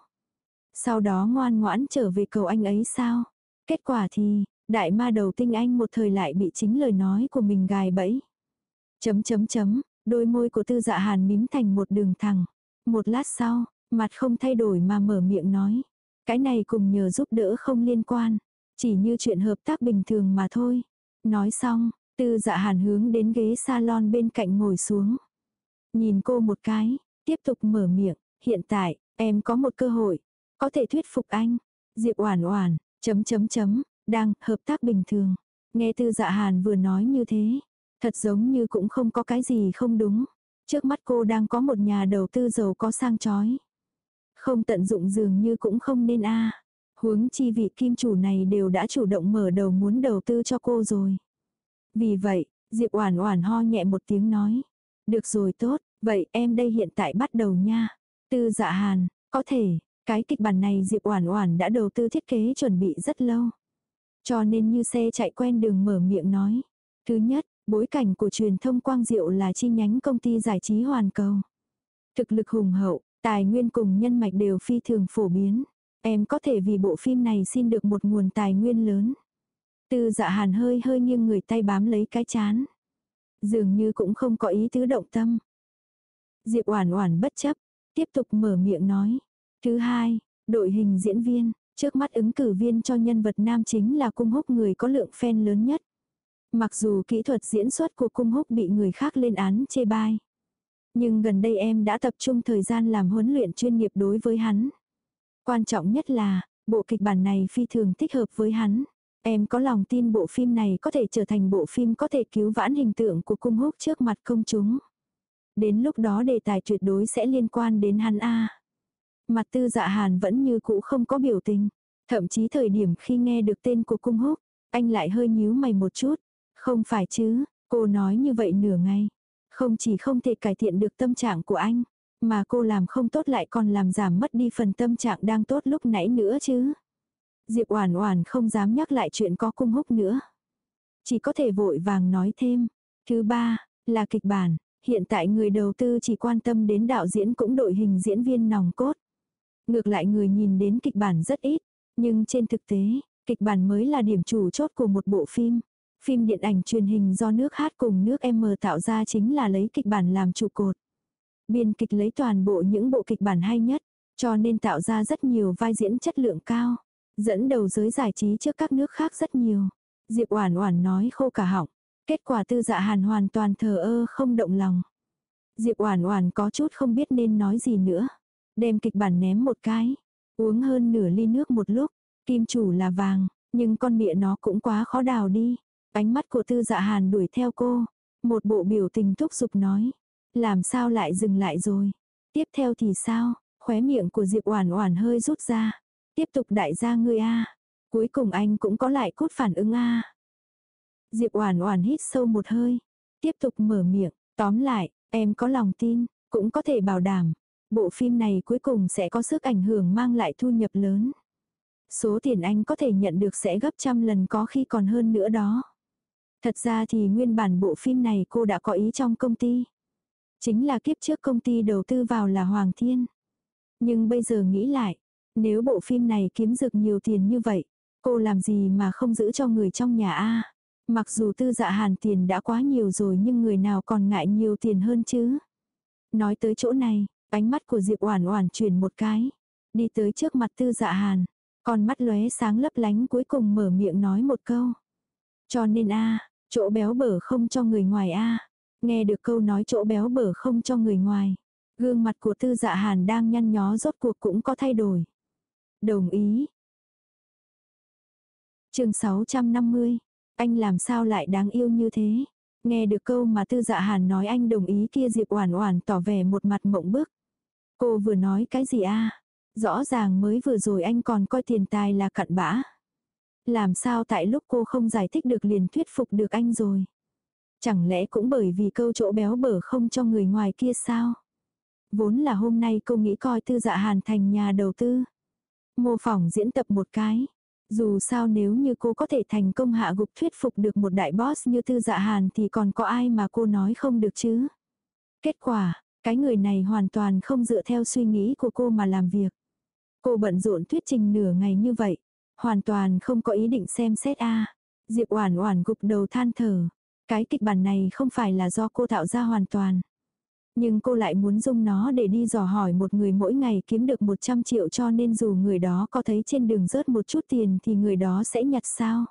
Sau đó ngoan ngoãn trở về cầu anh ấy sao? Kết quả thì, đại ma đầu tinh anh một thời lại bị chính lời nói của mình gài bẫy. Chấm chấm chấm, đôi môi của tư dạ hàn mím thành một đường thẳng. Một lát sau, mặt không thay đổi mà mở miệng nói. Cái này cùng nhờ giúp đỡ không liên quan. Chỉ như chuyện hợp tác bình thường mà thôi. Nói xong, tư dạ hàn hướng đến ghế salon bên cạnh ngồi xuống. Nhìn cô một cái, tiếp tục mở miệng. Hiện tại, em có một cơ hội. Có thể thuyết phục anh. Diệp Oản Oản, chấm chấm chấm, đang hợp tác bình thường. Nghe Tư Dạ Hàn vừa nói như thế, thật giống như cũng không có cái gì không đúng. Trước mắt cô đang có một nhà đầu tư giàu có sang chói. Không tận dụng dường như cũng không nên a. Huống chi vị kim chủ này đều đã chủ động mở đầu muốn đầu tư cho cô rồi. Vì vậy, Diệp Oản Oản ho nhẹ một tiếng nói, "Được rồi tốt, vậy em đây hiện tại bắt đầu nha." Tư Dạ Hàn, "Có thể, cái kịch bản này Diệp Oản Oản đã đầu tư thiết kế chuẩn bị rất lâu. Cho nên như xe chạy quen đường mở miệng nói. Thứ nhất, bối cảnh của truyền thông Quang Diệu là chi nhánh công ty giải trí Hoàn Cầu. Thực lực hùng hậu, tài nguyên cùng nhân mạch đều phi thường phổ biến. Em có thể vì bộ phim này xin được một nguồn tài nguyên lớn. Tư dạ hàn hơi hơi nghiêng người tay bám lấy cái chán. Dường như cũng không có ý tứ động tâm. Diệp Oản Oản bất chấp, tiếp tục mở miệng nói. Thứ hai, đội hình diễn viên, trước mắt ứng cử viên cho nhân vật nam chính là cung húc người có lượng fan lớn nhất. Mặc dù kỹ thuật diễn xuất của cung húc bị người khác lên án chê bai. Nhưng gần đây em đã tập trung thời gian làm huấn luyện chuyên nghiệp đối với hắn. Quan trọng nhất là, bộ kịch bản này phi thường thích hợp với hắn. Em có lòng tin bộ phim này có thể trở thành bộ phim có thể cứu vãn hình tượng của cung húc trước mặt công chúng. Đến lúc đó đề tài tuyệt đối sẽ liên quan đến hắn A. Mặt tư dạ hàn vẫn như cũ không có biểu tình. Thậm chí thời điểm khi nghe được tên của cung húc, anh lại hơi nhíu mày một chút. Không phải chứ, cô nói như vậy nửa ngày. Không chỉ không thể cải thiện được tâm trạng của anh, mà cô làm không tốt lại còn làm giảm mất đi phần tâm trạng đang tốt lúc nãy nữa chứ. Diệp Oản Oản không dám nhắc lại chuyện có cung húc nữa. Chỉ có thể vội vàng nói thêm. Thứ ba, là kịch bản. Hiện tại người đầu tư chỉ quan tâm đến đạo diễn cũng đội hình diễn viên nòng cốt. Ngược lại người nhìn đến kịch bản rất ít, nhưng trên thực tế, kịch bản mới là điểm chủ chốt của một bộ phim. Phim điện ảnh truyền hình do nước hát cùng nước M tạo ra chính là lấy kịch bản làm trụ cột. Biên kịch lấy toàn bộ những bộ kịch bản hay nhất, cho nên tạo ra rất nhiều vai diễn chất lượng cao, dẫn đầu giới giải trí trước các nước khác rất nhiều. Diệp Oản Oản nói khô cả họng, kết quả Tư Dạ Hàn hoàn toàn thờ ơ không động lòng. Diệp Oản Oản có chút không biết nên nói gì nữa. Đem kịch bản ném một cái. Uống hơn nửa ly nước một lúc. Kim chủ là vàng, nhưng con mịa nó cũng quá khó đào đi. Ánh mắt của tư dạ hàn đuổi theo cô. Một bộ biểu tình thúc giục nói. Làm sao lại dừng lại rồi? Tiếp theo thì sao? Khóe miệng của Diệp Oản Oản hơi rút ra. Tiếp tục đại gia ngươi a. Cuối cùng anh cũng có lại cốt phản ứng a. Diệp Oản Oản hít sâu một hơi, tiếp tục mở miệng, tóm lại, em có lòng tin, cũng có thể bảo đảm, bộ phim này cuối cùng sẽ có sức ảnh hưởng mang lại thu nhập lớn. Số tiền anh có thể nhận được sẽ gấp trăm lần có khi còn hơn nữa đó. Thật ra thì nguyên bản bộ phim này cô đã có ý trong công ty. Chính là kiếp trước công ty đầu tư vào là Hoàng Thiên. Nhưng bây giờ nghĩ lại, nếu bộ phim này kiếm được nhiều tiền như vậy, cô làm gì mà không giữ cho người trong nhà a Mặc dù tư dạ hàn tiền đã quá nhiều rồi nhưng người nào còn ngại nhiều tiền hơn chứ. Nói tới chỗ này, ánh mắt của Diệp Oản Oản chuyển một cái, đi tới trước mặt tư dạ hàn, con mắt lóe sáng lấp lánh cuối cùng mở miệng nói một câu. Cho nên a, chỗ béo bở không cho người ngoài a. Nghe được câu nói chỗ béo bở không cho người ngoài, gương mặt của tư dạ hàn đang nhăn nhó rốt cuộc cũng có thay đổi. Đồng ý. Chương 650 anh làm sao lại đáng yêu như thế? Nghe được câu mà tư dạ hàn nói anh đồng ý kia Diệp Oản Oản tỏ vẻ một mặt mộng bức. Cô vừa nói cái gì a? Rõ ràng mới vừa rồi anh còn coi tiền tài là cặn bã. Làm sao tại lúc cô không giải thích được liền thuyết phục được anh rồi? Chẳng lẽ cũng bởi vì câu chỗ béo bở không cho người ngoài kia sao? Vốn là hôm nay cô nghĩ coi tư dạ hàn thành nhà đầu tư. Mô phỏng diễn tập một cái, dù sao nếu như cô có thể thành công hạ gục thuyết phục được một đại boss như Tư Dạ Hàn thì còn có ai mà cô nói không được chứ. Kết quả, cái người này hoàn toàn không dựa theo suy nghĩ của cô mà làm việc. Cô bận rộn thuyết trình nửa ngày như vậy, hoàn toàn không có ý định xem xét a. Diệp Oản Oản gục đầu than thở, cái kịch bản này không phải là do cô tạo ra hoàn toàn. Nhưng cô lại muốn dùng nó để đi dò hỏi một người mỗi ngày kiếm được 100 triệu cho nên dù người đó có thấy trên đường rớt một chút tiền thì người đó sẽ nhặt sao.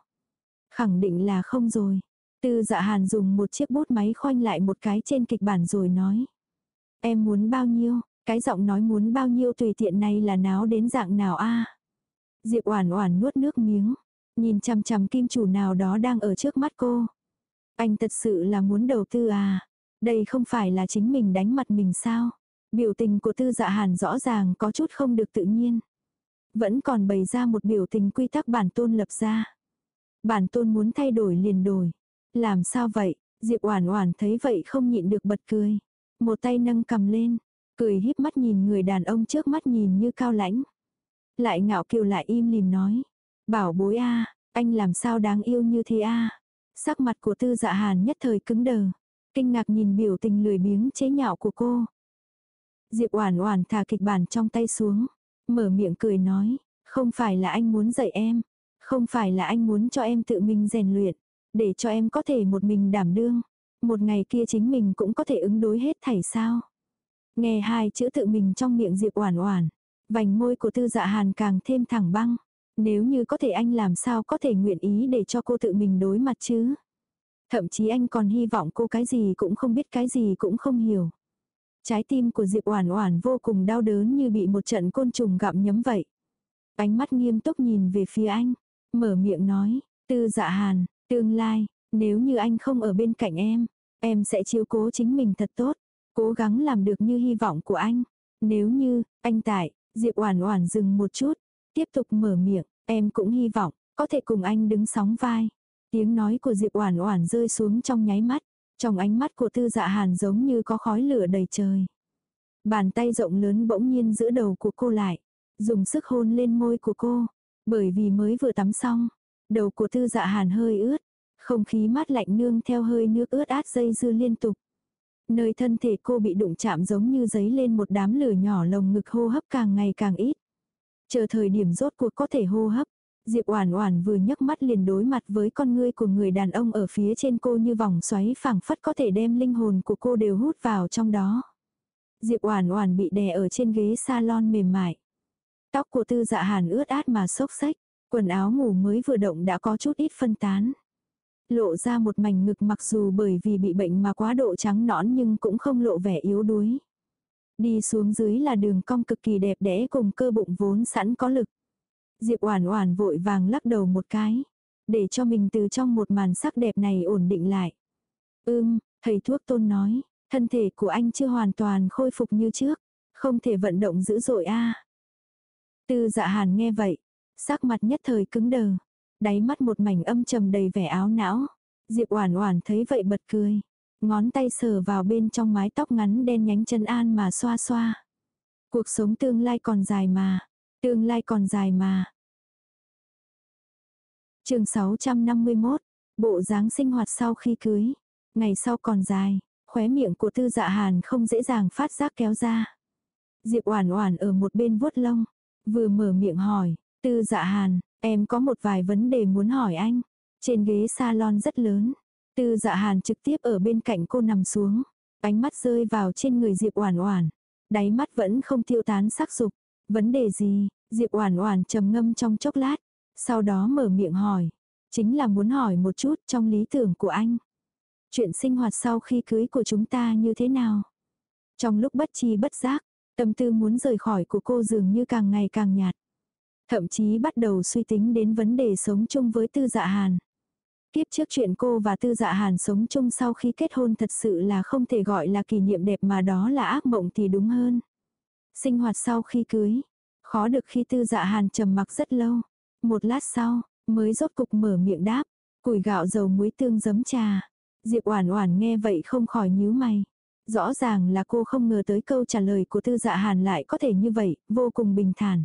Khẳng định là không rồi. Tư dạ hàn dùng một chiếc bút máy khoanh lại một cái trên kịch bản rồi nói. Em muốn bao nhiêu, cái giọng nói muốn bao nhiêu tùy tiện này là náo đến dạng nào a Diệp oản oản nuốt nước miếng, nhìn chằm chằm kim chủ nào đó đang ở trước mắt cô. Anh thật sự là muốn đầu tư à? Đây không phải là chính mình đánh mặt mình sao? Biểu tình của tư dạ hàn rõ ràng có chút không được tự nhiên. Vẫn còn bày ra một biểu tình quy tắc bản tôn lập ra. Bản tôn muốn thay đổi liền đổi. Làm sao vậy? Diệp Oản Oản thấy vậy không nhịn được bật cười. Một tay nâng cầm lên, cười híp mắt nhìn người đàn ông trước mắt nhìn như cao lãnh. Lại ngạo kiều lại im lìm nói, "Bảo bối a, anh làm sao đáng yêu như thế a?" Sắc mặt của Tư Dạ Hàn nhất thời cứng đờ. Kinh ngạc nhìn biểu tình lười biếng chế nhạo của cô. Diệp Oản Oản thả kịch bản trong tay xuống, mở miệng cười nói, không phải là anh muốn dạy em, không phải là anh muốn cho em tự mình rèn luyện, để cho em có thể một mình đảm đương, một ngày kia chính mình cũng có thể ứng đối hết thảy sao? Nghe hai chữ tự mình trong miệng Diệp Oản Oản, vành môi của Tư Dạ Hàn càng thêm thẳng băng, nếu như có thể anh làm sao có thể nguyện ý để cho cô tự mình đối mặt chứ? Thậm chí anh còn hy vọng cô cái gì cũng không biết cái gì cũng không hiểu. Trái tim của Diệp Oản Oản vô cùng đau đớn như bị một trận côn trùng gặm nhấm vậy. Ánh mắt nghiêm túc nhìn về phía anh, mở miệng nói, "Tư Dạ Hàn, tương lai, nếu như anh không ở bên cạnh em, em sẽ chiếu cố chính mình thật tốt, cố gắng làm được như hy vọng của anh. Nếu như, anh tại." Diệp Oản Oản dừng một chút, tiếp tục mở miệng, "Em cũng hy vọng có thể cùng anh đứng sóng vai." Tiếng nói của Diệp Oản Oản rơi xuống trong nháy mắt, trong ánh mắt của Tư Dạ Hàn giống như có khói lửa đầy trời. Bàn tay rộng lớn bỗng nhiên giữ đầu của cô lại, dùng sức hôn lên môi của cô, bởi vì mới vừa tắm xong, đầu của Tư Dạ Hàn hơi ướt, không khí mát lạnh nương theo hơi nước ướt át dây dưa liên tục. Nơi thân thể cô bị đụng chạm giống như giấy lên một đám lửa nhỏ lồng ngực hô hấp càng ngày càng ít. Chờ thời điểm rốt cuộc có thể hô hấp, Diệp Oản Oản vừa nhấc mắt liền đối mặt với con ngươi của người đàn ông ở phía trên cô như vòng xoáy phảng phất có thể đem linh hồn của cô đều hút vào trong đó. Diệp Oản Oản bị đè ở trên ghế salon mềm mại. Tóc của Tư Dạ Hàn ướt át mà xốc xếch, quần áo ngủ mới vừa động đã có chút ít phân tán. Lộ ra một mảnh ngực mặc dù bởi vì bị bệnh mà quá độ trắng nõn nhưng cũng không lộ vẻ yếu đuối. Đi xuống dưới là đường cong cực kỳ đẹp đẽ cùng cơ bụng vốn sẵn có lực. Diệp Oản Oản vội vàng lắc đầu một cái, để cho mình từ trong một màn sắc đẹp này ổn định lại. ưm Thầy thuốc Tôn nói, "Thân thể của anh chưa hoàn toàn khôi phục như trước, Không thể vận động dữ dội a. Tư dạ hàn nghe vậy, sắc mặt nhất thời cứng đờ, đáy mắt một mảnh âm trầm đầy vẻ áo não. Diệp Oản Oản thấy vậy bật cười, ngón tay sờ vào bên trong mái tóc ngắn đen nhánh chân an mà xoa xoa. Cuộc sống tương lai còn dài mà, tương lai còn dài mà. Chương 651, bộ dáng sinh hoạt sau khi cưới, ngày sau còn dài, khóe miệng của Tư Dạ Hàn không dễ dàng phát giác kéo ra. Diệp Oản Oản ở một bên vuốt lông, vừa mở miệng hỏi, "Tư Dạ Hàn, em có một vài vấn đề muốn hỏi anh." Trên ghế salon rất lớn, Tư Dạ Hàn trực tiếp ở bên cạnh cô nằm xuống, ánh mắt rơi vào trên người Diệp Oản Oản, đáy mắt vẫn không tiêu tán sắc dục. "Vấn đề gì?" Diệp Oản Oản trầm ngâm trong chốc lát, sau đó mở miệng hỏi, chính là muốn hỏi một chút trong lý tưởng của anh. Chuyện sinh hoạt sau khi cưới của chúng ta như thế nào? Trong lúc bất chi bất giác, tâm tư muốn rời khỏi của cô dường như càng ngày càng nhạt. Thậm chí bắt đầu suy tính đến vấn đề sống chung với tư dạ hàn. Kiếp trước chuyện cô và tư dạ hàn sống chung sau khi kết hôn thật sự là không thể gọi là kỷ niệm đẹp mà đó là ác mộng thì đúng hơn. Sinh hoạt sau khi cưới. Khó được khi tư dạ hàn trầm mặc rất lâu. Một lát sau, mới rốt cục mở miệng đáp. Củi gạo dầu muối tương giấm trà. Diệp Oản Oản nghe vậy không khỏi nhíu mày. Rõ ràng là cô không ngờ tới câu trả lời của Tư Dạ Hàn lại có thể như vậy, vô cùng bình thản.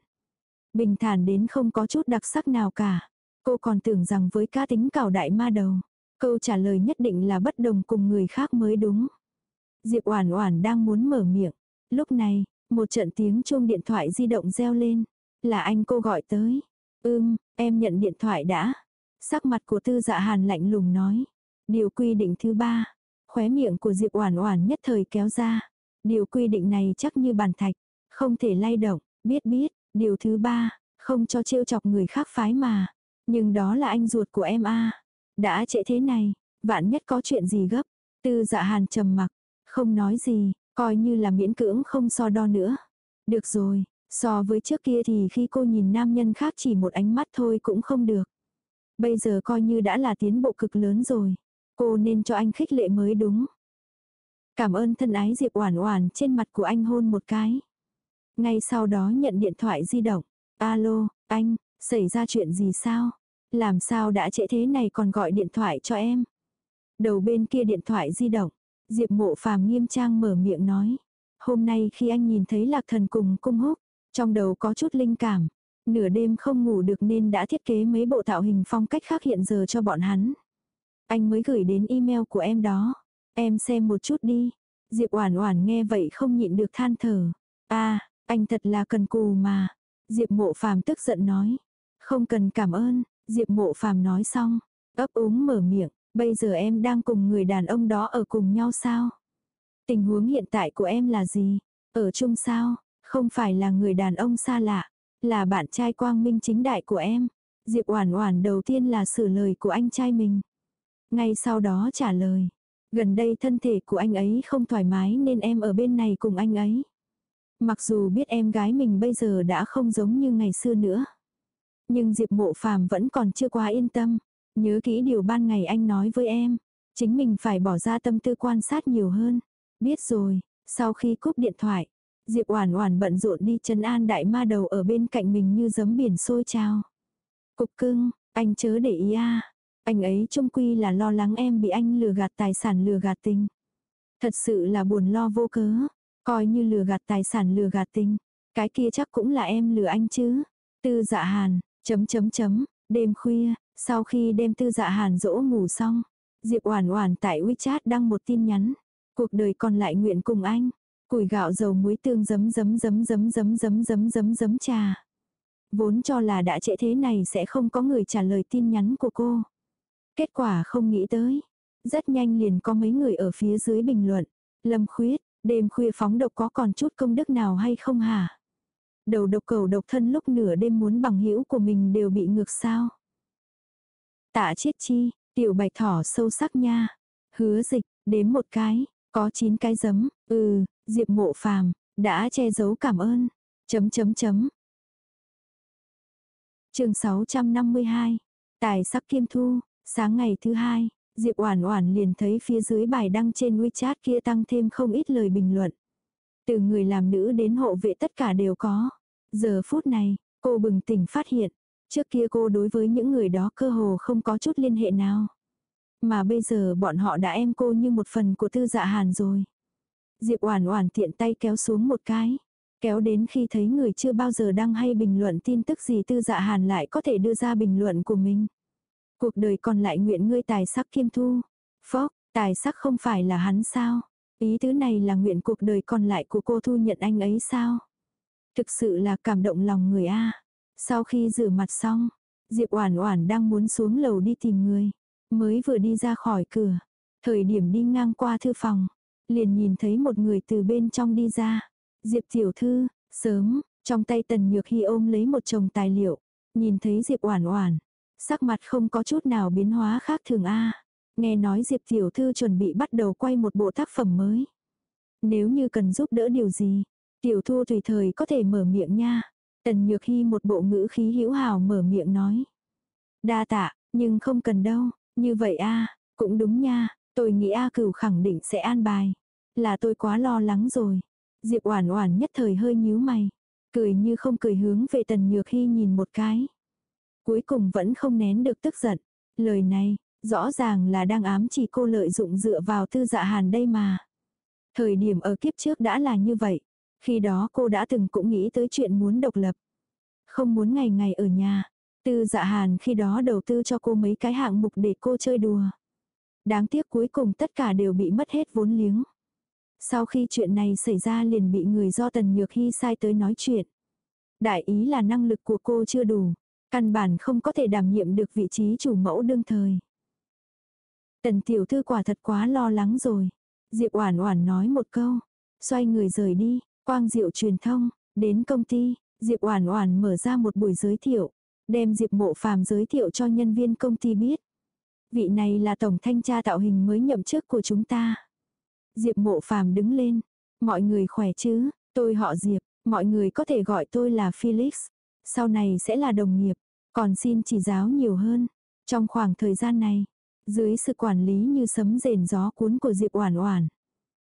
Bình thản đến không có chút đặc sắc nào cả. Cô còn tưởng rằng với cá tính cảo đại ma đầu, câu trả lời nhất định là bất đồng cùng người khác mới đúng. Diệp Oản Oản đang muốn mở miệng, lúc này, một trận tiếng chuông điện thoại di động reo lên, là anh cô gọi tới. "Ừm, em nhận điện thoại đã." Sắc mặt của Tư Dạ Hàn lạnh lùng nói. Điều quy định thứ ba, khóe miệng của Diệp Oản Oản nhất thời kéo ra. Điều quy định này chắc như bàn thạch, không thể lay động, biết biết, điều thứ ba, không cho trêu chọc người khác phái mà. Nhưng đó là anh ruột của em a. Đã trễ thế này, vạn nhất có chuyện gì gấp. Tư Dạ Hàn trầm mặc, không nói gì, coi như là miễn cưỡng không so đo nữa. Được rồi, so với trước kia thì khi cô nhìn nam nhân khác chỉ một ánh mắt thôi cũng không được. Bây giờ coi như đã là tiến bộ cực lớn rồi. Cô nên cho anh khích lệ mới đúng. Cảm ơn thân ái Diệp Oản Oản trên mặt của anh hôn một cái. Ngay sau đó nhận điện thoại di động. Alo, anh, xảy ra chuyện gì sao? Làm sao đã trễ thế này còn gọi điện thoại cho em? Đầu bên kia điện thoại di động, Diệp Mộ Phàm nghiêm trang mở miệng nói. Hôm nay khi anh nhìn thấy Lạc Thần cùng cung húc, trong đầu có chút linh cảm. Nửa đêm không ngủ được nên đã thiết kế mấy bộ tạo hình phong cách khác hiện giờ cho bọn hắn. Anh mới gửi đến email của em đó. Em xem một chút đi. Diệp Oản Oản nghe vậy không nhịn được than thở. A, à, anh thật là cần cù mà. Diệp Mộ Phàm tức giận nói. Không cần cảm ơn, Diệp Mộ Phàm nói xong, ấp úng mở miệng, bây giờ em đang cùng người đàn ông đó ở cùng nhau sao? Tình huống hiện tại của em là gì? Ở chung sao? Không phải là người đàn ông xa lạ, là bạn trai quang minh chính đại của em. Diệp Oản Oản đầu tiên là sửa lời của anh trai mình. Ngay sau đó trả lời. Gần đây thân thể của anh ấy không thoải mái nên em ở bên này cùng anh ấy. Mặc dù biết em gái mình bây giờ đã không giống như ngày xưa nữa. Nhưng Diệp Mộ Phàm vẫn còn chưa quá yên tâm. Nhớ kỹ điều ban ngày anh nói với em. Chính mình phải bỏ ra tâm tư quan sát nhiều hơn. Biết rồi, sau khi cúp điện thoại, Diệp Oản Oản bận rộn đi trấn an đại ma đầu ở bên cạnh mình như giấm biển sôi trào. Cục cưng, anh chớ để ý a, anh ấy trông quy là lo lắng em bị anh lừa gạt tài sản lừa gạt tình. Thật sự là buồn lo vô cớ. Coi như lừa gạt tài sản lừa gạt tình. Cái kia chắc cũng là em lừa anh chứ. Tư dạ hàn, chấm chấm chấm, đêm khuya, sau khi đêm tư dạ hàn dỗ ngủ xong. Diệp Oản Oản tại WeChat đăng một tin nhắn. Cuộc đời còn lại nguyện cùng anh. Củi gạo dầu muối tương giấm giấm giấm giấm giấm giấm giấm giấm giấm trà. Vốn cho là đã trễ thế này sẽ không có người trả lời tin nhắn của cô. Kết quả không nghĩ tới. Rất nhanh liền có mấy người ở phía dưới bình luận. Lâm khuyết, đêm khuya phóng độc có còn chút công đức nào hay không hả? Đầu độc cầu độc thân lúc nửa đêm muốn bằng hữu của mình đều bị ngược sao. Tạ chết chi, tiểu bạch thỏ sâu sắc nha. Hứa dịch, đếm một cái, có 9 cái giấm, ừ, diệp mộ phàm, đã che giấu cảm ơn. Chấm chấm chấm. chương 652. Tài sắc kiêm thu, Sáng ngày thứ hai, Diệp Oản Oản liền thấy phía dưới bài đăng trên WeChat kia tăng thêm không ít lời bình luận. Từ người làm nữ đến hộ vệ tất cả đều có. Giờ phút này, cô bừng tỉnh phát hiện, trước kia cô đối với những người đó cơ hồ không có chút liên hệ nào. Mà bây giờ bọn họ đã em cô như một phần của tư dạ hàn rồi. Diệp Oản Oản tiện tay kéo xuống một cái. Kéo đến khi thấy người chưa bao giờ đăng hay bình luận tin tức gì tư dạ hàn lại có thể đưa ra bình luận của mình. Cuộc đời còn lại nguyện ngươi tài sắc kiêm thu. Phốc, tài sắc không phải là hắn sao? Ý tứ này là nguyện cuộc đời còn lại của cô thu nhận anh ấy sao? Thực sự là cảm động lòng người a. Sau khi rửa mặt xong, Diệp Oản Oản đang muốn xuống lầu đi tìm người, mới vừa đi ra khỏi cửa, thời điểm đi ngang qua thư phòng, liền nhìn thấy một người từ bên trong đi ra. Diệp tiểu thư, sớm, trong tay Tần Nhược Hi ôm lấy một chồng tài liệu, nhìn thấy Diệp Oản Oản, sắc mặt không có chút nào biến hóa khác thường a. Nghe nói Diệp tiểu thư chuẩn bị bắt đầu quay một bộ tác phẩm mới. Nếu như cần giúp đỡ điều gì, tiểu thu tùy thời có thể mở miệng nha. Tần Nhược hy một bộ ngữ khí hữu hào mở miệng nói. Đa tạ, nhưng không cần đâu, như vậy a, cũng đúng nha, tôi nghĩ A Cửu khẳng định sẽ an bài. Là tôi quá lo lắng rồi. Diệp Oản Oản nhất thời hơi nhíu mày, cười như không cười hướng về Tần Nhược Hi nhìn một cái. Cuối cùng vẫn không nén được tức giận. Lời này, rõ ràng là đang ám chỉ cô lợi dụng dựa vào tư dạ hàn đây mà. Thời điểm ở kiếp trước đã là như vậy. Khi đó cô đã từng cũng nghĩ tới chuyện muốn độc lập. Không muốn ngày ngày ở nhà. Tư dạ hàn khi đó đầu tư cho cô mấy cái hạng mục để cô chơi đùa. Đáng tiếc cuối cùng tất cả đều bị mất hết vốn liếng. Sau khi chuyện này xảy ra liền bị người do Tần Nhược Hy sai tới nói chuyện. Đại ý là năng lực của cô chưa đủ. Căn bản không có thể đảm nhiệm được vị trí chủ mẫu đương thời. Tần tiểu thư quả thật quá lo lắng rồi. Diệp Oản Oản nói một câu, xoay người rời đi, quang diệu truyền thông, đến công ty, Diệp Oản Oản mở ra một buổi giới thiệu, đem Diệp Mộ Phàm giới thiệu cho nhân viên công ty biết. Vị này là tổng thanh tra tạo hình mới nhậm chức của chúng ta. Diệp Mộ Phàm đứng lên, mọi người khỏe chứ, tôi họ Diệp, mọi người có thể gọi tôi là Felix. Sau này sẽ là đồng nghiệp, còn xin chỉ giáo nhiều hơn. Trong khoảng thời gian này, dưới sự quản lý như sấm rền gió cuốn của Diệp Oản Oản,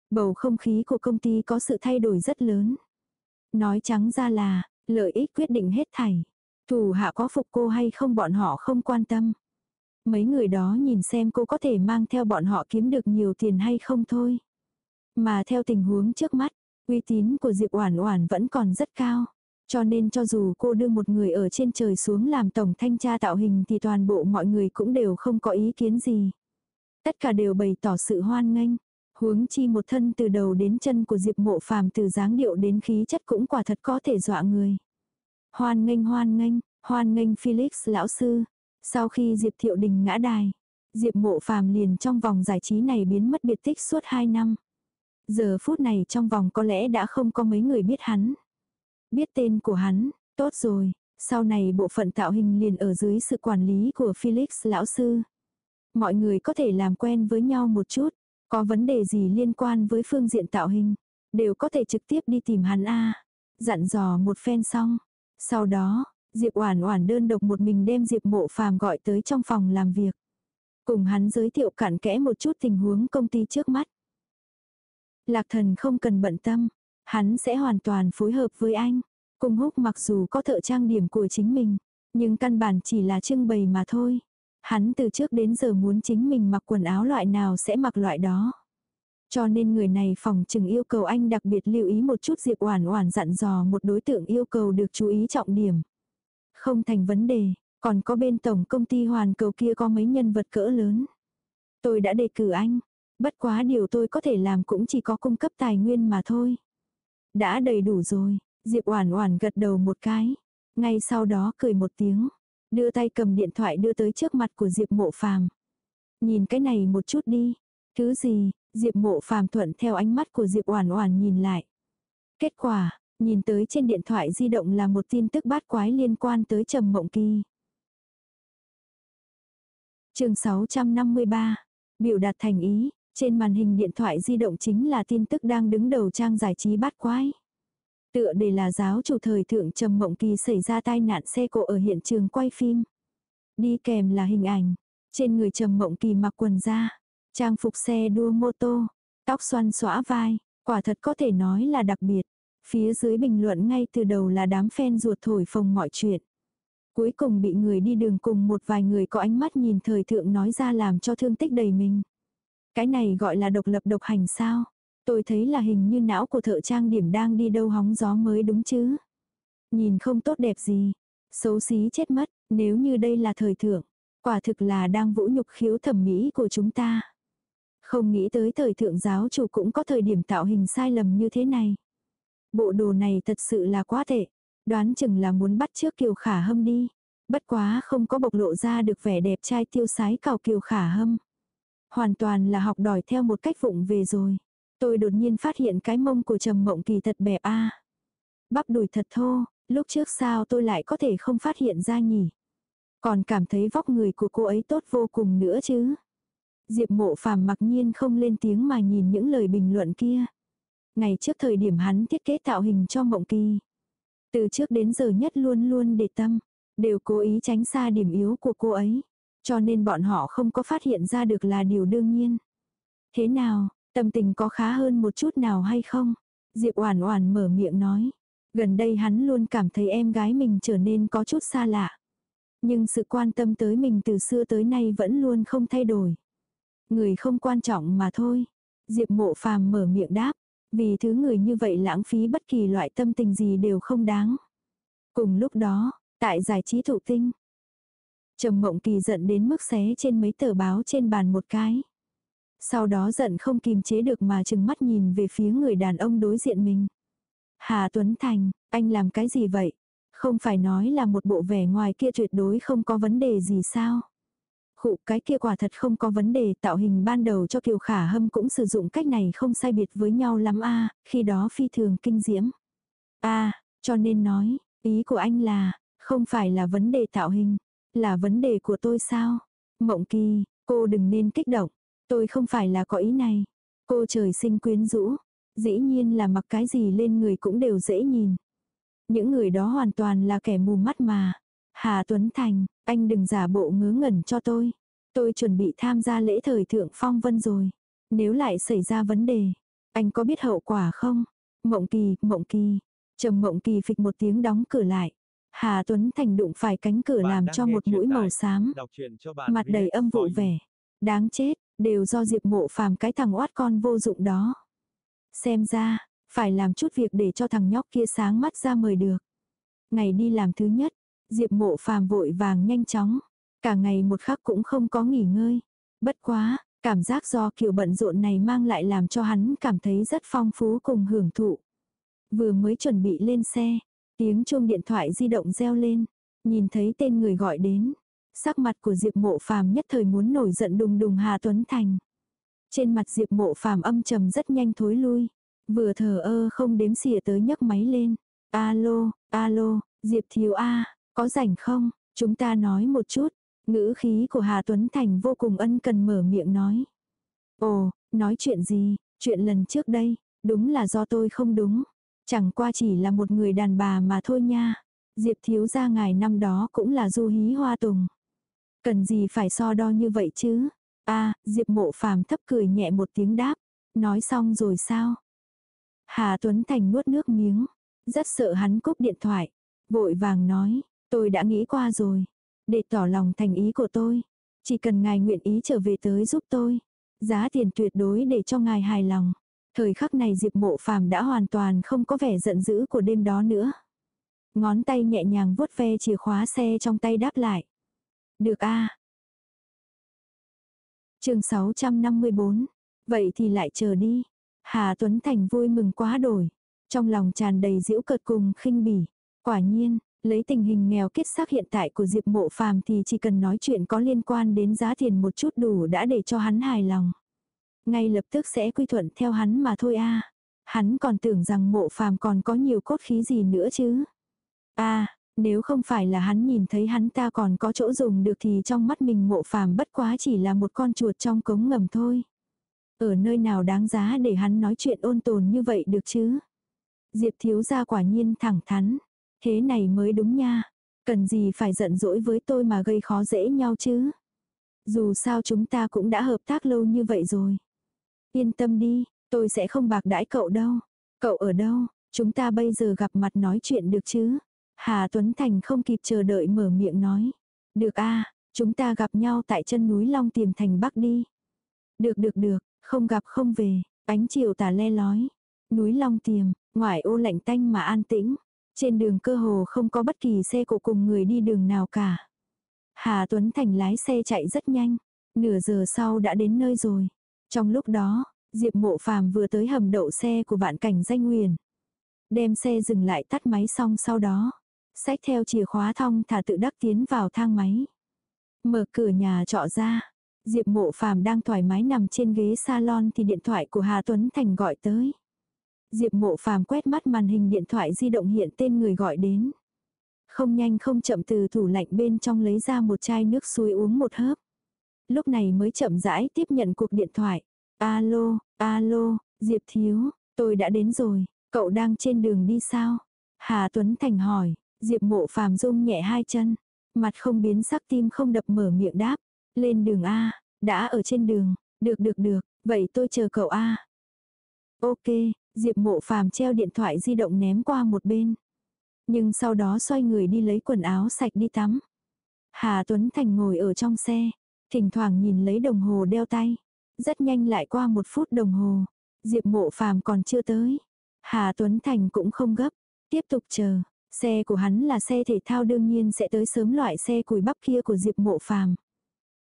bầu không khí của công ty có sự thay đổi rất lớn. Nói trắng ra là, lợi ích quyết định hết thảy. Thủ hạ có phục cô hay không bọn họ không quan tâm. Mấy người đó nhìn xem cô có thể mang theo bọn họ kiếm được nhiều tiền hay không thôi. Mà theo tình huống trước mắt, uy tín của Diệp Oản Oản vẫn còn rất cao. Cho nên cho dù cô đưa một người ở trên trời xuống làm tổng thanh tra tạo hình thì toàn bộ mọi người cũng đều không có ý kiến gì. Tất cả đều bày tỏ sự hoan nghênh. Huống chi một thân từ đầu đến chân của Diệp Mộ Phàm từ dáng điệu đến khí chất cũng quả thật có thể dọa người. Hoan nghênh hoan nghênh, hoan nghênh Felix lão sư. Sau khi Diệp Thiệu Đình ngã đài, Diệp Mộ Phàm liền trong vòng giải trí này biến mất biệt tích suốt 2 năm. Giờ phút này trong vòng có lẽ đã không có mấy người biết hắn. Biết tên của hắn, tốt rồi, sau này bộ phận tạo hình liền ở dưới sự quản lý của Felix lão sư. Mọi người có thể làm quen với nhau một chút, có vấn đề gì liên quan với phương diện tạo hình, đều có thể trực tiếp đi tìm hắn a. Dặn dò một phen xong, sau đó, Diệp Oản Oản đơn độc một mình đem Diệp Mộ Phàm gọi tới trong phòng làm việc. Cùng hắn giới thiệu cặn kẽ một chút tình huống công ty trước mắt. Lạc thần không cần bận tâm, hắn sẽ hoàn toàn phối hợp với anh. Cung húc mặc dù có thợ trang điểm của chính mình, nhưng căn bản chỉ là trưng bày mà thôi. Hắn từ trước đến giờ muốn chính mình mặc quần áo loại nào sẽ mặc loại đó. Cho nên người này phòng chừng yêu cầu anh đặc biệt lưu ý một chút Diệp Oản Oản dặn dò một đối tượng yêu cầu được chú ý trọng điểm. Không thành vấn đề, còn có bên tổng công ty Hoàn Cầu kia có mấy nhân vật cỡ lớn. Tôi đã đề cử anh, bất quá điều tôi có thể làm cũng chỉ có cung cấp tài nguyên mà thôi. Đã đầy đủ rồi, Diệp Oản Oản gật đầu một cái, ngay sau đó cười một tiếng, đưa tay cầm điện thoại đưa tới trước mặt của Diệp Mộ Phàm. Nhìn cái này một chút đi, thứ gì? Diệp Mộ Phàm thuận theo ánh mắt của Diệp Oản Oản nhìn lại. Kết quả, nhìn tới trên điện thoại di động là một tin tức bát quái liên quan tới Trầm Mộng Kỳ. Chương 653. Biểu đạt thành ý, trên màn hình điện thoại di động chính là tin tức đang đứng đầu trang giải trí bát quái. Tựa đề là giáo chủ thời thượng Trầm Mộng Kỳ xảy ra tai nạn xe cộ ở hiện trường quay phim. Đi kèm là hình ảnh, trên người Trầm Mộng Kỳ mặc quần da, trang phục xe đua mô tô, tóc xoăn xõa vai, Quả thật có thể nói là đặc biệt. Phía dưới bình luận ngay từ đầu là đám fan ruột thổi phồng mọi chuyện. Cuối cùng bị người đi đường cùng một vài người có ánh mắt nhìn thời thượng nói ra làm cho thương tích đầy mình. Cái này gọi là độc lập độc hành sao? Tôi thấy là hình như não của thợ trang điểm đang đi đâu hóng gió mới đúng chứ. Nhìn không tốt đẹp gì. Xấu xí chết mất, nếu như đây là thời thượng. Quả thực là đang vũ nhục khiếu thẩm mỹ của chúng ta. Không nghĩ tới thời thượng giáo chủ cũng có thời điểm tạo hình sai lầm như thế này. Bộ đồ này thật sự là quá tệ. Đoán chừng là muốn bắt trước kiều khả hâm đi. Bất quá không có bộc lộ ra được vẻ đẹp trai tiêu sái cào kiều khả hâm. Hoàn toàn là học đòi theo một cách vụng về rồi. Tôi đột nhiên phát hiện cái mông của Trầm Mộng Kỳ thật bẹp a. Bắp đùi thật thô, lúc trước sao tôi lại có thể không phát hiện ra nhỉ? Còn cảm thấy vóc người của cô ấy tốt vô cùng nữa chứ. Diệp mộ phàm mặc nhiên không lên tiếng mà nhìn những lời bình luận kia. Ngày trước thời điểm hắn thiết kế tạo hình cho Mộng Kỳ. Từ trước đến giờ nhất luôn luôn để tâm, đều cố ý tránh xa điểm yếu của cô ấy. Cho nên bọn họ không có phát hiện ra được là điều đương nhiên. Thế nào, tâm tình có khá hơn một chút nào hay không? Diệp Oản Oản mở miệng nói. Gần đây hắn luôn cảm thấy em gái mình trở nên có chút xa lạ. Nhưng sự quan tâm tới mình từ xưa tới nay vẫn luôn không thay đổi. Người không quan trọng mà thôi. Diệp mộ phàm mở miệng đáp. Vì thứ người như vậy lãng phí bất kỳ loại tâm tình gì đều không đáng. Cùng lúc đó, tại giải trí thụ tinh. Trầm mộng kỳ giận đến mức xé trên mấy tờ báo trên bàn một cái. Sau đó giận không kìm chế được mà chừng mắt nhìn về phía người đàn ông đối diện mình. Hà Tuấn Thành, anh làm cái gì vậy? Không phải nói là một bộ vẻ ngoài kia tuyệt đối không có vấn đề gì sao? Khụ cái kia quả thật không có vấn đề tạo hình ban đầu cho Kiều Khả Hâm cũng sử dụng cách này không sai biệt với nhau lắm a khi đó phi thường kinh diễm. a cho nên nói, ý của anh là, không phải là vấn đề tạo hình, là vấn đề của tôi sao? Mộng kỳ, cô đừng nên kích động, tôi không phải là có ý này. Cô trời sinh quyến rũ, dĩ nhiên là mặc cái gì lên người cũng đều dễ nhìn. Những người đó hoàn toàn là kẻ mù mắt mà. Hà Tuấn Thành, anh đừng giả bộ ngớ ngẩn cho tôi. Tôi chuẩn bị tham gia lễ thời thượng phong vân rồi. Nếu lại xảy ra vấn đề, anh có biết hậu quả không? Mộng kỳ, mộng kỳ. Trầm mộng kỳ phịch một tiếng đóng cửa lại. Hà Tuấn Thành đụng phải cánh cửa Bạn làm cho một mũi màu xám. Mặt đầy âm vụ vẻ. Đáng chết, đều do Diệp mộ phàm cái thằng oát con vô dụng đó. Xem ra, phải làm chút việc để cho thằng nhóc kia sáng mắt ra mời được. Ngày đi làm thứ nhất, Diệp mộ phàm vội vàng nhanh chóng. Cả ngày một khắc cũng không có nghỉ ngơi. Bất quá, cảm giác do kiểu bận rộn này mang lại làm cho hắn cảm thấy rất phong phú cùng hưởng thụ. Vừa mới chuẩn bị lên xe, tiếng chuông điện thoại di động reo lên, nhìn thấy tên người gọi đến. Sắc mặt của Diệp Mộ Phàm nhất thời muốn nổi giận đùng đùng Hà Tuấn Thành. Trên mặt Diệp Mộ Phàm âm trầm rất nhanh thối lui, vừa thờ ơ không đếm xỉa tới nhấc máy lên. "Alo, alo, Diệp thiếu a, có rảnh không? Chúng ta nói một chút." Ngữ khí của Hà Tuấn Thành vô cùng ân cần mở miệng nói. "Ồ, nói chuyện gì? Chuyện lần trước đây, đúng là do tôi không đúng. Chẳng qua chỉ là một người đàn bà mà thôi nha. Diệp thiếu gia ngài năm đó cũng là du hí hoa tùng. Cần gì phải so đo như vậy chứ? a, Diệp mộ phàm thấp cười nhẹ một tiếng đáp. Nói xong rồi sao? Hà Tuấn Thành nuốt nước miếng. Rất sợ hắn cúp điện thoại. Vội vàng nói. Tôi đã nghĩ qua rồi. Để tỏ lòng thành ý của tôi. Chỉ cần ngài nguyện ý trở về tới giúp tôi. Giá tiền tuyệt đối để cho ngài hài lòng. Thời khắc này Diệp Mộ Phàm đã hoàn toàn không có vẻ giận dữ của đêm đó nữa. Ngón tay nhẹ nhàng vuốt ve chìa khóa xe trong tay đáp lại. Được a. Chương 654. Vậy thì lại chờ đi. Hà Tuấn Thành vui mừng quá đổi, trong lòng tràn đầy giễu cợt cùng khinh bỉ. Quả nhiên, lấy tình hình nghèo kết xác hiện tại của Diệp Mộ Phàm thì chỉ cần nói chuyện có liên quan đến giá tiền một chút đủ đã để cho hắn hài lòng ngay lập tức sẽ quy thuận theo hắn mà thôi a. Hắn còn tưởng rằng mộ phàm còn có nhiều cốt khí gì nữa chứ. a, nếu không phải là hắn nhìn thấy hắn ta còn có chỗ dùng được thì trong mắt mình mộ phàm bất quá chỉ là một con chuột trong cống ngầm thôi. Ở nơi nào đáng giá để hắn nói chuyện ôn tồn như vậy được chứ? Diệp thiếu gia quả nhiên thẳng thắn. Thế này mới đúng nha. Cần gì phải giận dỗi với tôi mà gây khó dễ nhau chứ? Dù sao chúng ta cũng đã hợp tác lâu như vậy rồi. Yên tâm đi, Tôi sẽ không bạc đãi cậu đâu. Cậu ở đâu? Chúng ta bây giờ gặp mặt nói chuyện được chứ? Hà Tuấn Thành không kịp chờ đợi mở miệng nói. Được a chúng ta gặp nhau tại chân núi Long Tiềm thành Bắc đi. Được được được, không gặp không về, ánh chiều tà le lói. Núi Long Tiềm, ngoài ô lạnh tanh mà an tĩnh. Trên đường cơ hồ không có bất kỳ xe cộ cùng người đi đường nào cả. Hà Tuấn Thành lái xe chạy rất nhanh. Nửa giờ sau đã đến nơi rồi. Trong lúc đó, Diệp Mộ Phàm vừa tới hầm đậu xe của vạn cảnh danh huyền Đem xe dừng lại tắt máy xong sau đó. Xách theo chìa khóa thong thả tự đắc tiến vào thang máy. Mở cửa nhà trọ ra. Diệp Mộ Phàm đang thoải mái nằm trên ghế salon thì điện thoại của Hà Tuấn Thành gọi tới. Diệp Mộ Phàm quét mắt màn hình điện thoại di động hiện tên người gọi đến. Không nhanh không chậm từ tủ lạnh bên trong lấy ra một chai nước suối uống một hớp. Lúc này mới chậm rãi tiếp nhận cuộc điện thoại. Alo, alo, Diệp Thiếu, tôi đã đến rồi, cậu đang trên đường đi sao? Hà Tuấn Thành hỏi, Diệp Mộ Phàm rung nhẹ hai chân, mặt không biến sắc tim không đập mở miệng đáp, lên đường A, đã ở trên đường, được được được, vậy tôi chờ cậu A. Ok, Diệp Mộ Phàm treo điện thoại di động ném qua một bên. Nhưng sau đó xoay người đi lấy quần áo sạch đi tắm. Hà Tuấn Thành ngồi ở trong xe, thỉnh thoảng nhìn lấy đồng hồ đeo tay. Rất nhanh lại qua một phút đồng hồ, Diệp Mộ Phàm còn chưa tới. Hà Tuấn Thành cũng không gấp, tiếp tục chờ. Xe của hắn là xe thể thao đương nhiên sẽ tới sớm loại xe cùi bắp kia của Diệp Mộ Phàm.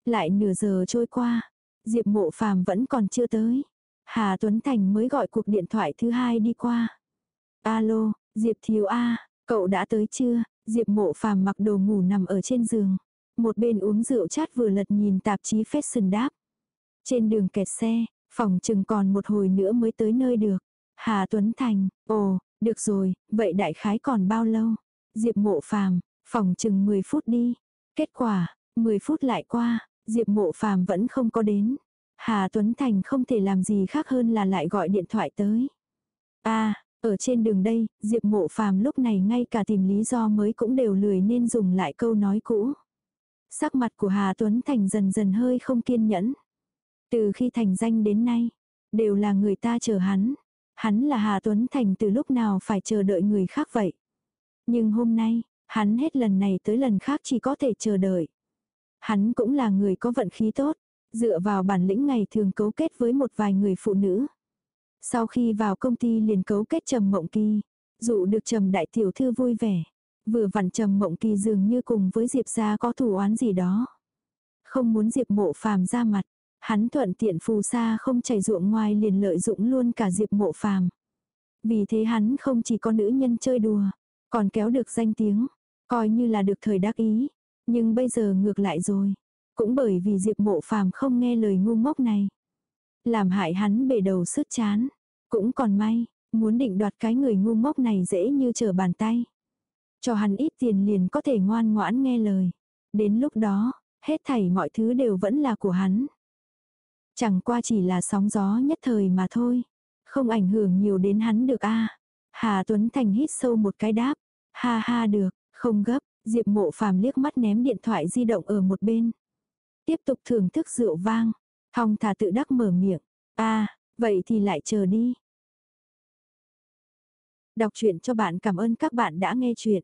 Lại nửa giờ trôi qua, Diệp Mộ Phàm vẫn còn chưa tới. Hà Tuấn Thành mới gọi cuộc điện thoại thứ hai đi qua. Alo, Diệp Thiếu A, cậu đã tới chưa? Diệp Mộ Phàm mặc đồ ngủ nằm ở trên giường. Một bên uống rượu chát vừa lật nhìn tạp chí Fashion Đáp. Trên đường kẹt xe, phòng chừng còn một hồi nữa mới tới nơi được. Hà Tuấn Thành, ồ, được rồi, vậy đại khái còn bao lâu? Diệp Mộ Phàm, phòng chừng 10 phút đi. Kết quả, 10 phút lại qua, Diệp Mộ Phàm vẫn không có đến. Hà Tuấn Thành không thể làm gì khác hơn là lại gọi điện thoại tới. À, ở trên đường đây, Diệp Mộ Phàm lúc này ngay cả tìm lý do mới cũng đều lười nên dùng lại câu nói cũ. Sắc mặt của Hà Tuấn Thành dần dần hơi không kiên nhẫn. Từ khi thành danh đến nay, đều là người ta chờ hắn. Hắn là Hà Tuấn Thành từ lúc nào phải chờ đợi người khác vậy. Nhưng hôm nay, hắn hết lần này tới lần khác chỉ có thể chờ đợi. Hắn cũng là người có vận khí tốt, dựa vào bản lĩnh ngày thường cấu kết với một vài người phụ nữ. Sau khi vào công ty liền cấu kết Trầm Mộng Kỳ, dụ được Trầm đại tiểu thư vui vẻ. Vừa vặn Trầm Mộng Kỳ dường như cùng với Diệp gia có thủ oán gì đó. Không muốn Diệp Mộ Phàm ra mặt, hắn thuận tiện phù sa không chảy ruộng ngoài liền lợi dụng luôn cả Diệp Mộ Phàm. Vì thế hắn không chỉ có nữ nhân chơi đùa, còn kéo được danh tiếng, coi như là được thời đắc ý, nhưng bây giờ ngược lại rồi. Cũng bởi vì Diệp Mộ Phàm không nghe lời ngu ngốc này. Làm hại hắn bể đầu sứt chán. Cũng còn may, muốn định đoạt cái người ngu ngốc này dễ như trở bàn tay. Cho hắn ít tiền liền có thể ngoan ngoãn nghe lời. Đến lúc đó, hết thảy mọi thứ đều vẫn là của hắn. Chẳng qua chỉ là sóng gió nhất thời mà thôi. Không ảnh hưởng nhiều đến hắn được a Hà Tuấn Thành hít sâu một cái đáp. Ha ha được, không gấp, Diệp mộ phàm liếc mắt ném điện thoại di động ở một bên. Tiếp tục thưởng thức rượu vang. Thong thả tự đắc mở miệng. a vậy thì lại chờ đi. Đọc truyện cho bạn cảm ơn các bạn đã nghe chuyện.